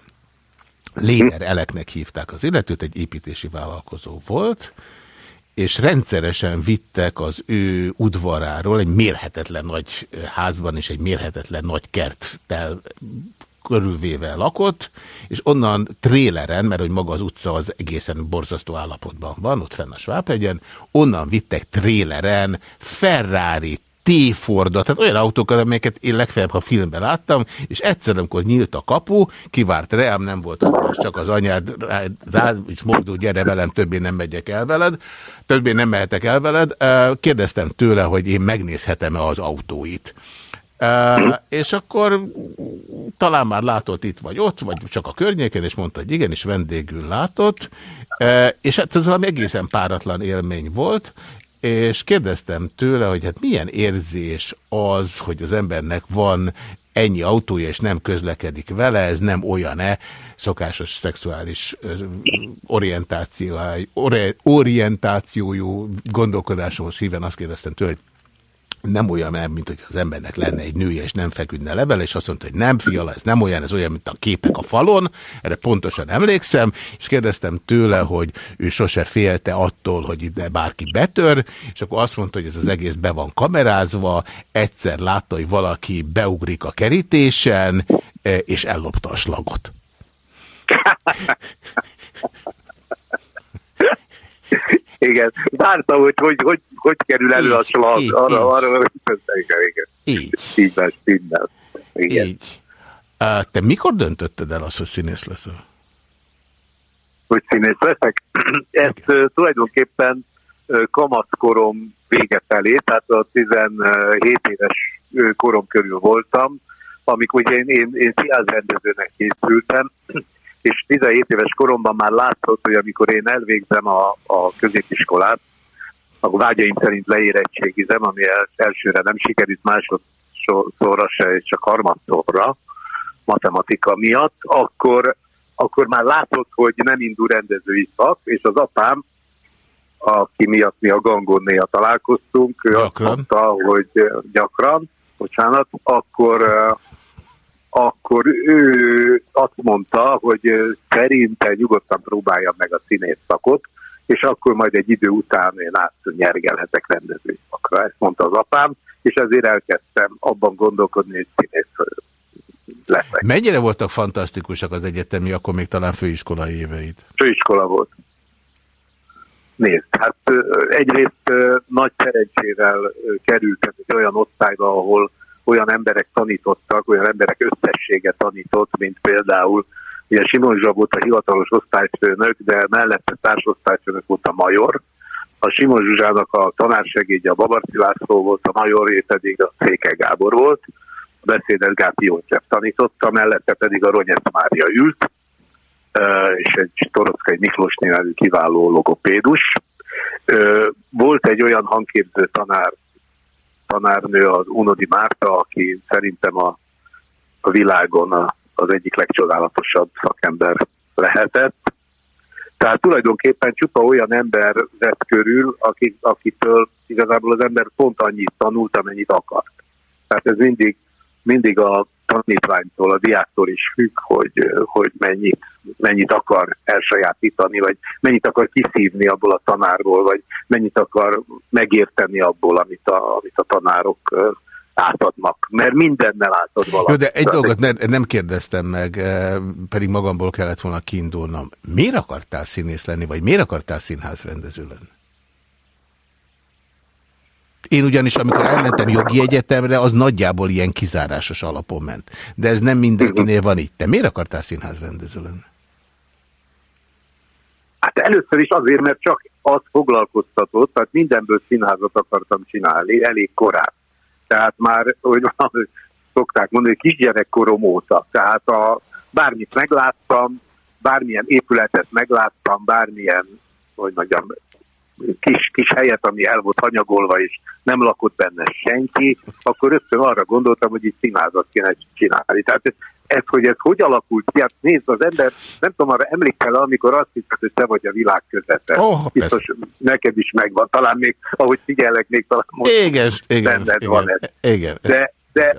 Léder Eleknek hívták az illetőt, egy építési vállalkozó volt, és rendszeresen vittek az ő udvaráról egy mérhetetlen nagy házban és egy mérhetetlen nagy kerttel körülvéve lakott, és onnan tréleren, mert hogy maga az utca az egészen borzasztó állapotban van, ott fenn a Svábhegyen, onnan vittek tréleren Ferrari, T-Fordot, tehát olyan autókat, amelyeket én legfeljebb, ha filmben láttam, és egyszer, amikor nyílt a kapu, kivárt reám, nem volt az, csak az anyád rá, rá és Mogdó, gyere velem, többé nem megyek el veled, többé nem mehetek el veled. Kérdeztem tőle, hogy én megnézhetem-e az autóit. És akkor talán már látott itt vagy ott, vagy csak a környéken, és mondta, hogy igen, és vendégül látott, és hát ez valami egészen páratlan élmény volt, és kérdeztem tőle, hogy hát milyen érzés az, hogy az embernek van ennyi autója, és nem közlekedik vele, ez nem olyan-e? Szokásos szexuális orientációjú gondolkodáshoz híven azt kérdeztem tőle, hogy nem olyan, mint hogy az embernek lenne egy nője, és nem feküdne level, és azt mondta, hogy nem, fiala, ez nem olyan, ez olyan, mint a képek a falon, erre pontosan emlékszem, és kérdeztem tőle, hogy ő sose félte attól, hogy ide bárki betör, és akkor azt mondta, hogy ez az egész be van kamerázva, egyszer látta, hogy valaki beugrik a kerítésen, e, és ellopta a slagot. Igen, vártam, hogy hogy, hogy, hogy kerül elő így, a slag. Így, arra, így. arra, arra, igen, igen. Így. Így lesz, így lesz. Igen. Így. Te mikor döntötted el azt, hogy színész leszel? Hogy színész leszek? Ezt uh, tulajdonképpen kamaszkorom vége felé, tehát a 17 éves korom körül voltam, amikor én, én, én színházrendezőnek készültem, és 17 éves koromban már látszott, hogy amikor én elvégzem a, a középiskolát, akkor vágyaim szerint leérettségizem, ami elsőre nem sikerült, másodszorra se, csak harmadszorra matematika miatt, akkor, akkor már látszott, hogy nem indul rendezői szak, és az apám, aki miatt mi a Gangon néha találkoztunk, ő gyakran. azt mondta, hogy gyakran, bocsánat, akkor akkor ő azt mondta, hogy szerinte nyugodtan próbálja meg a színész szakot, és akkor majd egy idő után én átnyergelhetek rendezői szakra. Ezt mondta az apám, és ezért elkezdtem abban gondolkodni, hogy színész leszek. Mennyire voltak fantasztikusak az egyetemi, akkor még talán főiskolai éveid? Főiskola volt. Nézd, hát egyrészt nagy szerencsével kerültem egy olyan osztályba, ahol olyan emberek tanítottak, olyan emberek összessége tanított, mint például ugye Simon Zsab volt a hivatalos osztályfőnök, de mellette társosztályfőnök volt a major. A Simon Zsuzsának a tanársegédje a Babarci László volt, a majoré pedig a Széke Gábor volt. A beszédet Gáti József tanította, mellette pedig a Ronyesz Mária ült, és egy Toroszkai Miklós nevű kiváló logopédus. Volt egy olyan hangképző tanár, tanárnő, az Unodi Márta, aki szerintem a, a világon a, az egyik legcsodálatosabb szakember lehetett. Tehát tulajdonképpen csupa olyan ember vett körül, akik, akitől igazából az ember pont annyit tanult, amennyit akart. Tehát ez mindig, mindig a tanítványtól, a diáktól is függ, hogy, hogy mennyit, mennyit akar elsajátítani, vagy mennyit akar kiszívni abból a tanárból, vagy mennyit akar megérteni abból, amit a, amit a tanárok átadnak, mert mindennel átad valamit. Jó, de egy dolgot ne, nem kérdeztem meg, pedig magamból kellett volna kiindulnom. Miért akartál színész lenni, vagy miért akartál színházrendező lenni? Én ugyanis, amikor elmentem jogi egyetemre, az nagyjából ilyen kizárásos alapon ment. De ez nem mindenkinél van itt. Te miért akartál színházrendező lenni? Hát először is azért, mert csak az foglalkoztatott, tehát mindenből színházat akartam csinálni elég korán. Tehát már, hogy szokták mondani, kisgyerekkorom óta. Tehát a, bármit megláttam, bármilyen épületet megláttam, bármilyen, hogy mondjam, kis, kis helyet, ami el volt hanyagolva, és nem lakott benne senki, akkor rögtön arra gondoltam, hogy itt színházat kéne csinálni. Tehát ez, hogy ez hogy alakult ki, hát nézd, az ember, nem tudom, arra emlékszel, amikor azt hiszed, hogy te vagy a világ közete. Oh, Biztos persze. neked is megvan, talán még, ahogy figyelek, még talán most igen, igen, igen, van ez. Igen, de, de,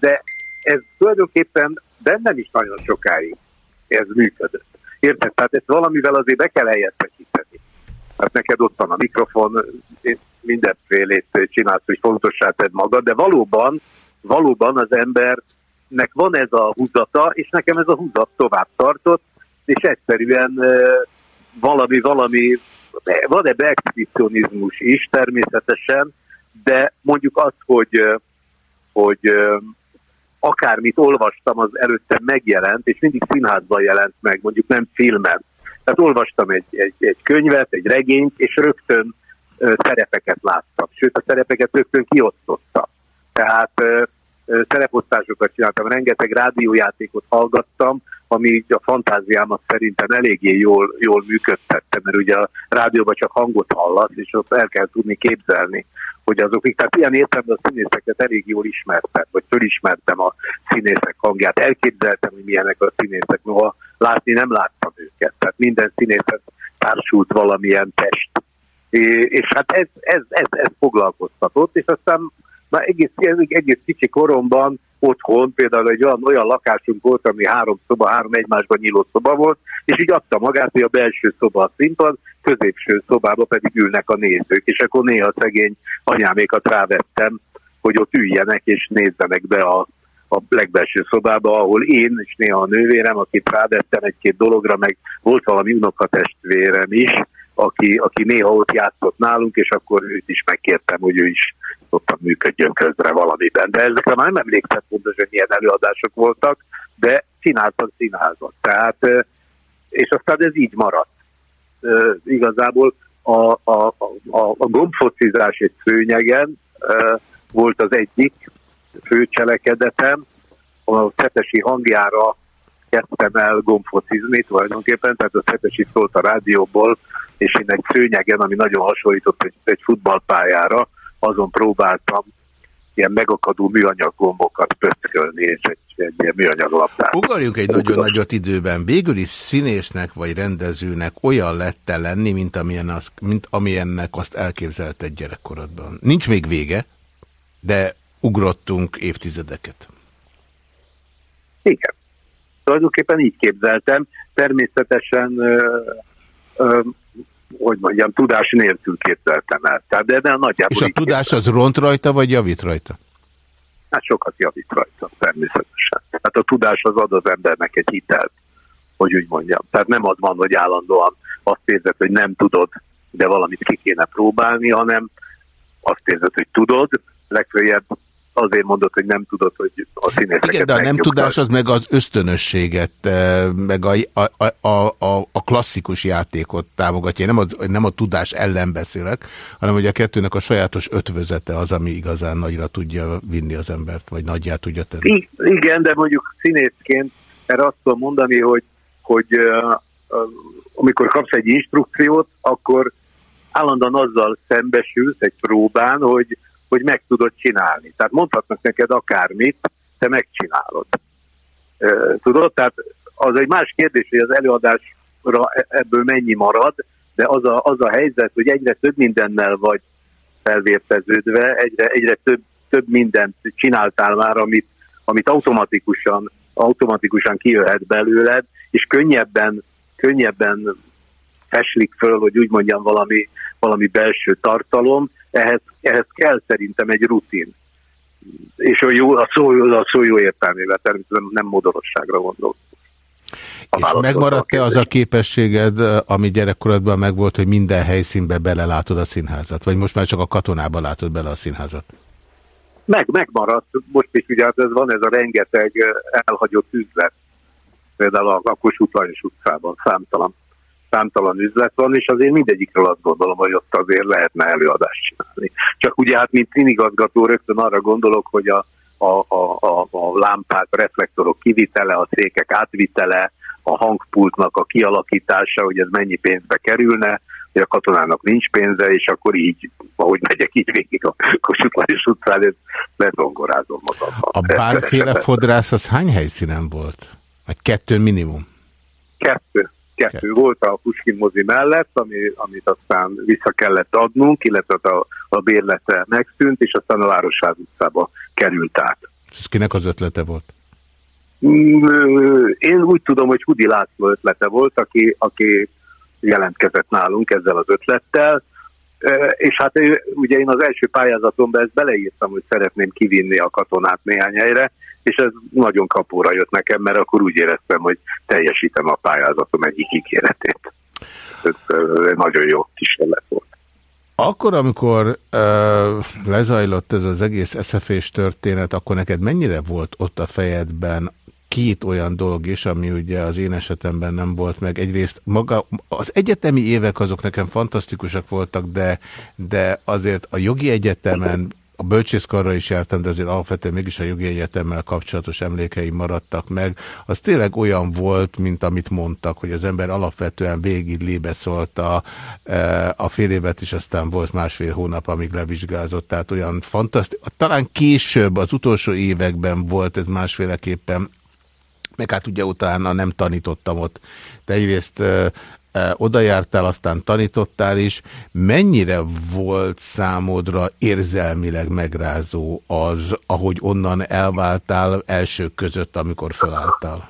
de ez tulajdonképpen bennem is nagyon sokáig ez működött. Érted? Tehát ezt valamivel azért be kell helyettesíteni hát neked ott van a mikrofon, mindenfélét csinálsz, hogy fontossá tedd magad, de valóban, valóban az embernek van ez a húzata, és nekem ez a húzat tovább tartott, és egyszerűen valami, valami, van ebbe exhibicionizmus is természetesen, de mondjuk az, hogy, hogy akármit olvastam, az előtte megjelent, és mindig színházban jelent meg, mondjuk nem filmen. Tehát olvastam egy, egy, egy könyvet, egy regényt, és rögtön szerepeket láttam. Sőt, a szerepeket rögtön kiosztottam. Tehát szereposztásokat csináltam, rengeteg rádiójátékot hallgattam, ami a fantáziámat szerintem eléggé jól, jól működtette, mert ugye a rádióban csak hangot hallasz, és ott el kell tudni képzelni, hogy azok, tehát ilyen értelemben a színészeket elég jól ismertem, vagy fölismertem a színészek hangját, elképzeltem, hogy milyenek a színészek, noha látni nem láttam őket, tehát minden színészet társult valamilyen test. És hát ez, ez, ez, ez foglalkoztatott, és aztán már egész, egész kicsi koromban otthon például egy olyan, olyan lakásunk volt, ami három szoba, három egymásban nyíló szoba volt, és így adta magát, hogy a belső szoba a színpad, középső szobába pedig ülnek a nézők, és akkor néha szegény anyámékat rávettem, hogy ott üljenek és nézzenek be a, a legbelső szobába, ahol én és néha a nővérem, akit rávettem egy-két dologra, meg volt valami unokatestvérem is, aki, aki néha ott játszott nálunk, és akkor őt is megkértem, hogy ő is ott működjön közre valamiben. De ezekre már nem emlékszem pontosan, hogy milyen előadások voltak, de csináltak színházat. Tehát, és aztán ez így maradt. Igazából a, a, a, a gombfocizás egy szőnyegen volt az egyik fő cselekedetem, a Szepesi hangjára kezdtem el gombfocizni tulajdonképpen, tehát a Szepesi szólt a rádióból, és én egy szőnyegen, ami nagyon hasonlított egy, egy futballpályára, azon próbáltam ilyen megakadó műanyag gombokat pöckölni, és egy, egy ilyen műanyag labdát. Ugorjunk egy nagyon nagyot időben. Végül is színésznek vagy rendezőnek olyan lett lenni, mint, amilyen az, mint amilyennek azt elképzelte gyerekkorodban. Nincs még vége, de ugrottunk évtizedeket. Igen. Tulajdonképpen így képzeltem. Természetesen ö, ö, hogy mondjam, tudás nélkül képzeltem el. Tehát, de, de nagyjából És a tudás az ront rajta, vagy javít rajta? Hát sokat javít rajta, természetesen. Hát a tudás az ad az embernek egy hitelt, hogy úgy mondjam. Tehát nem az van, hogy állandóan azt érzed, hogy nem tudod, de valamit ki kéne próbálni, hanem azt érzed, hogy tudod, legfeljebb azért mondod, hogy nem tudod, hogy a színészeket Igen, de a nem tudás az meg az ösztönösséget, eh, meg a, a, a, a, klasszikus játékot támogatja. Nem a, nem a tudás ellen beszélek, hanem hogy a kettőnek a sajátos ötvözete az, ami igazán nagyra tudja vinni az embert, vagy nagyját tudja tenni. Igen, de mondjuk színészként erre azt tudom mondani, hogy, hogy uh, uh, amikor kapsz egy instrukciót, akkor állandóan azzal szembesülsz egy próbán, hogy hogy meg tudod csinálni. Tehát mondhatnak neked akármit, te megcsinálod. Tudod? Tehát az egy más kérdés, hogy az előadás ebből mennyi marad, de az a, az a helyzet, hogy egyre több mindennel vagy felvérteződve, egyre, egyre több, több mindent csináltál már, amit, amit automatikusan, automatikusan kijöhet belőled, és könnyebben, könnyebben feslik föl, hogy úgy mondjam, valami, valami belső tartalom, ehhez, ehhez kell szerintem egy rutin. És a, jó, a, szó, a szó jó értelmével természetesen nem modorosságra gondolok. És megmaradt-e az a képességed, ami gyerekkorodban megvolt, hogy minden helyszínbe belelátod a színházat? Vagy most már csak a katonában látod bele a színházat? Meg, megmaradt. Most is ugye hát ez van ez a rengeteg elhagyott üzlet. Például a Kossuth Lajos utcában számtalan, számtalan üzlet van, és azért mindegyikről azt gondolom, hogy ott azért lehetne előadást csinálni. Csak ugye hát, mint színigazgató rögtön arra gondolok, hogy a, a, a, a, a lámpák, a reflektorok kivitele, a székek átvitele, a hangpultnak a kialakítása, hogy ez mennyi pénzbe kerülne, hogy a katonának nincs pénze, és akkor így, ahogy megyek így végig a Kossuth utcán, lezongorázom magam. A bárféle fodrász az hány helyszínen volt? Vagy kettő minimum? Kettő. Kettő volt a Puskin mozi mellett, ami, amit aztán vissza kellett adnunk, illetve a, a bérlete megszűnt, és aztán a Városház utcába került át. Ez kinek az ötlete volt? Mm, én úgy tudom, hogy Hudi László ötlete volt, aki, aki jelentkezett nálunk ezzel az ötlettel, és hát ugye én az első pályázatomban ezt beleírtam, hogy szeretném kivinni a katonát néhány helyre, és ez nagyon kapóra jött nekem, mert akkor úgy éreztem, hogy teljesítem a pályázatom egyik ígéretét. Ez nagyon jó kísérlet volt. Akkor, amikor uh, lezajlott ez az egész eszefés történet, akkor neked mennyire volt ott a fejedben két olyan dolog is, ami ugye az én esetemben nem volt meg. Egyrészt maga, az egyetemi évek azok nekem fantasztikusak voltak, de, de azért a jogi egyetemen a bölcsészkarra is jártam, de azért alapvetően mégis a jogi egyetemmel kapcsolatos emlékeim maradtak meg. Az tényleg olyan volt, mint amit mondtak, hogy az ember alapvetően végig lébeszolta e, a fél évet, és aztán volt másfél hónap, amíg levizsgázott. Tehát olyan fantasztikus. Talán később, az utolsó években volt ez másféleképpen meg hát ugye utána nem tanítottam ott. De egyrészt oda jártál, aztán tanítottál is. Mennyire volt számodra érzelmileg megrázó az, ahogy onnan elváltál elsők között, amikor felálltál?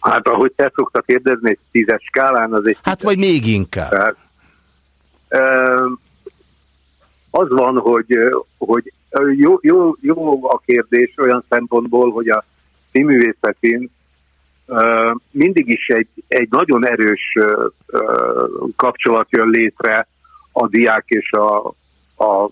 Hát ahogy te szoktak kérdezni, egy tízes skálán az egy... Hát vagy még inkább. Tehát, az van, hogy, hogy jó, jó, jó a kérdés olyan szempontból, hogy a színművészetén mindig is egy, egy nagyon erős kapcsolat jön létre a diák és a, a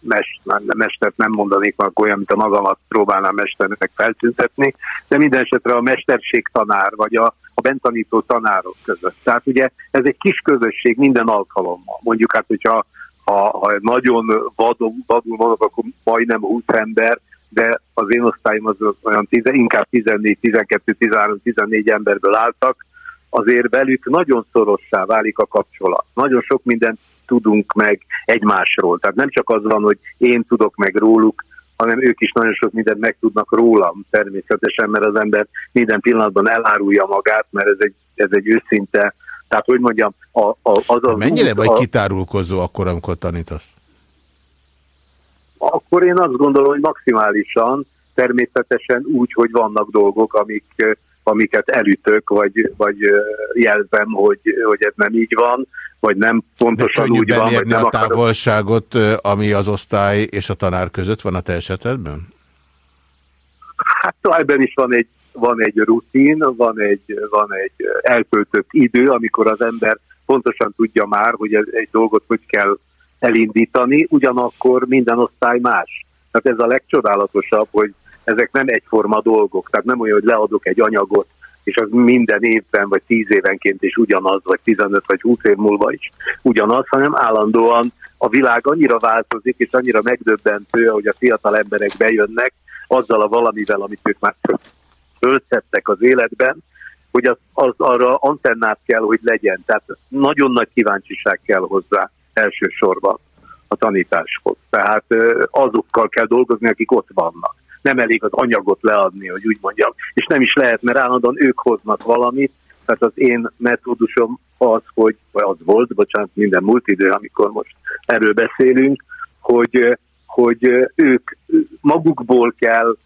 mester, mestert nem mondanék már olyan, mint a magamat próbálnám mesternek feltüntetni, de minden esetre a mesterség tanár, vagy a, a bentanító tanárok között. Tehát ugye ez egy kis közösség minden alkalommal. Mondjuk hát, hogyha ha, ha nagyon vadul, vadul mondok, akkor majdnem 20 ember, de az én osztályom az olyan tize, inkább 14, 12, 13, 14 emberből álltak, azért velük nagyon szorossá válik a kapcsolat. Nagyon sok mindent tudunk meg egymásról. Tehát nem csak az van, hogy én tudok meg róluk, hanem ők is nagyon sok mindent megtudnak rólam természetesen, mert az ember minden pillanatban elárulja magát, mert ez egy, ez egy őszinte, tehát hogy mondjam, a, a, az az... Mennyire út, vagy a... kitárulkozó akkor, amikor tanítasz? Akkor én azt gondolom, hogy maximálisan, természetesen úgy, hogy vannak dolgok, amik, amiket elütök, vagy, vagy jelzem, hogy, hogy ez nem így van, vagy nem pontosan úgy van, vagy nem a távolságot, ami az osztály és a tanár között van a te esetedben? Hát ebben is van egy, van egy rutin, van egy, van egy eltöltött idő, amikor az ember pontosan tudja már, hogy egy dolgot hogy kell elindítani, ugyanakkor minden osztály más. Tehát ez a legcsodálatosabb, hogy ezek nem egyforma dolgok, tehát nem olyan, hogy leadok egy anyagot, és az minden évben, vagy tíz évenként is ugyanaz, vagy 15 vagy 20 év múlva is ugyanaz, hanem állandóan a világ annyira változik, és annyira megdöbbentő, hogy a fiatal emberek bejönnek azzal a valamivel, amit ők már fölszettek az életben, hogy az, az arra antennát kell, hogy legyen. Tehát nagyon nagy kíváncsiság kell hozzá elsősorban a tanításhoz. Tehát azokkal kell dolgozni, akik ott vannak. nem elég az anyagot leadni, hogy úgy mondjam. És nem is lehet, mert állandóan ők hoznak valamit, tehát az én metódusom az, hogy, vagy az volt, bocsánat, minden múlt idő, amikor most erről beszélünk, hogy, hogy ők magukból kell,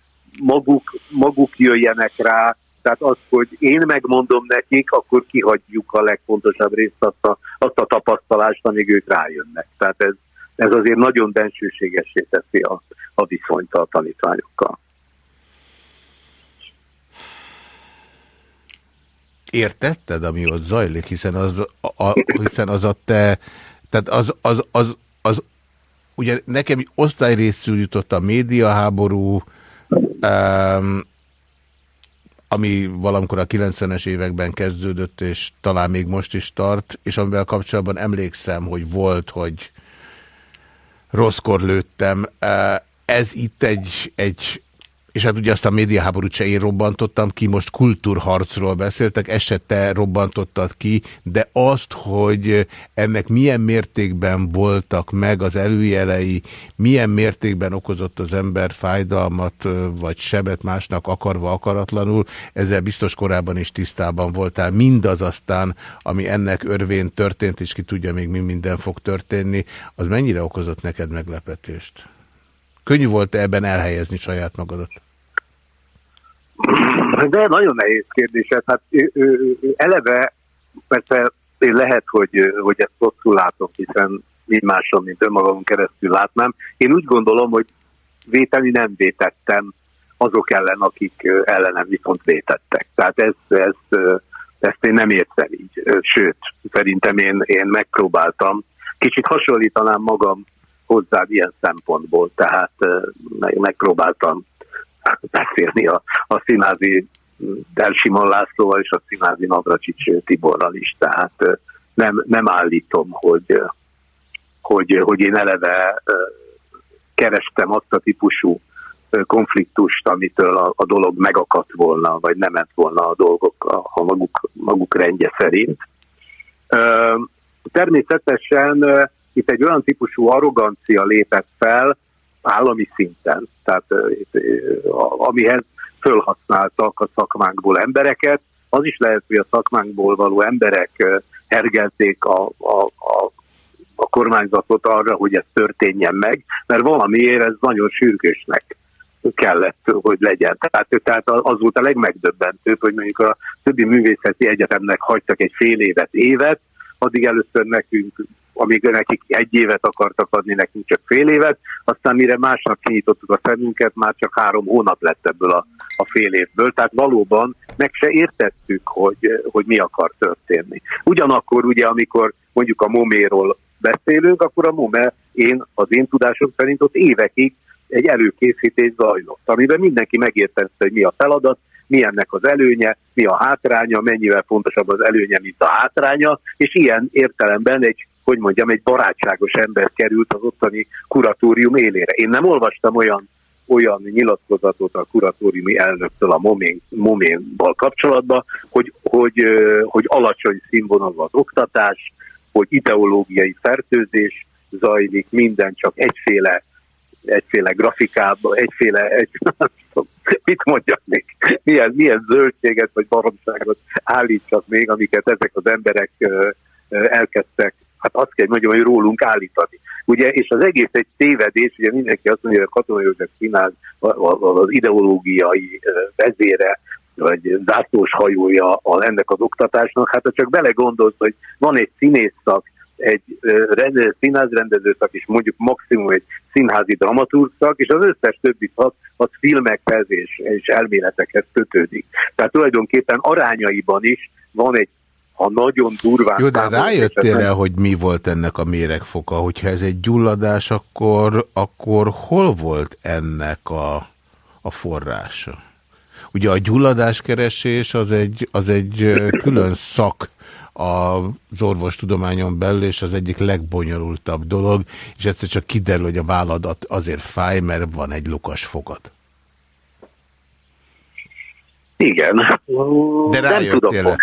maguk, maguk jöjjenek rá, tehát az, hogy én megmondom nekik, akkor kihagyjuk a legfontosabb részt, azt a, azt a tapasztalást, amíg ők rájönnek. Tehát ez, ez azért nagyon bensőségessé teszi a, a viszonyt a tanítványokkal. Értetted, ami ott zajlik, hiszen az a, a, hiszen az a te, tehát az, az, az, az ugye nekem osztályrészül jutott a médiaháború, um, ami valamikor a 90-es években kezdődött, és talán még most is tart, és amivel kapcsolatban emlékszem, hogy volt, hogy rosszkor lőttem. Ez itt egy, egy és hát ugye azt a médiaháborút se én robbantottam ki, most kultúrharcról beszéltek, ezt se te robbantottad ki, de azt, hogy ennek milyen mértékben voltak meg az előjelei, milyen mértékben okozott az ember fájdalmat, vagy sebet másnak akarva akaratlanul, ezzel biztos korábban is tisztában voltál. Mindaz aztán, ami ennek örvén történt, és ki tudja még mi minden fog történni, az mennyire okozott neked meglepetést? Könnyű volt -e ebben elhelyezni saját magadat? De nagyon nehéz kérdés. Hát eleve persze én lehet, hogy, hogy ezt rosszul látom, hiszen így máson, mint önmagam keresztül látnám. Én úgy gondolom, hogy véteni nem vétettem azok ellen, akik ellenem viszont vétettek. Tehát ez, ez, ezt én nem értem így. Sőt, szerintem én, én megpróbáltam. Kicsit hasonlítanám magam hozzá ilyen szempontból, tehát megpróbáltam beszélni a, a színázi Del Simon Lászlóval és a színázi Navracsics Tiborral is, tehát nem, nem állítom, hogy, hogy, hogy én eleve kerestem azt a típusú konfliktust, amitől a, a dolog megakadt volna, vagy nem ment volna a dolgok a, a maguk, maguk rendje szerint. Természetesen itt egy olyan típusú arrogancia lépett fel állami szinten, tehát amihez fölhasználtak a szakmánkból embereket, az is lehet, hogy a szakmánkból való emberek hergelték a, a, a, a kormányzatot arra, hogy ez történjen meg, mert valamiért ez nagyon sürgősnek kellett, hogy legyen. Tehát, tehát az volt a legmegdöbbentőbb, hogy mondjuk a többi művészeti egyetemnek hagytak egy fél évet, évet, addig először nekünk amíg nekik egy évet akartak adni, nekünk csak fél évet, aztán mire másnak kinyitottuk a szemünket, már csak három hónap lett ebből a, a fél évből, tehát valóban meg se értettük, hogy, hogy mi akar történni. Ugyanakkor ugye, amikor mondjuk a moméról beszélünk, akkor a MOME, én, az én tudásom szerint ott évekig egy előkészítés zajlott, amiben mindenki megértette, hogy mi a feladat, mi ennek az előnye, mi a hátránya, mennyivel fontosabb az előnye, mint a hátránya, és ilyen értelemben egy hogy mondjam, egy barátságos ember került az ottani kuratórium élére. Én nem olvastam olyan olyan nyilatkozatot a kuratóriumi elnöktől a momén, moménval kapcsolatban, hogy, hogy, hogy alacsony színvonalú az oktatás, hogy ideológiai fertőzés zajlik, minden csak egyféle egyféle grafikában, egyféle, egy, mit mondjak még, milyen, milyen zöldséget vagy baromságot állítsak még, amiket ezek az emberek elkezdtek hát azt kell mondjam, hogy rólunk állítani. Ugye, és az egész egy tévedés, ugye mindenki azt mondja, hogy a Katonai József Színház az ideológiai vezére, vagy zászlós hajója ennek az oktatásnak, hát ha csak belegondolsz, hogy van egy színészszak, egy rendező, színházrendező szak, és mondjuk maximum egy színházi dramaturg szak, és az összes többi szak az filmekhez és, és elméletekhez kötődik. Tehát tulajdonképpen arányaiban is van egy ha nagyon durván... Jó, de rájöttél -e, hogy mi volt ennek a méregfoka? Hogyha ez egy gyulladás, akkor, akkor hol volt ennek a, a forrása? Ugye a gyulladáskeresés az egy, az egy külön szak az orvostudományon belül, és az egyik legbonyolultabb dolog, és egyszer csak kiderül, hogy a válladat azért fáj, mert van egy lukas fogad. Igen. De rájöttél -e?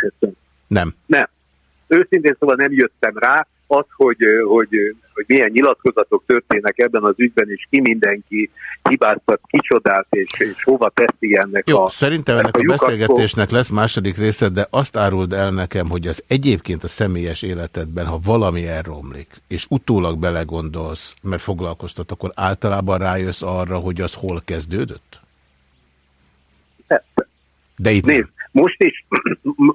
Nem. Nem. Őszintén szóval nem jöttem rá, az, hogy, hogy, hogy milyen nyilatkozatok történnek ebben az ügyben, és ki mindenki hibáztat kicsodát, és, és hova teszi ennek Jó, a... szerintem ennek a, a beszélgetésnek lesz második része, de azt áruld el nekem, hogy az egyébként a személyes életedben, ha valami elromlik, és utólag belegondolsz, mert foglalkoztat, akkor általában rájössz arra, hogy az hol kezdődött? Persze. De itt Nézd, nem. most is,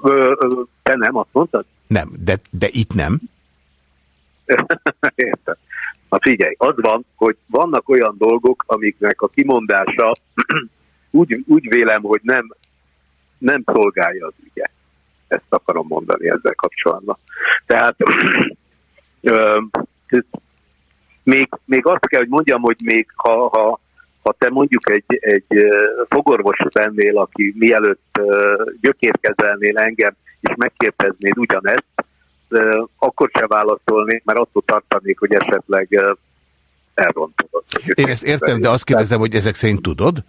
te nem, azt mondtad? Nem, de, de itt nem. Érted. Na figyelj, az van, hogy vannak olyan dolgok, amiknek a kimondása úgy, úgy vélem, hogy nem, nem szolgálja az ügyet. Ezt akarom mondani ezzel kapcsolatban. Tehát még, még azt kell, hogy mondjam, hogy még ha, ha, ha te mondjuk egy, egy fogorvos lennél, aki mielőtt gyökérkezelnél engem, és megkérdeznéd ugyanezt, akkor se válaszolnék, mert attól tartanék, hogy esetleg elrontodott. Én ezt értem, de azt kérdezem, hogy ezek szerint tudod?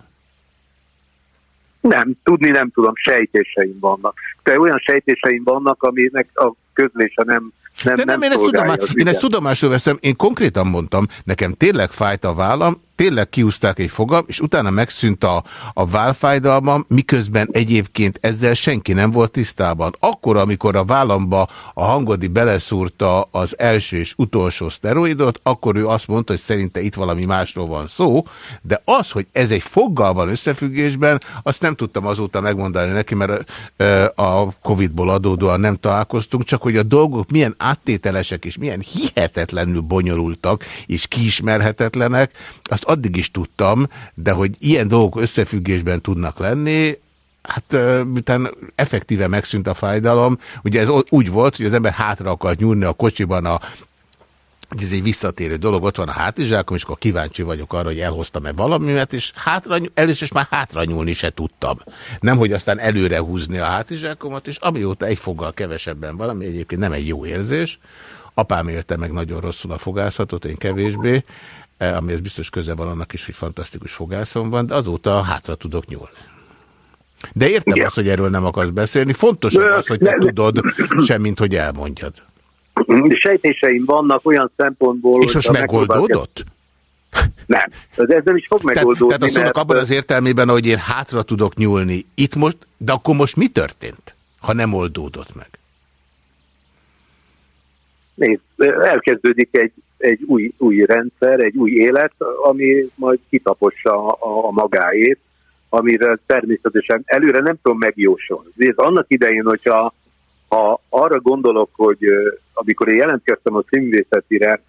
Nem, tudni nem tudom, sejtéseim vannak. De olyan sejtéseim vannak, aminek a közlése nem, nem, De nem, nem én, ezt tudomá... én ezt tudomásul veszem, én konkrétan mondtam, nekem tényleg fájt a vállam, tényleg kiúzták egy fogam, és utána megszűnt a, a válfájdalmam, miközben egyébként ezzel senki nem volt tisztában. Akkor, amikor a vállamba a hangodi beleszúrta az első és utolsó szteroidot, akkor ő azt mondta, hogy szerinte itt valami másról van szó, de az, hogy ez egy foggal van összefüggésben, azt nem tudtam azóta megmondani neki, mert a Covid-ból adódóan nem találkoztunk, csak hogy a dolgok milyen áttételesek és milyen hihetetlenül bonyolultak és kiismerhetetlenek, azt addig is tudtam, de hogy ilyen dolgok összefüggésben tudnak lenni, Hát miután effektíve megszűnt a fájdalom, ugye ez úgy volt, hogy az ember hátra akart nyúlni a kocsiban a ez egy visszatérő dolog, ott van a hátizsákom, és akkor kíváncsi vagyok arra, hogy elhoztam-e valamimet, és hátra, először is már hátra nyúlni se tudtam. Nem, hogy aztán előre húzni a hátizsákomat, és amióta egy foggal kevesebben valami, egyébként nem egy jó érzés. Apám érte meg nagyon rosszul a fogászatot, én kevésbé, E, ami ez biztos köze van annak is, hogy fantasztikus fogászom van, de azóta hátra tudok nyúlni. De értem Igen. azt, hogy erről nem akarsz beszélni. Fontos az, hogy te ne, tudod, semmint, hogy elmondjad. Sejtéseim vannak olyan szempontból... És most megoldódott? Nem, ez nem is fog megoldódni. Tehát, tehát azt abban az értelmében, hogy én hátra tudok nyúlni. Itt most, de akkor most mi történt, ha nem oldódott meg? Nézd, elkezdődik egy egy új, új rendszer, egy új élet, ami majd kitapossa a, a magáét, amire természetesen előre nem tudom megjósolni. Ez annak idején, hogyha ha arra gondolok, hogy amikor én jelentkeztem a színvészetire,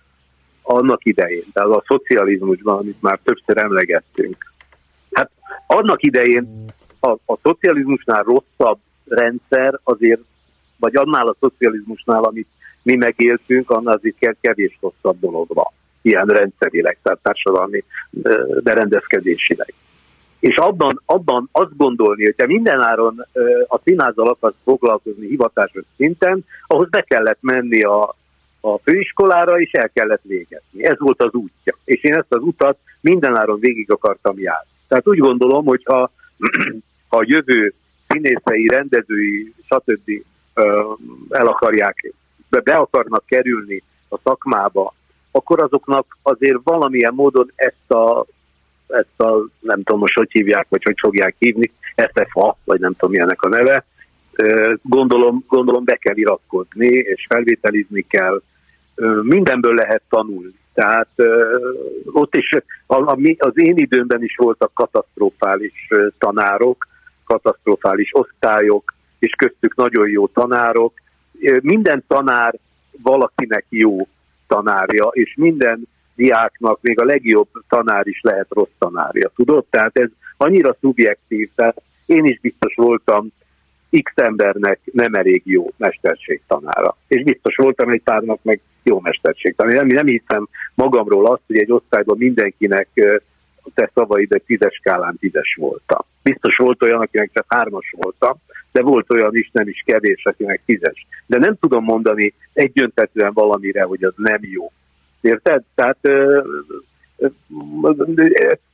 annak idején, tehát a szocializmusban, amit már többször emlegettünk. Hát annak idején a, a szocializmusnál rosszabb rendszer azért, vagy annál a szocializmusnál, amit mi megéltünk, annál azért kevés rosszabb dolog van. Ilyen rendszerileg, tehát társadalmi berendezkedésileg. És abban, abban azt gondolni, hogy te mindenáron a színházzal akarsz foglalkozni hivatásos szinten, ahhoz be kellett menni a, a főiskolára, és el kellett végezni. Ez volt az útja. És én ezt az utat mindenáron végig akartam járni. Tehát úgy gondolom, hogy ha, ha a jövő színészei, rendezői, stb. el akarják be, be akarnak kerülni a szakmába, akkor azoknak azért valamilyen módon ezt a, ezt a nem tudom most hogy hívják, vagy hogy fogják hívni, SFA, vagy nem tudom milyenek a neve, gondolom, gondolom be kell iratkozni, és felvételizni kell. Mindenből lehet tanulni. Tehát ott is, az én időmben is voltak katasztrofális tanárok, katasztrofális osztályok, és köztük nagyon jó tanárok, minden tanár valakinek jó tanárja, és minden diáknak még a legjobb tanár is lehet rossz tanárja, tudod? Tehát ez annyira szubjektív, tehát én is biztos voltam X embernek nem elég jó mesterségtanára. És biztos voltam egy párnak meg jó mesterségtanára. Nem, nem hiszem magamról azt, hogy egy osztályban mindenkinek te szavaid egy tízes skálán tízes voltam. Biztos volt olyan, akinek csak hármas voltam, de volt olyan is, nem is kevés, akinek tízes. De nem tudom mondani egyöntetően valamire, hogy az nem jó. Érted? Tehát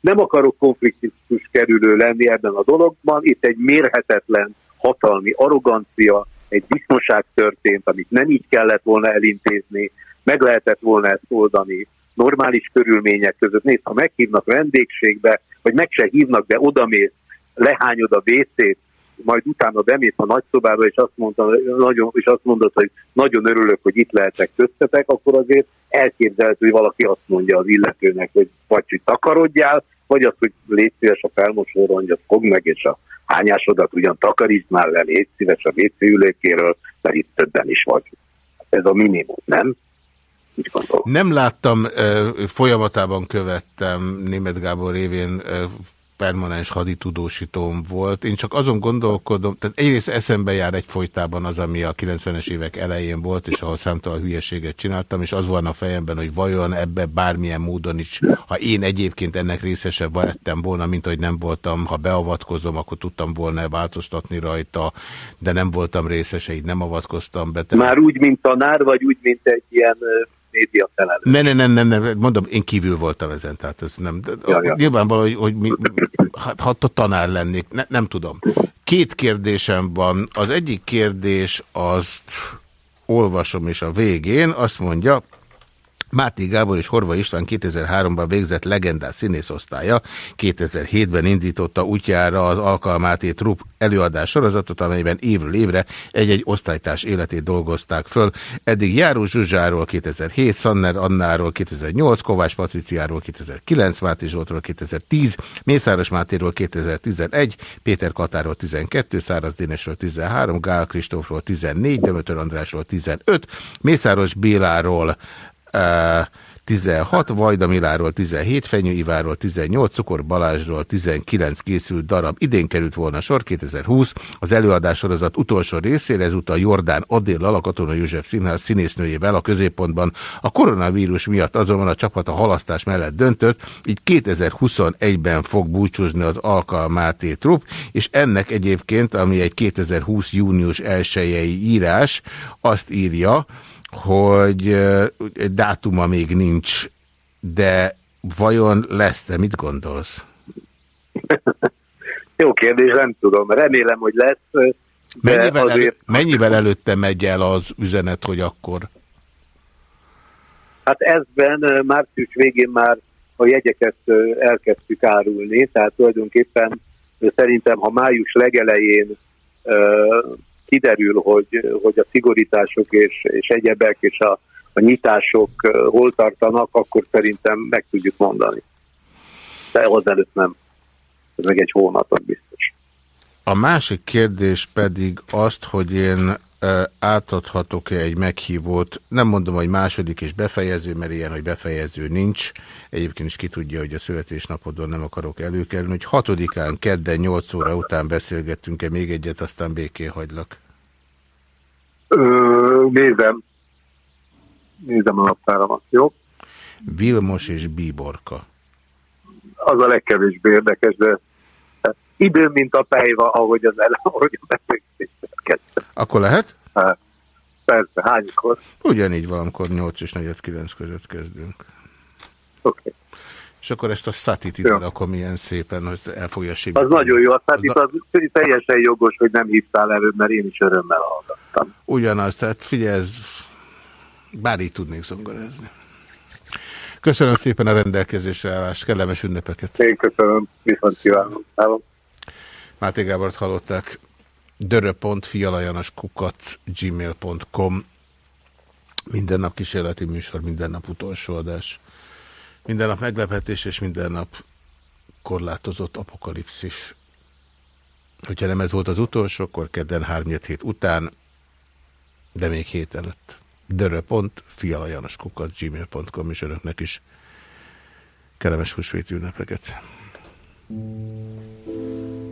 nem akarok konfliktus kerülő lenni ebben a dologban. Itt egy mérhetetlen hatalmi arrogancia, egy biztonság történt, amit nem így kellett volna elintézni. meg lehetett volna ezt oldani normális körülmények között. Nézd, ha meghívnak vendégségbe, vagy meg se hívnak, de odamész, lehányod a WC-t, majd utána bemész a nagyszobába, és azt, mondta, nagyon, és azt mondod, hogy nagyon örülök, hogy itt lehetek köztetek, akkor azért elképzelhető, hogy valaki azt mondja az illetőnek, hogy vagy hogy takarodjál, vagy azt, hogy légy szíves a felmosó rongyot, fogd meg, és a hányásodat ugyan takarítsd már le, légy szíves a WC ülőkéről, mert itt többen is vagy. Ez a minimum, nem? Nem láttam, folyamatában követtem német Gábor révén permanens haditudósítóm volt. Én csak azon gondolkodom, tehát egyrészt eszembe jár egyfolytában az, ami a 90-es évek elején volt, és ahol számtalan hülyeséget csináltam, és az van a fejemben, hogy vajon ebbe bármilyen módon is, ha én egyébként ennek részesebb lettem volna, mint hogy nem voltam, ha beavatkozom, akkor tudtam volna változtatni rajta, de nem voltam részese, így nem avatkoztam be. Már úgy, mint tanár, vagy úgy, mint egy ilyen média felelős. Ne, ne, ne, ne, ne, mondom, én kívül voltam ezen, tehát ez nem... Ja, ja. Nyilvánvaló, hogy, hogy mi, hát, ha tanár lennék, ne, nem tudom. Két kérdésem van. Az egyik kérdés azt olvasom, és a végén azt mondja, Máté Gábor és Horva István 2003-ban végzett legendás színészosztálya 2007-ben indította útjára az Alkalmáté Trupp előadás sorozatot, amelyben évről évre egy-egy osztálytárs életét dolgozták föl. Eddig Járó Zsuzsáról 2007, Szanner Annáról 2008, Kovács Patriciáról 2009, Máté Zsoltról 2010, Mészáros Mátéról 2011, Péter Katáról 12, Száraz Dénesről 13, Gál Kristófról 14, Dömötör Andrásról 15, Mészáros Béláról 16, Vajda Miláról 17, Fenyő Iváról 18, Cukor Balázsról 19 készült darab. Idén került volna sor 2020 az előadás sorozat utolsó részére, ezúttal Jordán Adél a József Színház színésznőjével a középpontban. A koronavírus miatt azonban a csapat a halasztás mellett döntött, így 2021-ben fog búcsúzni az Alkalmáté trup, és ennek egyébként, ami egy 2020 június 1 írás, azt írja, hogy egy dátuma még nincs, de vajon lesz-e? Mit gondolsz? Jó kérdés, nem tudom. Remélem, hogy lesz. Mennyivel, azért... elő, mennyivel előtte megy el az üzenet, hogy akkor? Hát ezben március végén már a jegyeket elkezdtük árulni, tehát tulajdonképpen szerintem, ha május legelején kiderül, hogy, hogy a szigorítások és, és egyebek és a, a nyitások hol tartanak, akkor szerintem meg tudjuk mondani. De előtt nem. Ez meg egy hónapot biztos. A másik kérdés pedig azt, hogy én átadhatok-e egy meghívót, nem mondom, hogy második és befejező, mert ilyen, hogy befejező nincs. Egyébként is ki tudja, hogy a születésnapodon nem akarok előkerülni, hogy hatodikán, kedden, 8 óra után beszélgettünk-e még egyet, aztán béké hagylak. Ö, nézem. Nézem a naptáramat, jó? Vilmos és Bíborka. Az a legkevésbé érdekes, de idő, mint a pejva, ahogy az ele, ahogy a beszélgetésben Akkor lehet? Hát, persze, hánykor? Ugyanígy valamikor 8 és 49 között kezdünk. Oké. Okay. És akkor ezt a szatit ide rakom ilyen szépen, hogy el fogja simítani. Az nagyon jó, a szatit az, az teljesen jogos, hogy nem hívtál előbb, mert én is örömmel hallgattam. Ugyanaz, tehát figyelj, ez, bár így tudnék zongorázni. Köszönöm szépen a rendelkezésre állást, kellemes ünnepeket. Én köszönöm, viszont kívánom. Máté Gábort hallották, dörö.fialajanaskukac gmail.com Minden nap kísérleti műsor, minden nap utolsó adás. Minden nap meglepetés, és minden nap korlátozott apokalipszis. Hogyha nem ez volt az utolsó, akkor kedden 3 hét után, de még hét előtt. dörö.fialajanoskukat gmail.com és önöknek is kellemes húsvét ünnepeket. Thank you.